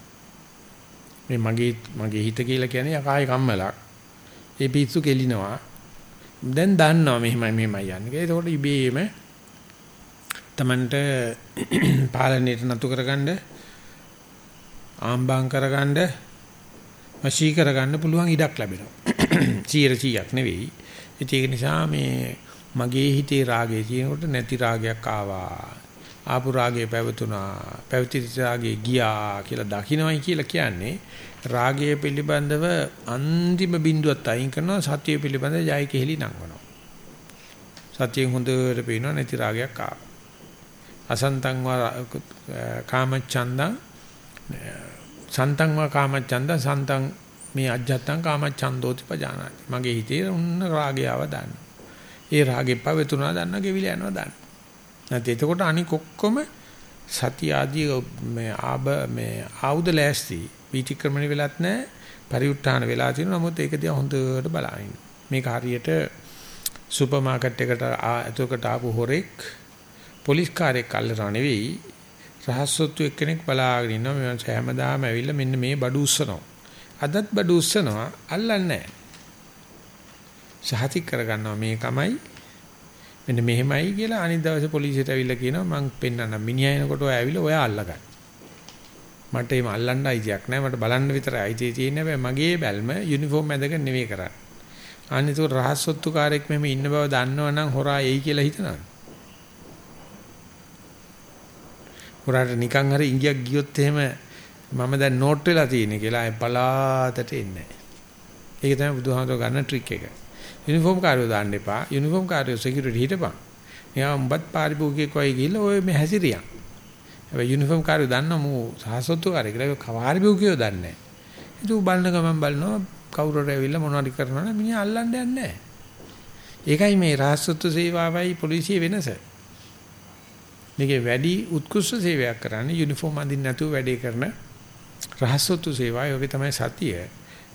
මේ මගේ මගේ හිත කියලා කියන්නේ යකායේ කම්මලක්. ඒ පිස්සු කෙලිනවා. දැන් දන්නවා මෙහෙමයි මෙහෙමයි යන්නේ. ඒකෝට ඉබේම තමන්ට පාලනයට නතු කරගන්න ආම්බාම් කරගන්න වශී කරගන්න පුළුවන් ඉඩක් ලැබෙනවා. 100ක් නෙවෙයි. ඒක නිසා මේ මගේ හිතේ රාගය තියෙනකොට නැති රාගයක් ආවා. ආපු රාගය පැවතුනා. පැවති රාගය ගියා කියලා දකින්නයි කියලා කියන්නේ රාගය පිළිබඳව අන්තිම බිඳුවත් අයින් කරනවා සත්‍ය පිළිබඳව ජය කෙහෙලි නංවනවා. සත්‍යයෙන් හොඳට පේනවා නැති රාගයක් ආවා. අසන්තං වා කාමච්ඡන්දං සන්තං වා කාමච්ඡන්ද සන්තං මේ අජ්ජත්තං කාමච්ඡන්දෝති පජානාති. මගේ හිතේ උන්න රාගය ආව දාන්න. ඒ රාගෙ පවෙතුනා දන්න ගෙවිල යනවා දාන්න. නැත්නම් එතකොට අනික ඔක්කොම සති ආදී මේ ආබ මේ ආයුධ ලෑස්ති විචක්‍රමණ වෙලත් නැහැ. පරිඋත්ථාන වෙලා තියෙනවා. නමුත් ඒක දිහා හොඳට බලන්න. මේක හරියට සුපර් මාකට් එකට එතකොට ආපු හොරෙක් පොලිස් කාර්යයක් අල්ලනවා නෙවෙයි රහස්සොත්තු එක්කෙනෙක් බලාගෙන ඉන්නවා මේ මං හැමදාම ඇවිල්ලා මෙන්න මේ බඩු උස්සනවා. අදත් බඩු උස්සනවා අල්ලන්නේ නැහැ. සහතික කරගන්නවා මේකමයි මෙන්න මෙහෙමයි කියලා අනිත් දවසේ පොලිසියට ඇවිල්ලා කියනවා මං පෙන්නන්න මිනිහා එනකොට ඔය ඇවිල්ලා ඔයා අල්ලගන්න. මට එහෙම අල්ලන්න අයිතියක් නැහැ මට බලන්න විතරයි අයිතිය තියෙන්නේ හැබැයි මගේ බැල්ම යුනිෆෝම් ඇඳගෙන නෙවෙයි කරන්නේ. අනිත් උ රහස්සොත්තු කාර්යයක් මෙහෙම ඉන්න බව දන්නවනම් හොරා එයි කියලා හිතනවා. හොරාට නිකන් හරි ඉංගියක් ගියොත් එහෙම මම දැන් නෝට් වෙලා තියෙන්නේ කියලා අය පලාතට එන්නේ නැහැ. ඒක තමයි බුදුහාමර ගන්න ට්‍රික් එක. යුනිෆෝම් කාර්යය දාන්න එපා. යුනිෆෝම් කාර්යය සිකියුරිටි හිටපන්. එයා උඹත් පාරිභෝගිකයෙක් වයි ගිහිල්ලා ඔය මේ හැසිරියන්. හැබැයි යුනිෆෝම් කාර්යය දන්න මූ සහසොත්තු කාර්යය කියලා කවාරිභෝගිකයෝ දන්නේ නැහැ. ඒක උ බලන ගමන් බලනවා කවුරුර ඇවිල්ලා මොනවද කරනවා නම් මිනිහා අල්ලන්න යන්නේ නැහැ. ඒකයි මේ රහස්සොත්තු සේවාවයි පොලිසිය වෙනස. මේකේ වැඩි උත්කෘෂ්ඨ සේවයක් කරන්නේ යුනිෆෝම් අඳින්න නැතුව වැඩේ කරන රහස්සොත්තු සේවාව යෝගේ තමයි සතිය.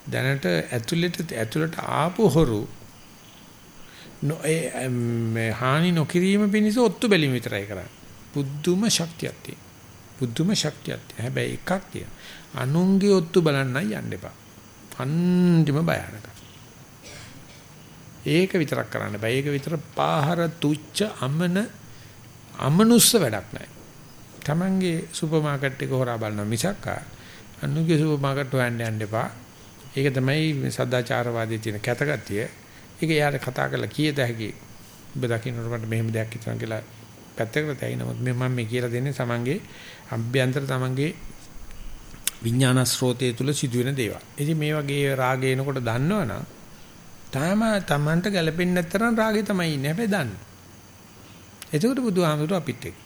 දැනට ඇතුළට ඇතුළට ආපු හොරු මේ eh, eh, හානි නොකිරීම පිණිස ඔත්තු බැලීම විතරයි කරන්නේ. බුද්ධුම ශක්තියක් තියෙන. බුද්ධුම ශක්තියක් තියෙන. හැබැයි එකක් තියෙන. අනුන්ගේ ඔත්තු බලන්නයි යන්න එපා. අන්තිම භයානක. ඒක විතරක් කරන්න බෑ. ඒක විතර පාහර තුච්ච අමන අමනුස්ස වැඩක් නෑ. Tamange සුපර් මාකට් එක හොරා බලන මිසක් අනුගේ සුපර් මාකට් හොයන්න යන්න එපා. ඒක තමයි සදාචාරවාදී තියෙන කැතගතිය. ඒක යාර කතා කරලා කීයද හැකි. ඔබ දකින්නට මට මෙහෙම දෙයක් හිතනවා කියලා පැත්තකට තැයි නමුත් මම මේ කියලා දෙන්නේ තමන්ගේ අභ්‍යන්තර තමන්ගේ විඥාන ස්රෝතය තුල සිදුවෙන දේවල්. ඉතින් මේ වගේ රාගය එනකොට දන්නවනම් තාම තමන්ට ගැළපෙන්නේ නැත්තරම් රාගය තමයි ඉන්නේ. හැබැයි දන්න. එතකොට බුදුහාමුදුරුවෝ අපිත් එක්ක.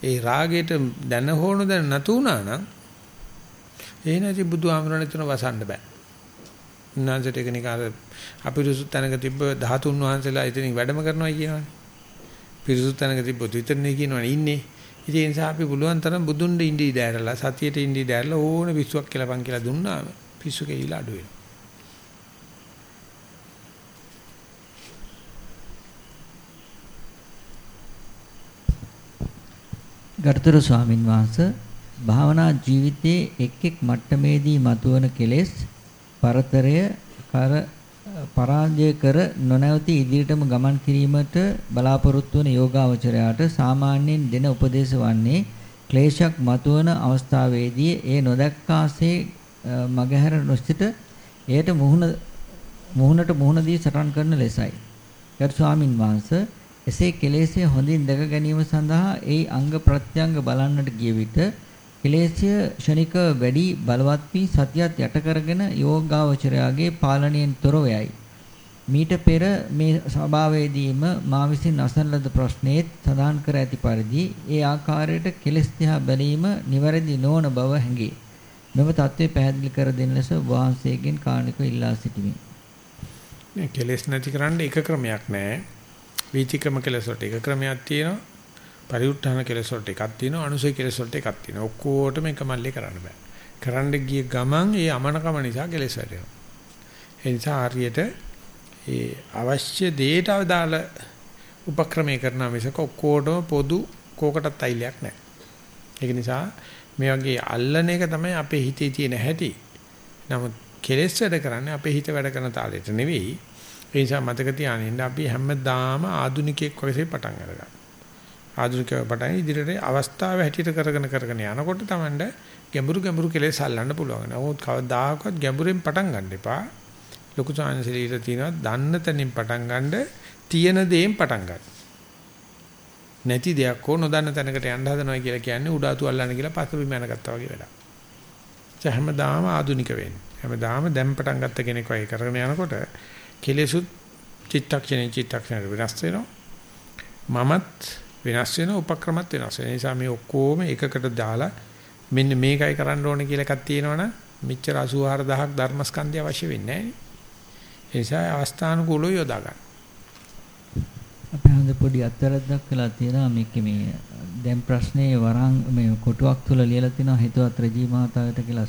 ඒ රාගයට දැන හෝන දැන නැතු වුණා නම් ඒ නැති බුදුහාමුදුරන් එතන වසන්න බෑ. උන්වහන්සේට ඒක නිකන් අර අපිරිසුත් තැනක තිබ්බ 13 වහන්සේලා එතනින් වැඩම කරනවා කියනවනේ. පිරිසුත් තැනක තිබ්බොත් විතරනේ කියනවනේ ඉන්නේ. ඉතින් ඒ නිසා අපි පුළුවන් තරම් බුදුන්ට ඉඳී දැරලා සතියට ඉඳී දැරලා ඕන පිස්සුවක් කියලාපන් කියලා දුන්නාම පිස්සු කෙයිලා අඩු වෙනවා. ගරුතර ස්වාමින් වහන්සේ භාවනා ජීවිතයේ එක් එක් මට්ටමේදී මතුවන කෙලෙස් පරතරය කර පරාජය කර නොනැවති ඉදිරියටම ගමන් කිරීමට බලාපොරොත්තු වන යෝගාවචරයාට සාමාන්‍යයෙන් දෙන උපදේශ වන්නේ ක්ලේශයක් මතුවන අවස්ථාවේදී ඒ නොදැක්කාසේ මගහැර නොසිට එයට මුහුණ මුහුණට මුහුණ දී සටන් කරන ලෙසයි. ගරු ස්වාමින් වහන්සේ එසේ කෙලෙස්ය හොඳින් දැක ගැනීම සඳහා ඒ අංග ප්‍රත්‍යංග බලන්නට ගිය විට කෙලෙස්ය ෂණික වැඩි බලවත් වී සතියත් යට කරගෙන යෝගාවචරයාගේ පාලනයෙන් තොරව යයි. මීට පෙර මේ ස්වභාවයේදීම මා විසින් අසන ලද ප්‍රශ්නයේත් සඳහන් කර ඇති පරිදි ඒ ආකාරයට කෙලෙස් දිහා බැලීම නිවැරදි නොවන බව හැඟේ. මෙම தત્ත්වය පැහැදිලි කර දෙන ලෙස වහන්සේගෙන් කාණිකව ඉල්ලා සිටිමි. නේ කෙලෙස් නැති කරන්න එක ක්‍රමයක් නැහැ. වීතික්‍රම කෙලෙස් වලට එක ක්‍රමයක් තියෙනවා. පරිඋත්ථාන කෙලෙස් වලට එකක් තියෙනවා අනුසය කෙලෙස් වලට එකක් තියෙනවා. ඔක්කොටම එක මල්ලේ කරන්න බෑ. කරන්න ගිය ගමන් ඒ අමනකම නිසා කෙලෙස් වැඩෙනවා ඒ නිසා ආර්යයට ඒ අවශ්‍ය දේට අදාළ උපක්‍රමයේ කරන මිසක ඔක්කොටම පොදු කෝකටත් අයිලයක් නැහැ ඒක නිසා මේ වගේ අල්ලන එක තමයි අපේ හිතේ තියෙන හැටි. නමුත් කෙලෙස් වැඩ කරන්නේ අපේ හිත වැඩ කරන තාලෙට නෙවෙයි. ඒ නිසා මතක තියාගන්න අපි හැමදාම ආදුනිකයෙක් වගේ පටන් අරගන්නවා ආධුනිකව පටන් ඉදිරියට අවස්ථාව හැටියට කරගෙන කරගෙන යනකොට Tamanda ගැඹුරු ගැඹුරු කෙලෙස් අල්ලන්න පුළුවන්. නමුත් කවදාකවත් ගැඹුරෙන් පටන් ගන්න එපා. ලොකු සාංශලීට තියෙනවා දන්න තැනින් පටන් ගන්න තියෙන දේෙන් පටන් ගන්න. නැති දෙයක් හෝ නොදන්න තැනකට යන්න හදනවා කියලා කියන්නේ උඩාතු අල්ලන්න කියලා පස්සබිම යනගත්තා වගේ වැඩක්. ඒ හැමදාම ආධුනික වෙන්නේ. හැමදාම දැන් පටන් ගත්ත කෙනෙක් වගේ කරගෙන යනකොට කෙලෙසුත් චිත්තක්ෂණේ චිත්තක්ෂණේ වෙනස් වෙනවා. මමත් වෙනස් වෙන උපක්‍රමත් වෙනස් වෙන. නිසා මේ ඔක්කොම එකකට දාලා මෙන්න මේකයි කරන්න ඕනේ කියලා එකක් තියෙනවනම් මෙච්චර 84000ක් ධර්මස්කන්ධය අවශ්‍ය වෙන්නේ නැහැ. ඒ නිසා අවස්ථානුකූලව යොදා ගන්න. අපි හඳ පොඩි අත්තරක් කළා තියෙනවා. මේක මේ දැන් ප්‍රශ්නේ වරන් මේ කොටුවක් තුල ලියලා තිනවා. හිතවත් රජී මහතාට කියලා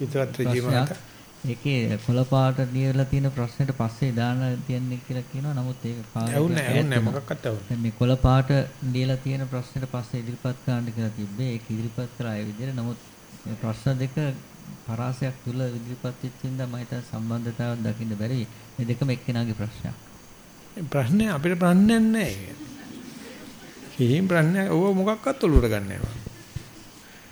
හිතවත් රජී මහතා ඒකේ කොළ පාට ලියලා තියෙන ප්‍රශ්නෙට පස්සේ දාන්න තියන්නේ කියලා කියනවා. නමුත් ඒක කාර්යය ඇහුන්නේ ඇහුන්නේ මොකක්වත් ඇහුන්නේ. මේ කොළ පාට ලියලා තියෙන ප්‍රශ්නෙට පස්සේ ඉදිරිපත් කරන්න කියලා තිබ්බේ. ඒක ඉදිරිපත් කරා ඒ විදිහට. නමුත් ප්‍රශ්න දෙක පරාසයක් තුල ඉදිරිපත් වෙච්ච ඉඳන් මම හිතා සම්බන්ධතාවයක් දකින්න බැරි. මේ දෙකම එක්කෙනාගේ ප්‍රශ්නයක්. ප්‍රශ්නේ අපිට ප්‍රශ්නයක් නැහැ. කිහිම් ප්‍රශ්නයක් ඕව මොකක්වත් ඔලුවට ගන්න නැහැ.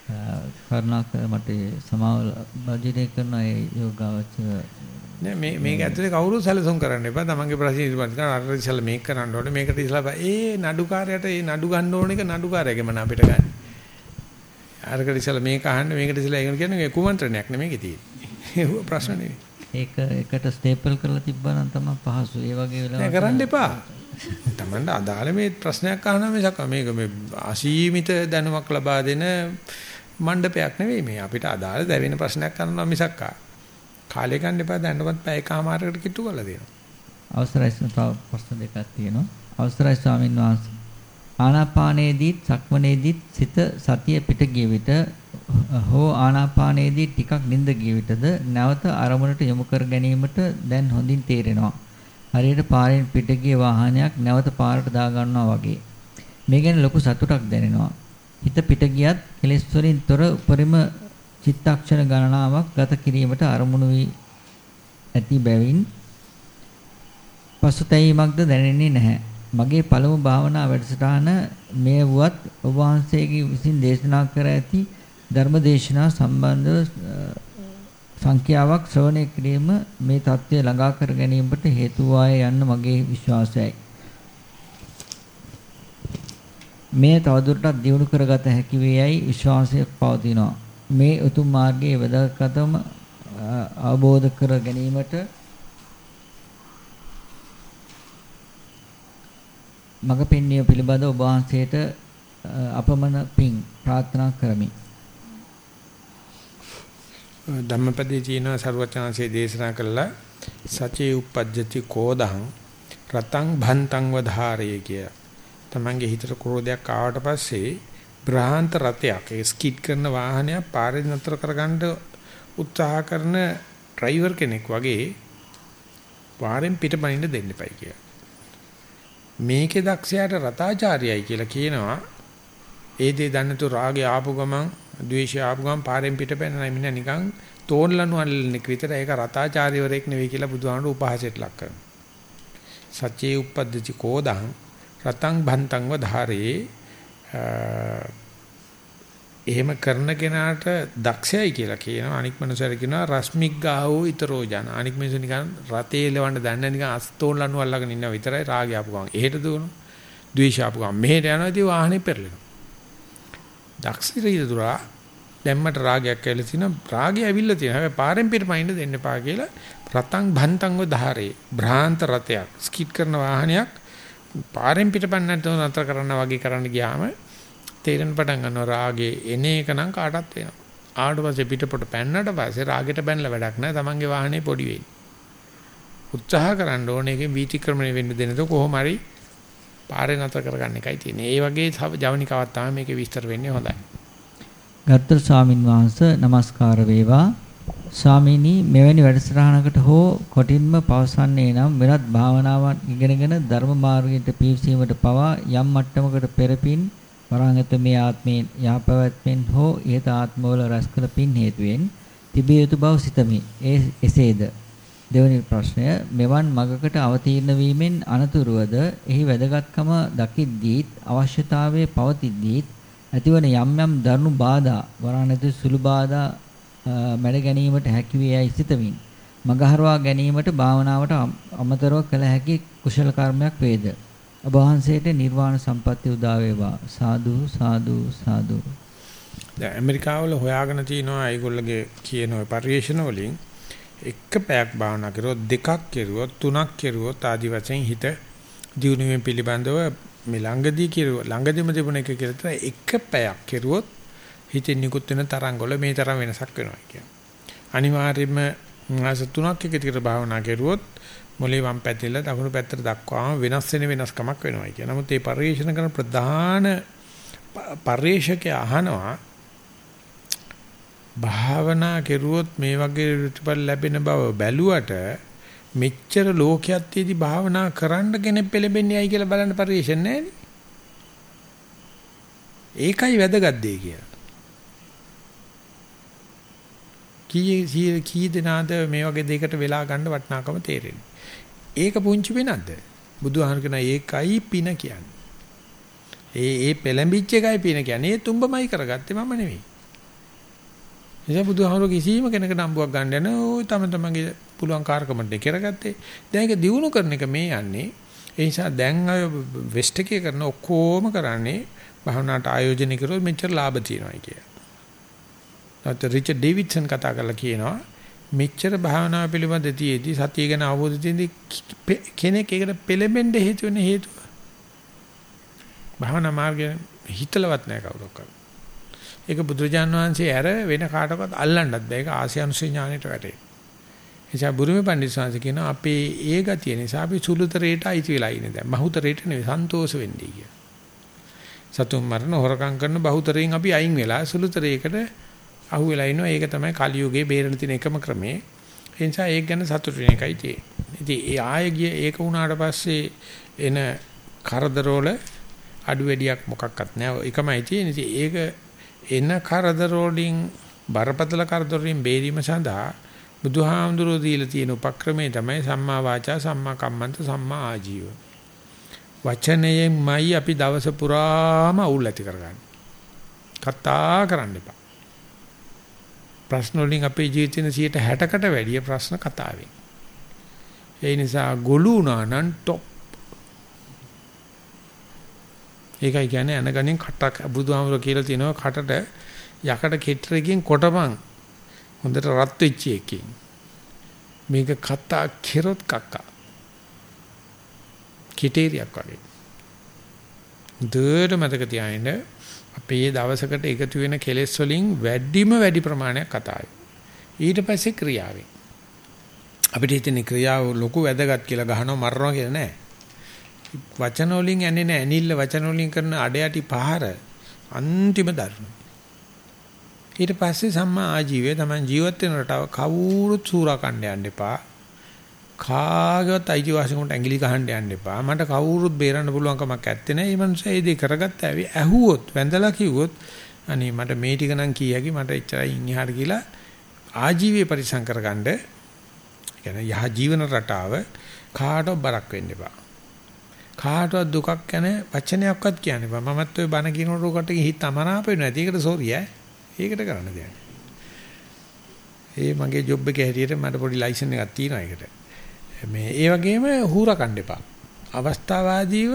කරුණාකර මට සමාව බජිතේ කරන ඒ යෝගාවචර නෑ මේ මේක ඇතුලේ කවුරුත් සැලසුම් කරන්න එපා. තමන්ගේ ප්‍රශ්න ඉදිරිපත් කරන අර ඉස්සලා මේක කරන්න ඕනේ. මේකට ඉස්සලා ඒ නඩුකාරයට ඒ නඩු ගන්න ඕන එක නඩුකාරයාගේ මන අපිට ගන්න. අරකට ඉස්සලා මේක අහන්න මේකට ඉස්සලා ඒක කියන්නේ කුමන්ත්‍රණයක් නෙමෙයි තියෙන්නේ. ඒක ප්‍රශ්න නෙමෙයි. ඒක එකට ස්ටේපල් කරලා තිබ්බනම් තමයි පහසු. ඒ වගේ වෙලාවක නෑ කරන්න එපා. තමන්ට අදාළ මේ ප්‍රශ්නයක් අහනවා මිසක් මේක මේ අසීමිත දැනුමක් ලබා දෙන මණ්ඩපයක් නෙවෙයි මේ අපිට අදාළ දැවෙන ප්‍රශ්නයක් කරනවා මිසක් කාලය ගන්න එපා දැන්නවත් පැය කමාරකට කිට්ටු කරලා දෙනවා. අවසරයි තව ප්‍රශ්න දෙකක් තියෙනවා. අවසරයි ස්වාමින් වහන්සේ. ආනාපානයේදීත් සක්මනේදීත් සිත සතිය පිට ගිය විට හෝ ආනාපානයේදී ටිකක් නිින්ද ගිය විටද නැවත අරමුණට යොමු කර ගැනීමට දැන් හොඳින් තේරෙනවා. හරියට පාරෙන් පිට ගිය වාහනයක් නැවත පාරට දා ගන්නවා වගේ. මේ ගැන ලොකු සතුටක් දැනෙනවා. හිත පිට ගියත් කෙලෙස් වලින් තොර උපරිම චිත්තක්ෂණ ගණනාවක් ගත කිරීමට අරමුණු වී ඇති බැවින් පසුතැවීමක්ද දැනෙන්නේ නැහැ. මගේ පළමු භාවනා වැඩසටහන මෙය වුවත් ඔබ වහන්සේගේ විසින් දේශනා කර ඇති ධර්ම දේශනා සම්බන්ධව සංඛ්‍යාවක් ශ්‍රවණය කිරීම මේ தත්ත්වය ළඟා කර ගැනීමට හේතු වාය යන්න මගේ විශ්වාසයයි. මේ තවදුරටත් දියුණු කරගත හැකි වේයයි විශ්වාසය පවතිනවා. මේ උතුම් මාර්ගයේ වැදගත්කම අවබෝධ කර ගැනීමට මඟ පෙන්වීම පිළිබඳ ඔබ වහන්සේට අපමණ පිං ප්‍රාර්ථනා කරමි. ධම්මපදයේ තියෙන ਸਰවචනanse දේශනා කළා සචේ uppajjati කෝදහං රතං භන්තං වධාරේ කිය. තමන්ගේ හිතට ක්‍රෝධයක් ආවට පස්සේ බ්‍රහාන්ත රතයක් ඒ ස්කිඩ් කරන වාහනයක් පාරේ නතර කරගන්න උත්සාහ කරන ඩ්‍රයිවර් කෙනෙක් වගේ පාරෙන් පිටපනින්න දෙන්න එපයි කියලා. මේකේ දක්ෂයාට රතාචාර්යයි කියලා කියනවා. ඒ දේ දන්නතු රාගේ ආපු ගමන්, ද්වේෂය ආපු ගමන් පාරෙන් පිටපැනන මිනිහ නිකන් තෝන්ලනු අල්ලන්නේ විතර ඒක රතාචාර්යවරයෙක් නෙවෙයි කියලා බුදුහාමුදුරු උපහාසයට ලක් කරනවා. සත්‍යේ උපද්දති කෝදං රතං භන්තං වධාරේ එහෙම කරන කෙනාට දක්ෂයයි කියලා කියනවා. අනික් මනුස්සයර කියනවා රස්මික් ගාවෝ ඊතරෝ ජන. අනික් මිනිස්සු නිකන් රතේ ලවන්න දන්නේ නිකන් අස්තෝන් ලනු අල්ලගෙන ඉන්නවා විතරයි රාගය ආපු ගමන් එහෙට දුවනවා. ද්වේෂය ආපු ගමන් මෙහෙට යනවා ඉතින් වාහනේ පෙරලෙනවා. දක්ෂිරීද දුරා දැම්මට රාගයක් ඇවිල්ලා තිනවා රාගය ඇවිල්ලා තියෙනවා. හැබැයි පාරෙන් පිටපයින්ද දෙන්න එපා කියලා රතං භන්තං වධාරේ භ්‍රාන්ත රතයක් ස්කිඩ් කරන වාහනයක්. පාරෙන් පිටපන්න නැතුව නතර කරන්න වගේ කරන්න ගියාම තේරෙන පටන් ගන්නවා රාගේ එන එක නම් කාටත් වෙනවා. ආවට පස්සේ පිටපොට පැන්නට පස්සේ රාගෙට බැනලා වැඩක් නැහැ. තමන්ගේ වාහනේ පොඩි වෙයි. උත්සාහ කරන්න ඕනේ ඒකේ වීතික්‍රමණය වෙන්න දෙන්නද කොහොම හරි පාරේ නතර කරගන්න එකයි තියෙන්නේ. ඒ වගේ ජවනිකාවක් තමයි මේකේ විස්තර වෙන්නේ හොඳයි. ගත්තර ස්වාමින් වහන්සේ নমස්කාර වේවා. ස්වාමීනි මෙවැනි වැඩසටහනකට හෝ කොටින්ම පවසන්නේ නම් වෙනත් භාවනාවක් ඉගෙනගෙන ධර්ම මාර්ගයට පිවිසීමට පවා යම් මට්ටමකට පෙරපින් වරාගත මේ ආත්මේ යහපැවැත්මෙන් හෝ ඊත ආත්මවල රැස්කල පින් හේතුවෙන් තිබිය යුතු බව සිතමි. ඒ එසේද? දෙවැනි ප්‍රශ්නය මෙවන් මගකට අවතීර්ණ වීමෙන් අනතුරුවද එහි වැදගත්කම දකිද්දීත් අවශ්‍යතාවයේ පවතිද්දීත් ඇතිවන යම් යම් දරුණු බාධා වරාණත සුළු බාධා මැඩ ගැනීමට හැකි වේයයි සිතමින් මගහරවා ගැනීමට භාවනාවට අමතරව කළ හැකි කුසල කර්මයක් වේද? ඔබ වහන්සේට නිර්වාණ සම්පත්තිය උදා වේවා. සාදු සාදු සාදු. දැන් ඇමරිකාවල හොයාගෙන තිනවා ඒගොල්ලගේ කියන ඔය පරිශන වලින් එක පැයක් භාවනා කරුවොත් දෙකක් කෙරුවොත් තුනක් කෙරුවොත් ආදි වශයෙන් හිත දිනුවෙන් පිළිබඳව මේ ළඟදී කෙරුව ළඟදීම තිබුණ එක කියලා එක පැයක් කෙරුවොත් හිතෙන් නිකුත් වෙන තරංගවල මේ තරම් වෙනසක් වෙනවා කියන්නේ. අනිවාර්යයෙන්ම මාස තුනක් එක දිගට භාවනා කරුවොත් මොලේ වම් පැත්තෙල දකුණු පැත්තට දක්වාම වෙනස් වෙන වෙනස්කමක් වෙනවා කියන. නමුත් මේ පරිශන කරන ප්‍රධාන පරිශකයා අහනවා භාවනා කෙරුවොත් මේ වගේ ප්‍රතිඵල ලැබෙන බව බැලුවට මෙච්චර ලෝකයක් තියදී භාවනා කරන්න කෙනෙක් පෙළඹෙන්නේ ඇයි කියලා බලන්න පරිශන නැහැනේ. ඒකයි වැදගත් දෙය කියලා. කී කී දෙනාද මේ වගේ දෙයකට වෙලා ගන්න වටිනාකම තේරෙන්නේ. ඒක පුංචි වෙනක්ද? බුදුහාම කියන ඒකයි පින කියන්නේ. ඒ ඒ පෙළඹිච්ච එකයි පින කියන්නේ. ඒ තුඹමයි කරගත්තේ මම නෙවෙයි. එනිසා බුදුහාමර කිසිම කෙනෙකුට අම්බුවක් ගන්න යන ওই තම තමන්ගේ පුළුවන් කාර්කමට කරගත්තේ. දැන් ඒක දිනු කරන එක මේ යන්නේ. ඒ නිසා දැන් අය වෙස්ට් එකේ කරන ඔක්කොම කරන්නේ භවනාට ආයෝජනය කරොත් මෙච්චර ලාභ තියෙනවා කියලා. නැත්නම් රිචඩ් ඩේවිඩ්සන් කතා කරලා කියනවා මෙච්චර භාවනාව පිළිබඳ තියේදී සතිය ගැන අවබෝධ තියෙද්දී කෙනෙක් ඒකට පෙළඹෙන්න හේතු වෙන හේතුව භාවනා මාර්ගය හිතලවත් නැහැ කවුරක්වත්. ඒක බුදුරජාන් වහන්සේ ඇර වෙන කාටවත් අල්ලන්නත් බෑ. ඒක ආසියානුසය ඥාණයට වැටේ. එනිසා බුරුමේ පඬිස් වහන්සේ කියනවා අපේ ඒ ගතිය නිසා අපි සුළුතරේට අයිති වෙලා ඉන්නේ දැන්. බහුතරේට නෙවෙයි සන්තෝෂ වෙන්නේ කියලා. සතුන් මරණ හොරකම් කරන බහුතරයෙන් අපි අයින් වෙලා සුළුතරේකට අහුවෙලා ඉනවා. ඒක තමයි කලියුගේ බේරෙන තියෙන එකම ක්‍රමේ. ඒ නිසා ඒක ගැන සතුටු වෙන එකයි තියෙන්නේ. ඉතින් ඒ ආයෙ ගිය ඒක වුණාට පස්සේ එන කරදරවල අඩු වැඩියක් මොකක්වත් නැහැ. ඒකමයි තියෙන්නේ. ඉතින් ඒක එන කරදර වලින් බරපතල කරදර වලින් බේරීම සඳහා බුදුහාමුදුරුවෝ දීලා තියෙන උපක්‍රමය තමයි සම්මා වාචා සම්මා කම්මන්ත සම්මා ආජීව. වචනයෙන්මයි අපි දවස පුරාම අවුල් ඇති කරගන්නේ. කතා කරන්න එපා. ප්‍රශ්න වලින් අපේ ජීවිතේ 60කට වැඩිය ප්‍රශ්න කතාවෙන්. ඒ නිසා ගොළු වුණා නම් টොප්. ඒකයි කියන්නේ අනගණෙන් කටක් බුදුහාමුදුරුවෝ කියලා තියෙනවා කටට යකඩ කෙටරකින් කොටපන් හොඳට රත් වෙච්ච එකකින් මේක කතා කෙරොත් කක්කා කිටේරියක් වගේ දුර මතක තියාගන්න අපේ දවසකට එකතු වෙන කෙලෙස් වලින් වැඩිම වැඩි ප්‍රමාණයක් කතාවයි ඊට පස්සේ ක්‍රියාවෙන්. අපිට හිතෙන ක්‍රියාව ලොකු වැදගත් කියලා ගහනවා මරනවා කියලා නෑ. වචන වලින් යන්නේ නෑ. ඇනිල්ල වචන වලින් කරන අඩයටි පහර අන්තිම ධර්ම. ඊට පස්සේ සම්මා ආජීවය තමයි ජීවත් වෙන රටාව කවුරුත් සූරා කණ්ඩ යන්න එපා. කාගවත් අයිතිවාසිකමට ඇඟිලි ගහන්න යන්න එපා. මට කවුරුත් බේරන්න පුළුවන් කමක් නැත්තේ නෑ. මේ මනුස්සයා ඒ දේ කරගත්ත ඇවි ඇහුවොත් වැඳලා කිව්වොත් අනේ මට මේ ටික නම් කීයකි මට එච්චරයි ඉන්නහාර කියලා ආජීවය පරිසම් කරගන්න කියන්නේ යහ ජීවන රටාව කාටවත් බරක් වෙන්න එපා. කාටවත් දුකක් ගැන වචනයක්වත් කියන්න එපා. මමත් ඔය බණ කියනකොට හිත අමනාප වෙනවා. ඒකට සෝරි ඈ. ඒකට කරන්න දෙයක්. ඒ මගේ ජොබ් එකේ හැටියට මට පොඩි ලයිසන් එකක් තියෙනවා ඒකට. මේ ඒ වගේම හූර කන්න එපා. අවස්ථාවාදීව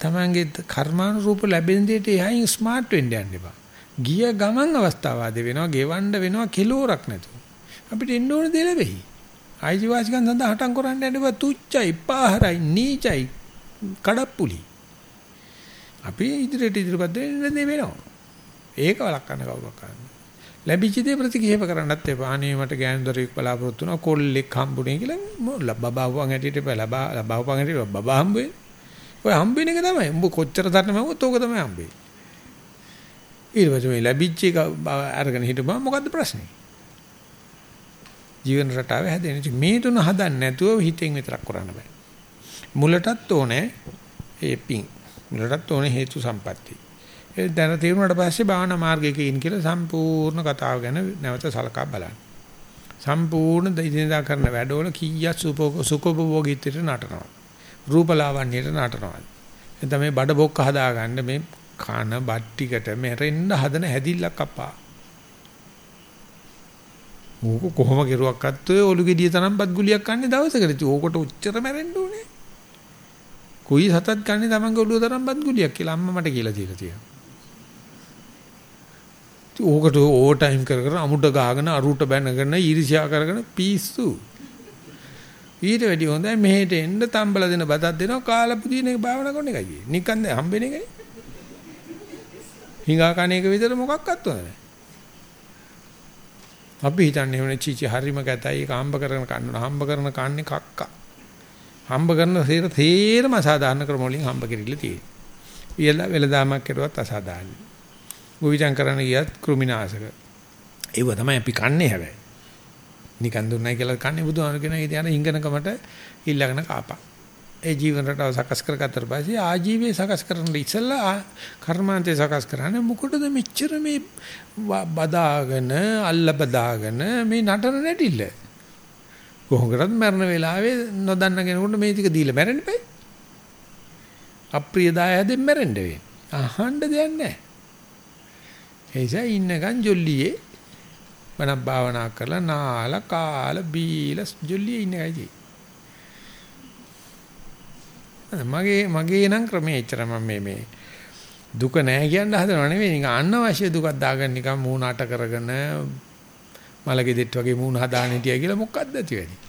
තමන්ගේ කර්මානුරූප ලැබෙන දෙයට එහයින් ස්මාර්ට් වෙන්න යන්න එපා. ගිය ගමන් අවස්ථාවාදී වෙනවා, ගෙවන්න වෙනවා කිලෝරක් නැතුව. අපිට එන්න ඕන දේ ලැබෙයි. ආයිජිවාසිකන් සඳහා හටන් කරන්න යන්න එපා. තුච්චයි, පාහරයි, නීචයි, කඩප්පුලි. අපි ඉදිරියට ඉදිරියපත් වෙන්න දෙ වෙනවා. ඒක වළක්වන්න කවුරක් කරන්නේ. ලැබිච්ච දේ ප්‍රතික්‍රියාව කරන්නත් එපා. අනේ මට ගෑනු දරුවෙක් බලාපොරොත්තු වුණා කොල්ලෙක් හම්බුනේ කියලා බබාවුවන් හැටියට ලබා ලබාවුවන් හැටියට බබා හම්බෙන්නේ. ඔය හම්බෙන එක තමයි. උඹ කොච්චර තරණ මවුත් ඕක තමයි හම්බෙන්නේ. ඊට පස්සේ මේ ලැබිච්ච එක අරගෙන හිටපුවා මොකද්ද ප්‍රශ්නේ? ජීවන රටාව හැදෙන ඉතින් මේ තුන හදන්න නැතුව හිතෙන් විතරක් කරන්න බෑ. මුලටත් ඕනේ ඒ පිං. මුලටත් ඕනේ හේතු සම්පatti. ඒ දැන තේරුණාට පස්සේ භාවනා මාර්ගයක ඉන්න කියලා සම්පූර්ණ කතාව ගැන නැවත සලකා බලන්න. සම්පූර්ණ දිනදා කරන වැඩවල කීයක් සුඛෝපභෝගීත්වයට නටනවා. රූපලාවන්‍යයට නටනවා. එතන මේ බඩ බොක්ක හදාගන්න මේ කන බට්ටිකට මෙරෙන්න හදන හැදිල්ලක් අප්පා. ඕක කොහොම කෙරුවක්වත් ඔය ඔලු ගෙඩිය තරම්පත් ගුලියක් කන්නේ දවසකට. ඕකට උච්චර මැරෙන්න ඕනේ. කුයි සතත් කන්නේ තමන්ගේ ඔළුව තරම්පත් ගුලියක් කියලා අම්මා මට කියලා තියලා තියෙනවා. ඕකට ඕවර් ටයිම් කර කර අමුඩ ගහගෙන අරුට බැනගෙන ඊර්ෂ්‍යා කරගෙන පිස්සු. ඊට වැඩි හොඳයි මෙහෙට එන්න තම්බල දෙන බතක් දෙනවා කාලපුදීන එක භාවනා කරන එකයි. නිකන් දැන් හම්බෙන එකනේ. හිඟා කණ එක විතර මොකක්වත් නැහැ. අපි හිතන්නේ එවනේ චීචි හරිම ගැතයි ඒක හම්බ කරගෙන කන්න හම්බ කරන කන්නේ කක්කා. හම්බ කරන සේර තේරම අසාධාරණ ක්‍රම වලින් හම්බ කෙරිල්ල තියෙනවා. ඊළඟ වෙලදාමක් කරුවත් අසාධාරණයි. ගොවිතැන් කරන්න ගියත් කෘමිනාශක. ඒව තමයි අපි කන්නේ හැබැයි. නිකන් දුන්නයි කියලා කන්නේ බුදුහාම කියන ඒ ධාන හිඟනකමට ඊළඟන කාපා. ඒ ජීවන රටාව සකස් කරගත්තට පස්සේ ආජීවයේ සකස් කරන්න ඉස්සෙල්ලා කර්මාන්තේ සකස් කරන්නේ මොකටද මෙච්චර මේ බදාගෙන අල්ල බදාගෙන මේ නටන නැටිල්ල. කොහොමකටත් මරණ වෙලාවේ නොදන්න කෙනෙකුට මේ ටික දීලා මැරෙන්න බෑ. අප්‍රිය දායයෙන් මැරෙන්න වෙන්නේ. අහන්න දෙයක් නැහැ. එයිසා ඉන්නකන් ජොල්ලියේ මනක් භාවනා කරලා නාලා කාලා බීලා ජොල්ලියේ ඉන්න එකයි මගේ මගේ නම් ක්‍රමයේ එච්චර මම මේ මේ දුක නැහැ කියන්න හදනව නෙවෙයි නිකන් අනවශ්‍ය දුකක් දාගන්න නිකන් මූණ අට කරගෙන මලගෙදෙට් වගේ මූණ හදාගෙන හිටියා කියලා මොකක්ද ඇති වෙන්නේ?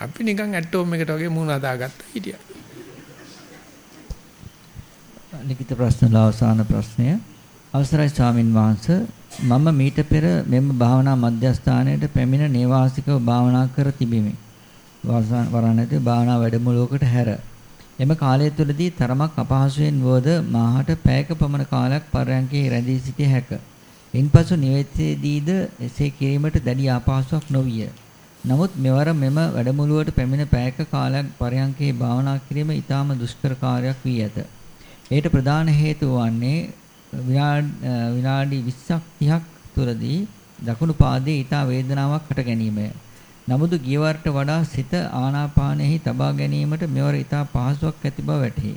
අපි නිකන් ඇටෝම් එකට වගේ මූණ හදාගත්තා හිටියා. ලිඛිත ප්‍රශ්න අවසාන ප්‍රශ්නය. අවසරයි ස්වාමින් වහන්සේ මම මීට පෙර මෙම භාවනා මධ්‍යස්ථානයට පැමිණ නේවාසිකව භාවනා කර තිබෙමි. වරණදී භාවනා වැඩමුළුවකට හැර එම කාලය තුළදී තරමක් අපහසුයෙන් වුවද මාහට පැයක පමණ කාලයක් පරයන්කේ රැඳී සිටිය හැක. ඉන්පසු නිවෙතේදීද එසේ කිරීමට දැඩි අපහසුයක් නොවිය. නමුත් මෙවර මෙම වැඩමුළුවට පැමිණ පැයක කාලයක් පරයන්කේ භාවනා කිරීම ඊටාම දුෂ්කර කාර්යයක් වී ඇත. එයට ප්‍රධාන හේතුව වන්නේ විනාඩි 20ක් 30ක් තුරදී දකුණු පාදයේ ඊට වේදනාවක් හට ගැනීමය. නමුත් ගියවරට වඩා සිත ආනාපානෙහි තබා ගැනීමට මෙවර ඊට පහසුවක් ඇති බව වැටහි.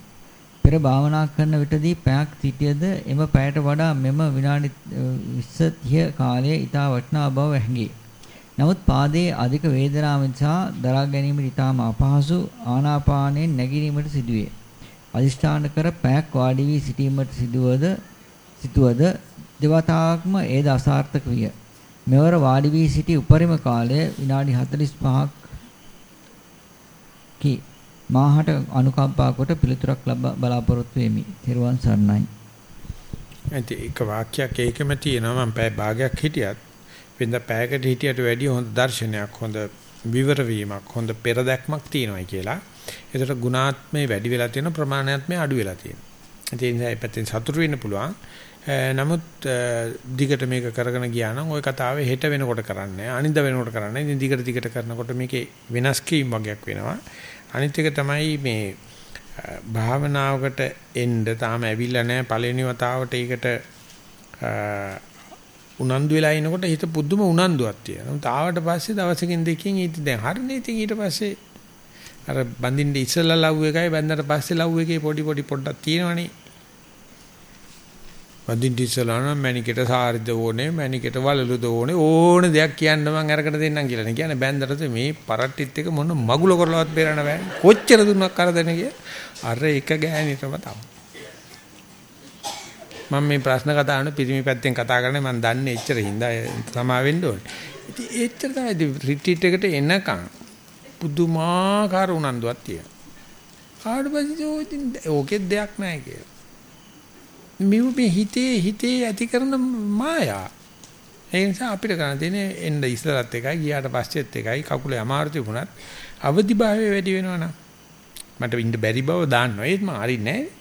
පෙර භාවනා කරන විටදී පැයක් සිටියද එම පැයට වඩා මෙම විනාඩි 20 30 කාලයේ ඊට වටිනා බව හැඟේ. නමුත් පාදයේ අධික වේදනාව නිසා දරා ගැනීමට ඉතාම අපහසු ආනාපානයෙන් නැගීමට සිදුවේ. අදිෂ්ඨාන කර පැයක් වාඩි වී සිටීමට සිදුවද සිටුවද දෙවතාවක්ම ඒද අසාර්ථක විය. මෙවර වාඩි වී සිටි උපරිම කාලය විනාඩි 45ක් කි මාහට අනුකම්පා කොට පිළිතුරක් ලබ බලාපොරොත්තු වෙමි. තෙරුවන් සරණයි. ඇයි ඒක වාක්‍යයක් ඒකෙම තියෙනවා මම පැය භාගයක් හිටියත් වෙනද පැයකට හිටියට වැඩිය හොඳ දර්ශනයක් හොඳ විවර වීමක් හොඳ පෙරදැක්මක් තියෙනවායි කියලා. ඒකට ගුණාත්මේ වැඩි වෙලා තියෙන ප්‍රමාණාත්මේ අඩු වෙලා තියෙනවා. ඒ නිසා ඒ පැත්තෙන් සතුටු වෙන්න පුළුවන්. නමුත් දිගට මේක කරගෙන ගියා නම් ওই කතාවේ හෙට වෙනකොට කරන්නේ අනිද්ද වෙනකොට කරන්නේ. ඉතින් දිගට දිගට කරනකොට මේකේ වෙනස් කීම් වගේක් වෙනවා. අනිත් එක තමයි මේ භාවනාවකට එන්න තාම ඇවිල්ලා නැහැ පළවෙනි වතාවට ඒකට උනන්දු වෙලා ඉනකොට හිත පුදුම උනන්දුවක් තියෙනවා. නමුත් ආවට පස්සේ දවසකින් දෙකකින් ඊට දැන් හරිනේ ඉතින් ඊට පස්සේ අර බඳින්න ඉස්සෙල්ලා ලව් එකයි බඳනට පස්සේ ලව් එකේ පොඩි පොඩි පොඩ්ඩක් තියෙනවනේ. බඳින්න ඉස්සෙල්ලා නම් මැනිකේට සාරිද ඕනේ මැනිකේට වලලුද ඕනේ ඕන දෙයක් කියන්න මම අරකට දෙන්නම් කියලා නේ. කියන්නේ බැන්දට මේ පරට්ටිත් එක මොන මගුල කරලවත් බේරන්න බෑ. කොච්චර දුන්නක් කරදෙන කිය. අර එක ගෑනිටම තමයි. මම මේ ප්‍රශ්න කතා කරන පිරිමි පැත්තෙන් කතා කරන්නේ මම දන්නේ එච්චර හින්දා සමා වෙන්න ඕනේ. ඉතින් එච්චර තමයි රිට්‍රීට් එකට එනකන් පුදුමාකාර උනන්දුවක් තියෙනවා. ආඩපස්සේ ඕකේ දෙයක් නැහැ කියලා. මේ හිතේ හිතේ ඇති කරන මායා. ඒ නිසා අපිට ගන්න තියෙන්නේ එන්න ඉස්සරත් එකයි ගියාට පස්සෙත් එකයි කකුලේ අමාරු තිබුණත් අවදිභාවය වැඩි වෙනවා මට ඉන්න බැරි බව දාන්නවා ඒත් මම හරින්නේ නැහැ.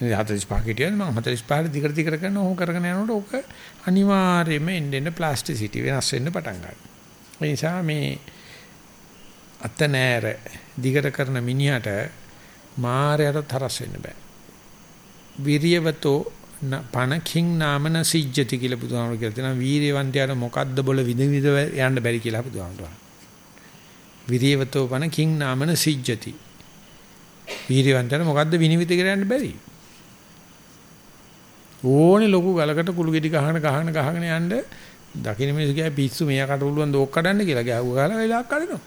45 හිටියද මම 45 දිගට දිගට කරන ඕක කරගෙන යනකොට ඕක අනිවාර්යයෙන්ම එන්න එන්න ප්ලාස්ටිසිටි වෙනස් වෙන්න පටන් ගන්නවා. ඒ නිසා මේ අත නෑර දිගට කරන මිනිහට මායයට තරස් වෙන්න බෑ. විරියවතෝ පණකින් නාමන සිජ්ජති කියලා බුදුහාමුදුරු කියලා තියෙනවා. වීරියවන්තයාට මොකද්ද බොල විද විද යන්න බැරි කියලා බුදුහාමුදුරු. විරියවතෝ පණකින් නාමන සිජ්ජති. වීරියවන්තයාට මොකද්ද විනිවිද කියලා යන්න බැරි. ඕනේ ලොකු ගලකට කුළු ගෙඩි ගහන ගහන ගහගෙන යන්න දකින්න මිනිස්සු කියයි පිස්සු මෙයාකට උළුවන් දෝක් කඩන්න කියලා ගැහුව ගාලා වෙලාවක් කඩනවා.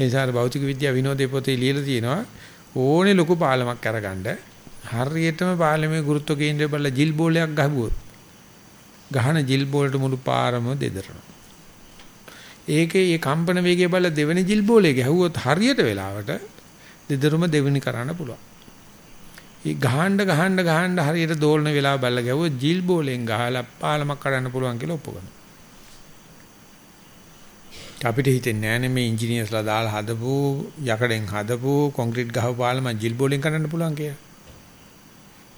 ඒ සාර භෞතික විද්‍යාව විනෝදේ පොතේ ලියලා තියෙනවා ඕනේ ලොකු පාලමක් අරගන්න හරියටම පාලමේ ගුරුත්ව කේන්ද්‍රය බලලා ජිල් බෝලයක් ගහුවොත් ගහන ජිල් බෝලට මුළු පාරම දෙදරනවා. ඒකේ මේ කම්පන වේගය බලලා දෙවෙනි ජිල් බෝලේ ගැහුවොත් හරියට වෙලාවට දෙදරුම දෙවෙනි කරන්න පුළුවන්. ඒ ගහන්න ගහන්න ගහන්න හරියට දෝලන වෙලාව බල්ල ගැවුව ජිල් බෝලෙන් ගහලා පාලමක් කඩන්න පුළුවන් කියලා ඔප්පු කරනවා. අපිට හිතෙන්නේ නැහැ මේ ඉංජිනේර්ස්ලා දාලා හදපු යකඩෙන් හදපු කොන්ක්‍රීට් ගහපු පාලම ජිල් බෝලෙන් කඩන්න පුළුවන් කියලා.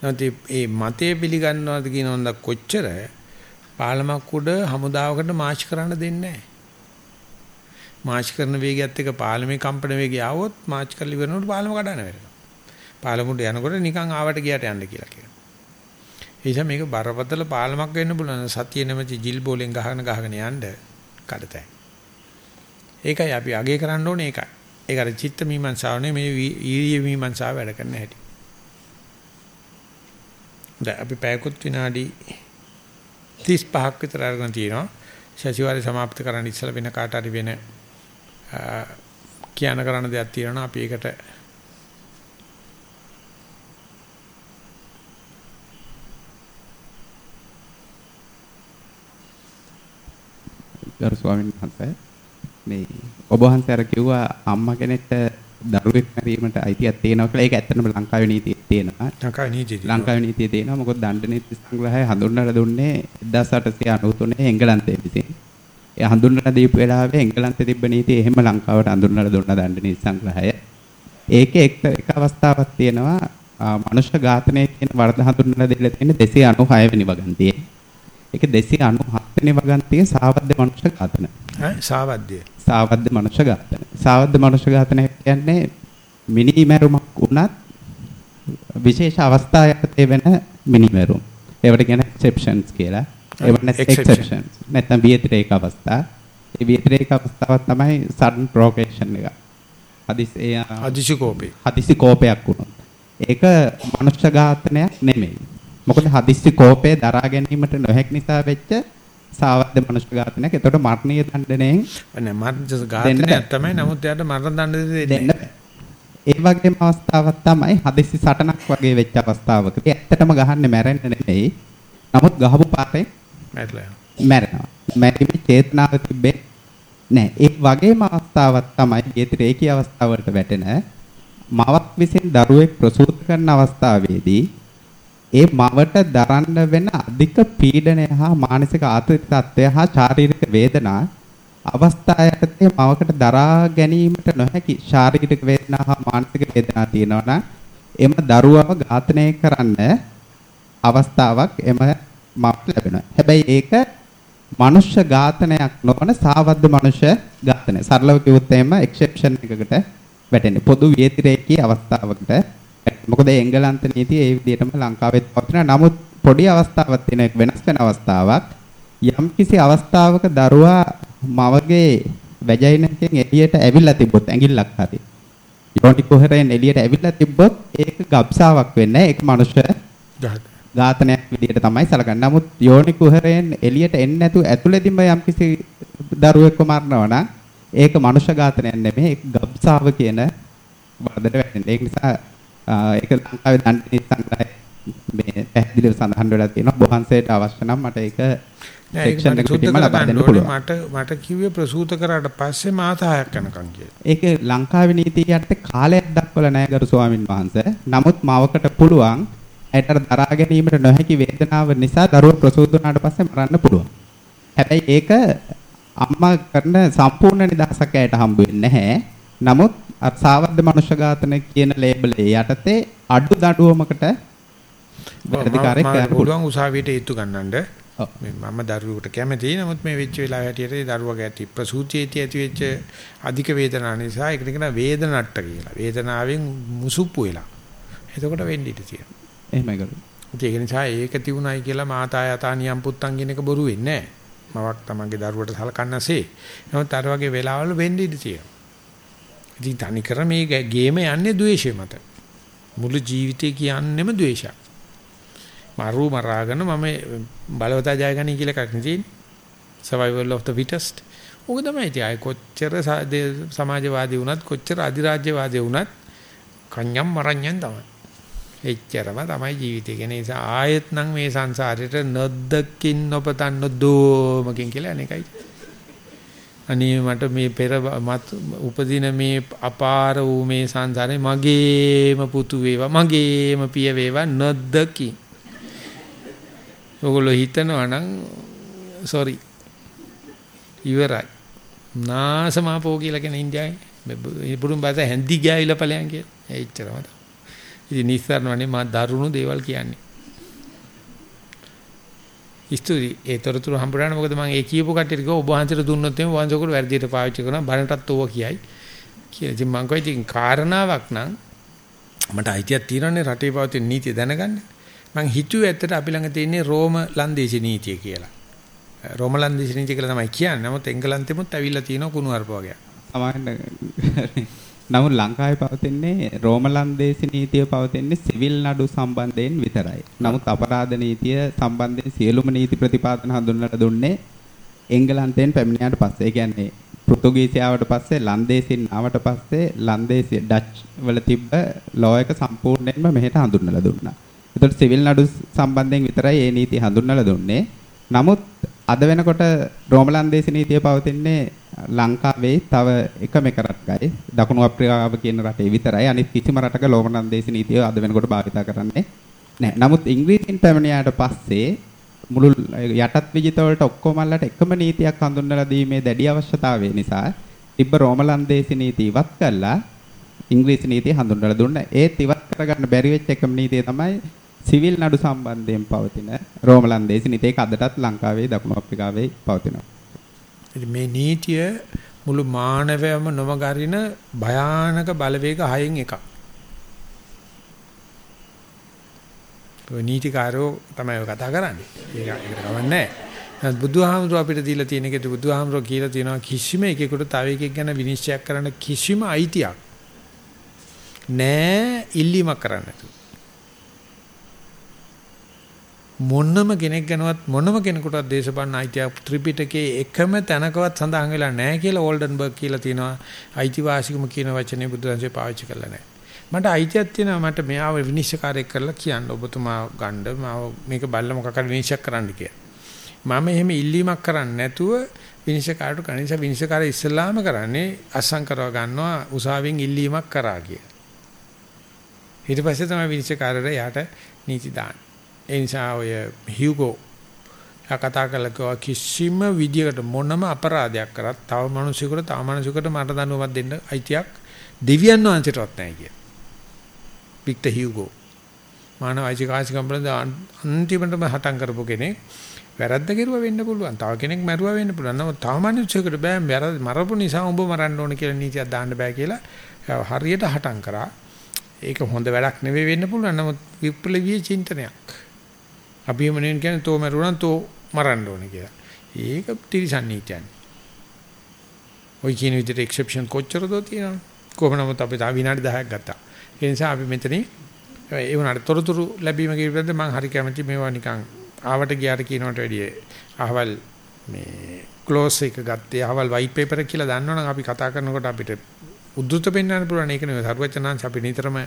නැත්නම් මේ මතය පිළිගන්නවද කියනොන්ද කොච්චර පාලමක් උඩ හමුදාවකට මාච් කරන්න දෙන්නේ නැහැ. මාච් කරන වේගයත් එක්ක පාලමේ කම්පන වේගය ආවොත් මාච් කරලි වෙනකොට පාලම කඩන වෙනවා. පාලමුඩ යනකොට නිකන් ආවට ගියට යන්න කියලා කියනවා. ඒ නිසා මේක බරපතල පාලමක් වෙන්න පුළුවන් සතිය නැමැති ජිල් බෝලෙන් ගහගෙන ගහගෙන යන්න කඩතයි. ඒකයි අපි අගය කරන්න ඕනේ ඒකයි. ඒක අර චිත්ත මීමන්සාව නෙමෙයි මේ ඊර්ය මීමන්සාව වැඩ කරන හැටි. දැන් අපි පැයකුත් විනාඩි 35ක් විතර අරගෙන තියෙනවා. සතිವಾರේ સમાપ્ત කරන්න ඉස්සලා වෙන කාට හරි වෙන කියන කරන දෙයක් තියෙනවා අපි ඒකට ගරු ස්වාමීන් වහන්සේ මේ ඔබ වහන්සේ අර කිව්වා අම්මා කෙනෙක්ට දරුවෙක් මරීමට අයිතියක් තියෙනවා කියලා. ඒක ඇත්තටම ලංකාවේ නීතියේ තියෙනවා. ලංකාවේ නීතියේ ලංකාවේ නීතියේ තියෙනවා. මොකද දණ්ඩ නීති සංග්‍රහය හඳුන්වලා දුන්නේ 1893 එංගලන්තයේ විසින් ඒ හඳුන්වලා දීපු වෙලාවේ එංගලන්තයේ තිබ්බ නීතිය එහෙම ලංකාවට හඳුන්වලා දුන්න දණ්ඩ නීති සංග්‍රහය. ඒකේ එක් එක අවස්ථාවක් තියෙනවා. මනුෂ්‍ය ඝාතනය කියන වරද හඳුන්වලා දෙලා තියෙන 296 වෙනි වගන්තියේ ඒක 297 වෙනි වගන්තියේ සාවද්ද මනුෂ්‍ය ඝාතන. ඈ සාවද්දය. සාවද්ද මනුෂ්‍ය ඝාතන. සාවද්ද මනුෂ්‍ය ඝාතන කියන්නේ මිනිමැරුමක් වුණත් විශේෂ අවස්ථා යටතේ වෙන මිනිමැරුම්. ඒවට කියන exceptions කියලා. ඒවට exceptions. නැත්නම් විතරේක අවස්ථා. ඒ විතරේක අවස්ථාවක් තමයි sudden provocation එක. හදිස් ඒ අදිසි කෝපේ. හදිසි කෝපයක් වුණොත්. ඒක මනුෂ්‍ය ඝාතනයක් නෙමෙයි. මොකද හදිස්සි කෝපය දරා ගැනීමට නොහැකි නිසා වෙච්ච සාවද්ද මනුෂ්‍ය ඝාතනයක්. එතකොට මරණීය දඬනයෙන් නෑ මරණ ඝාතනයක්. තමයි නමුත් එයාට මරණ දඬුවම දෙන්න. බෑ. ඒ වගේම අවස්ථාවක් තමයි හදිස්සි සටනක් වගේ වෙච්ච අවස්ථාවකදී ඇත්තටම ගහන්නේ මැරෙන්න නෙමෙයි. නමුත් ගහපු පාරේ මැරලා. මැරෙනවා. මැරීමේ චේතනාව තිබෙන්නේ නැහැ. ඒ වගේම අවස්ථාවක් තමයි ඊතරේකී අවස්ථාවලට වැටෙන මවක් විසින් දරුවෙක් ප්‍රසූත කරන අවස්ථාවේදී ඒ මවට දරන්න වෙන අධික පීඩනය හා මානසික ආතති තත්ත්වය හා ශාරීරික වේදනා අවස්ථා යටතේ මවකට දරා ගැනීමට නොහැකි ශාරීරික වේදනා හා මානසික වේදනා තියෙනවා නම් එම දරුවව ඝාතනය කරන්න අවස්ථාවක් එම මවට ලැබෙනවා. හැබැයි ඒක මනුෂ්‍ය ඝාතනයක් නොවන සාවද්ද මනුෂ්‍ය ඝාතනය. සරලව කිව්වොත් එහෙම එක්සෙප්ෂන් එකකට වැටෙන්නේ. පොදු ව්‍යතිරේකී අවස්ථාවකට. මොකද එංගලන්ත නීතිය ඒ විදිහටම ලංකාවෙත් පවතින. නමුත් පොඩි අවස්ථාවක් තියෙන එක වෙනස් වෙන අවස්ථාවක්. යම්කිසි අවස්ථාවක දරුවා මවගේ වැජයිනකින් එළියට ඇවිල්ලා තිබ්බොත් ඇඟිල්ලක් හරි. යෝනි කුහරයෙන් එළියට ඇවිල්ලා තිබ්බොත් ඒක ගබ්සාවක් වෙන්නේ. ඒක මනුෂ්‍ය ඝාත. ඝාතනයක් විදිහට තමයි සැලකන්නේ. නමුත් යෝනි කුහරයෙන් එළියට එන්නේ නැතුව ඇතුළේදීම යම්කිසි දරුවෙක්ව මරනවා නම් ඒක මනුෂ්‍ය ඝාතනයක් නෙමෙයි. ඒක ගබ්සාව කියන වරදට වැටෙනවා. ඒක නිසා ඒක ලංකාවේ දඬු නීති සංග්‍රහයේ මේ පැහැදිලිව සඳහන් වෙලා තියෙනවා. බොහන්සේට අවශ්‍ය නම් මට ඒක සෙක්ෂන් එකකට සුද්ධ ලබා දෙන්න. පුළුවන්. මට මට කිව්වේ ප්‍රසූත කරාට පස්සේ මාස 6ක් යනකම් කියලා. ඒක ලංකාවේ නීතිය යටතේ කාලයක් දක්වලා නැහැ ගරු ස්වාමින් වහන්සේ. නමුත් මවකට පුළුවන් ඇයට දරා ගැනීමට නොහැකි වේදනාව නිසා දරුවා ප්‍රසූත වුණාට පස්සේ මරන්න පුළුවන්. හැබැයි ඒක අම්මා කරන සම්පූර්ණ නිදහසක් ඇයට හම්බ වෙන්නේ නැහැ. නමුත් අර සාවද්ද මනුෂ්‍ය ඝාතන කියන ලේබලේ යටතේ අඩු දඬුවමකට අධිකාරියක් මම යන්න පුළුවන්. උසාවියට ඒත්තු ගන්නන්න. මම දරුවෙකුට කැමතියි. නමුත් මේ වෙච්ච වෙලාව හැටියට දරුවගේ ඇති ප්‍රසූතියේදී ඇති වෙච්ච අධික වේදනාව නිසා ඒකට කියන වේදනට්ට කියලා. වේදනාවෙන් මුසුප්පු වෙලා. එතකොට වෙන්න ඉඩ තියෙනවා. එහෙමයි ගරු. ඒක නිසා ඒක තිබුණයි කියලා මාතා යතා නියම් පුත්තන් කියන එක බොරු වෙන්නේ නැහැ. මවක් තමන්ගේ දරුවට සලකන්නසේ. නමුත් අර වගේ වෙලාවල වෙන්න ඉඩ තියෙනවා. ඉතින් තනිකර මේ ගේ- ගේම යන්නේ ද්වේෂය මත. මුළු ජීවිතේ කියන්නේම ද්වේෂයක්. මරු මරාගෙන මම බලවතා ජයගනි කියලා එකක් නෙදී. survival of the fittest. ඕක තමයි ඉතින් අය කොච්චර සා- දේ- සමාජවාදී වුණත් කොච්චර අධිරාජ්‍යවාදී වුණත් කන්‍යම් මරණ්‍යම් තමයි. එච්චරම තමයි ජීවිතය. ඒ නිසා ආයෙත් නම් මේ සංසාරෙට නොදකින් නොපතන් නොදෝමකින් කියලා අනේකයි. අනේ මට මේ පෙර මත් උපදින මේ අපාර වූ මේ සංසාරේ මගේම පුතු වේවා මගේම පිය වේවා නොදකින්. ඔගොල්ලෝ හිතනවා නම් sorry ඉවරයි. නාසමාපෝ කියලා කියන ඉන්දියාවේ බුදුන් බාත හැන්දි ගෑවිලා ඵලයන් කියලා. එච්චරම තමයි. ඉතින් නිස්සාරණවනේ මා දරුණු දේවල් කියන්නේ. ඉස්තුති ඒ තොරතුරු හම්බුනාට මොකද මම ඒ කියපු කට්ටියට කිව්වා ඔබ වහන්සේට දුන්නොත් එimhe වංශකරු වැඩියට පාවිච්චි කරනවා බණටත් ඕවා කියයි. කියලා. ඉතින් මම කිව්වා ඉතින් කාරණාවක් නම් මට අයිතියක් තියෙනවානේ රටේ පවතින නීතිය දැනගන්න. මං හිතුවේ ඇත්තට අපි ළඟ තියෙන්නේ රෝම ලන්දේසි නීතිය කියලා. රෝම ලන්දේසි නීතිය කියලා තමයි කියන්නේ. නමුත් එංගලන්තෙමුත් ඇවිල්ලා තියෙනවා කුණු අරප වගේ. සමහරවිට නමුත් ලංකාවේ පවතින්නේ රෝමලන්දේසි නීතිය පවතින්නේ සිවිල් නඩු සම්බන්ධයෙන් විතරයි. නමුත් අපරාධ නීතිය සම්බන්ධයෙන් සියලුම නීති ප්‍රතිපාදන හඳුන්වලා දුන්නේ එංගලන්තයෙන් පැමිණියාට පස්සේ. ඒ කියන්නේ පෘතුගීසියාවට පස්සේ ලන්දේසින් ආවට පස්සේ ලන්දේසි ඩච් වල තිබ්බ ලෝ එක සම්පූර්ණයෙන්ම මෙහෙට හඳුන්වලා දුන්නා. ඒතකොට සිවිල් නඩු සම්බන්ධයෙන් විතරයි මේ නීතිය හඳුන්වලා දුන්නේ. නමුත් අද වෙනකොට රෝමලන්දේසි නීතිය පවතින්නේ ලංකාවේ තව එකම එක රටකයි දකුණු අප්‍රිකාව කියන රටේ විතරයි අනිත් කිසිම රටක රෝමලන්දේසි නීතිය අද වෙනකොට භාවිත කරන්නේ නැහැ. නමුත් ඉංග්‍රීසියෙන් පැමිණියාට පස්සේ මුළු යටත් විජිත වලට ඔක්කොමලට එකම නීතියක් හඳුන්වලා දීමේ දැඩි අවශ්‍යතාවය නිසා තිබ්බ රෝමලන්දේසි නීතිය ඉවත් කළා ඉංග්‍රීසි නීතිය හඳුන්වලා දුන්නා. ඒත් ඉවත් කරගන්න බැරි වෙච්ච එකම නීතිය තමයි සිවිල් නඩු සම්බන්ධයෙන් පවතින රෝමලන්දේසි නීතිය. ඒක අදටත් ලංකාවේ දකුණු අප්‍රිකාවේ පවතිනවා. ඉතින් මේ නීතිය මුළු මානවයම නොමගරින භයානක බලවේග හයෙන් එකක්. ඔය නීතිකාරෝ තමයි ඔය කතා කරන්නේ. ඒක ඒකට කවන්නේ නැහැ. බුදුහාමුදුරුවෝ අපිට දීලා තියෙන එකේ බුදුහාමුදුරුවෝ කියලා තියෙනවා කිසිම එකෙකුට තව එකෙක් ගැන විනිශ්චය කරන්න කිසිම අයිතියක් නෑ ඉල්ලීමක් කරන්න නැතුව. මොනම කෙනෙක් ගැනවත් මොනම කෙනෙකුටවත් දේශපාලන අයිතියක් ත්‍රිපිටකයේ එකම තැනකවත් සඳහන් වෙලා නැහැ කියලා ඕල්ඩන්බර්ග් කියලා තියෙනවා අයිතිවාසිකම කියන වචනේ බුදුන්සේ පාවිච්චි කරලා නැහැ. මට අයිතියක් තියෙනවා මට මෙයාව විනිශ්චයකාරයෙක් කරලා කියන්න ඔබතුමා ගන්න මාව මේක බල්ල මොකක් හරි විනිශ්චය කරන්න කියලා. මම එහෙම ඉල්ලීමක් කරන්නේ නැතුව විනිශ්චයකාරට කනිස විනිශ්චයකාරය ඉස්සලාම කරන්නේ අසංකරව ගන්නවා උසාවියෙන් ඉල්ලීමක් කරා කිය. ඊට පස්සේ තමයි විනිශ්චයකාරයට යාට නීති දාන්නේ. ඒ නිසා ඔය හියුගෝ කතා කළා කිව්වා කිසිම විදියකට මොනම අපරාධයක් කරත් තව මිනිසෙකුට තව මිනිසෙකුට මට දඬුවමක් දෙන්න අයිතියක් දෙවියන් වහන්සේටවත් නැහැ කිය. වික්ටර් හියුගෝ මානව අයිතිකාසිකම් වල අන්තිමටම හටන් කරපු කෙනෙක් වැරද්ද කෙරුවා වෙන්න පුළුවන්. තව කෙනෙක් මැරුවා වෙන්න පුළුවන්. නමුත් තව මිනිසෙකුට බෑ වැරද්ද මරපු නිසා උඹ මරන්න ඕන කියලා නීතියක් දාන්න බෑ කියලා හරියට හටන් කරා. ඒක හොඳ වැඩක් නෙවෙයි වෙන්න පුළුවන්. නමුත් විප්ලවීය චින්තනයක්. අභිමනෙන් කියන්නේ තෝ මරුණා තෝ මරන්න ඕනේ කියලා. ඒක තිරිසන් නීතියන්නේ. ওই කියන විදිහට එක්සෙප්ෂන් කොච්චරද තියෙනවද? කොහොම නමුත් අපි තා විනාඩි 10ක් ගත්තා. ඒ නිසා අපි මෙතනින් ඒ වුණාට තොරතුරු ලැබීම කියනද මම හරි කැමති මේවා නිකන් ආවට ගියාට කියනවට වැඩිය අහවල් මේ ක්ලෝස් එක ගත්තේ අහවල් වයිට් පේපර් එක කියලා දන්නවනම් අපි කතා කරනකොට අපිට උද්දුත පෙන්වන්න පුළුවන් ඒක නෙවෙයි සරුවචනාංශ අපි නිතරම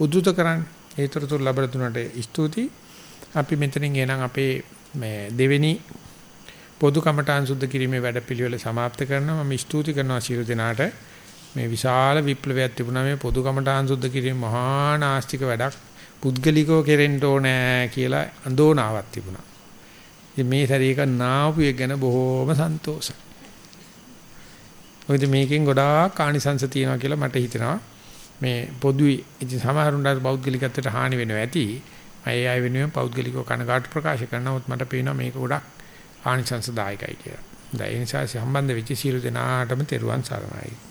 උද්දුත කරන්නේ ඒතරතුරු ලැබලා දුන්නට ස්තුතියි අපි මෙතනින් එනං අපේ මේ දෙවෙනි පොදු කමඨාන් සුද්ධ කිරීමේ වැඩපිළිවෙල સમાપ્ત කරනවා මම ස්තුති කරනවා සියලු දෙනාට මේ විශාල විප්ලවයක් තිබුණා මේ පොදු කමඨාන් සුද්ධ කිරීම මහා නාස්තික වැඩක් පුද්ගලිකව කෙරෙන්න ඕනෑ කියලා අඳෝනාවක් තිබුණා. ඉතින් මේ ශරීරක නාපු එක ගැන බොහෝම සන්තෝෂයි. මොකද මේකෙන් ගොඩාක් ආනිසංශ තියෙනවා කියලා මට හිතෙනවා. මේ පොදුයි ඉතින් සමහරුන්ට පෞද්ගලිකත්වයට හානි වෙනවා ඇති. මම ඒ අය වෙනුවෙන් පෞද්ගලිකව කනගාටු ප්‍රකාශ කරනවොත් මට පේනවා මේක ගොඩක් ආනිසංශදායකයි කියලා. ඒ නිසා සම්බන්ධ වෙච්ච සියලු දෙනාටම තෙරුවන් සරණයි.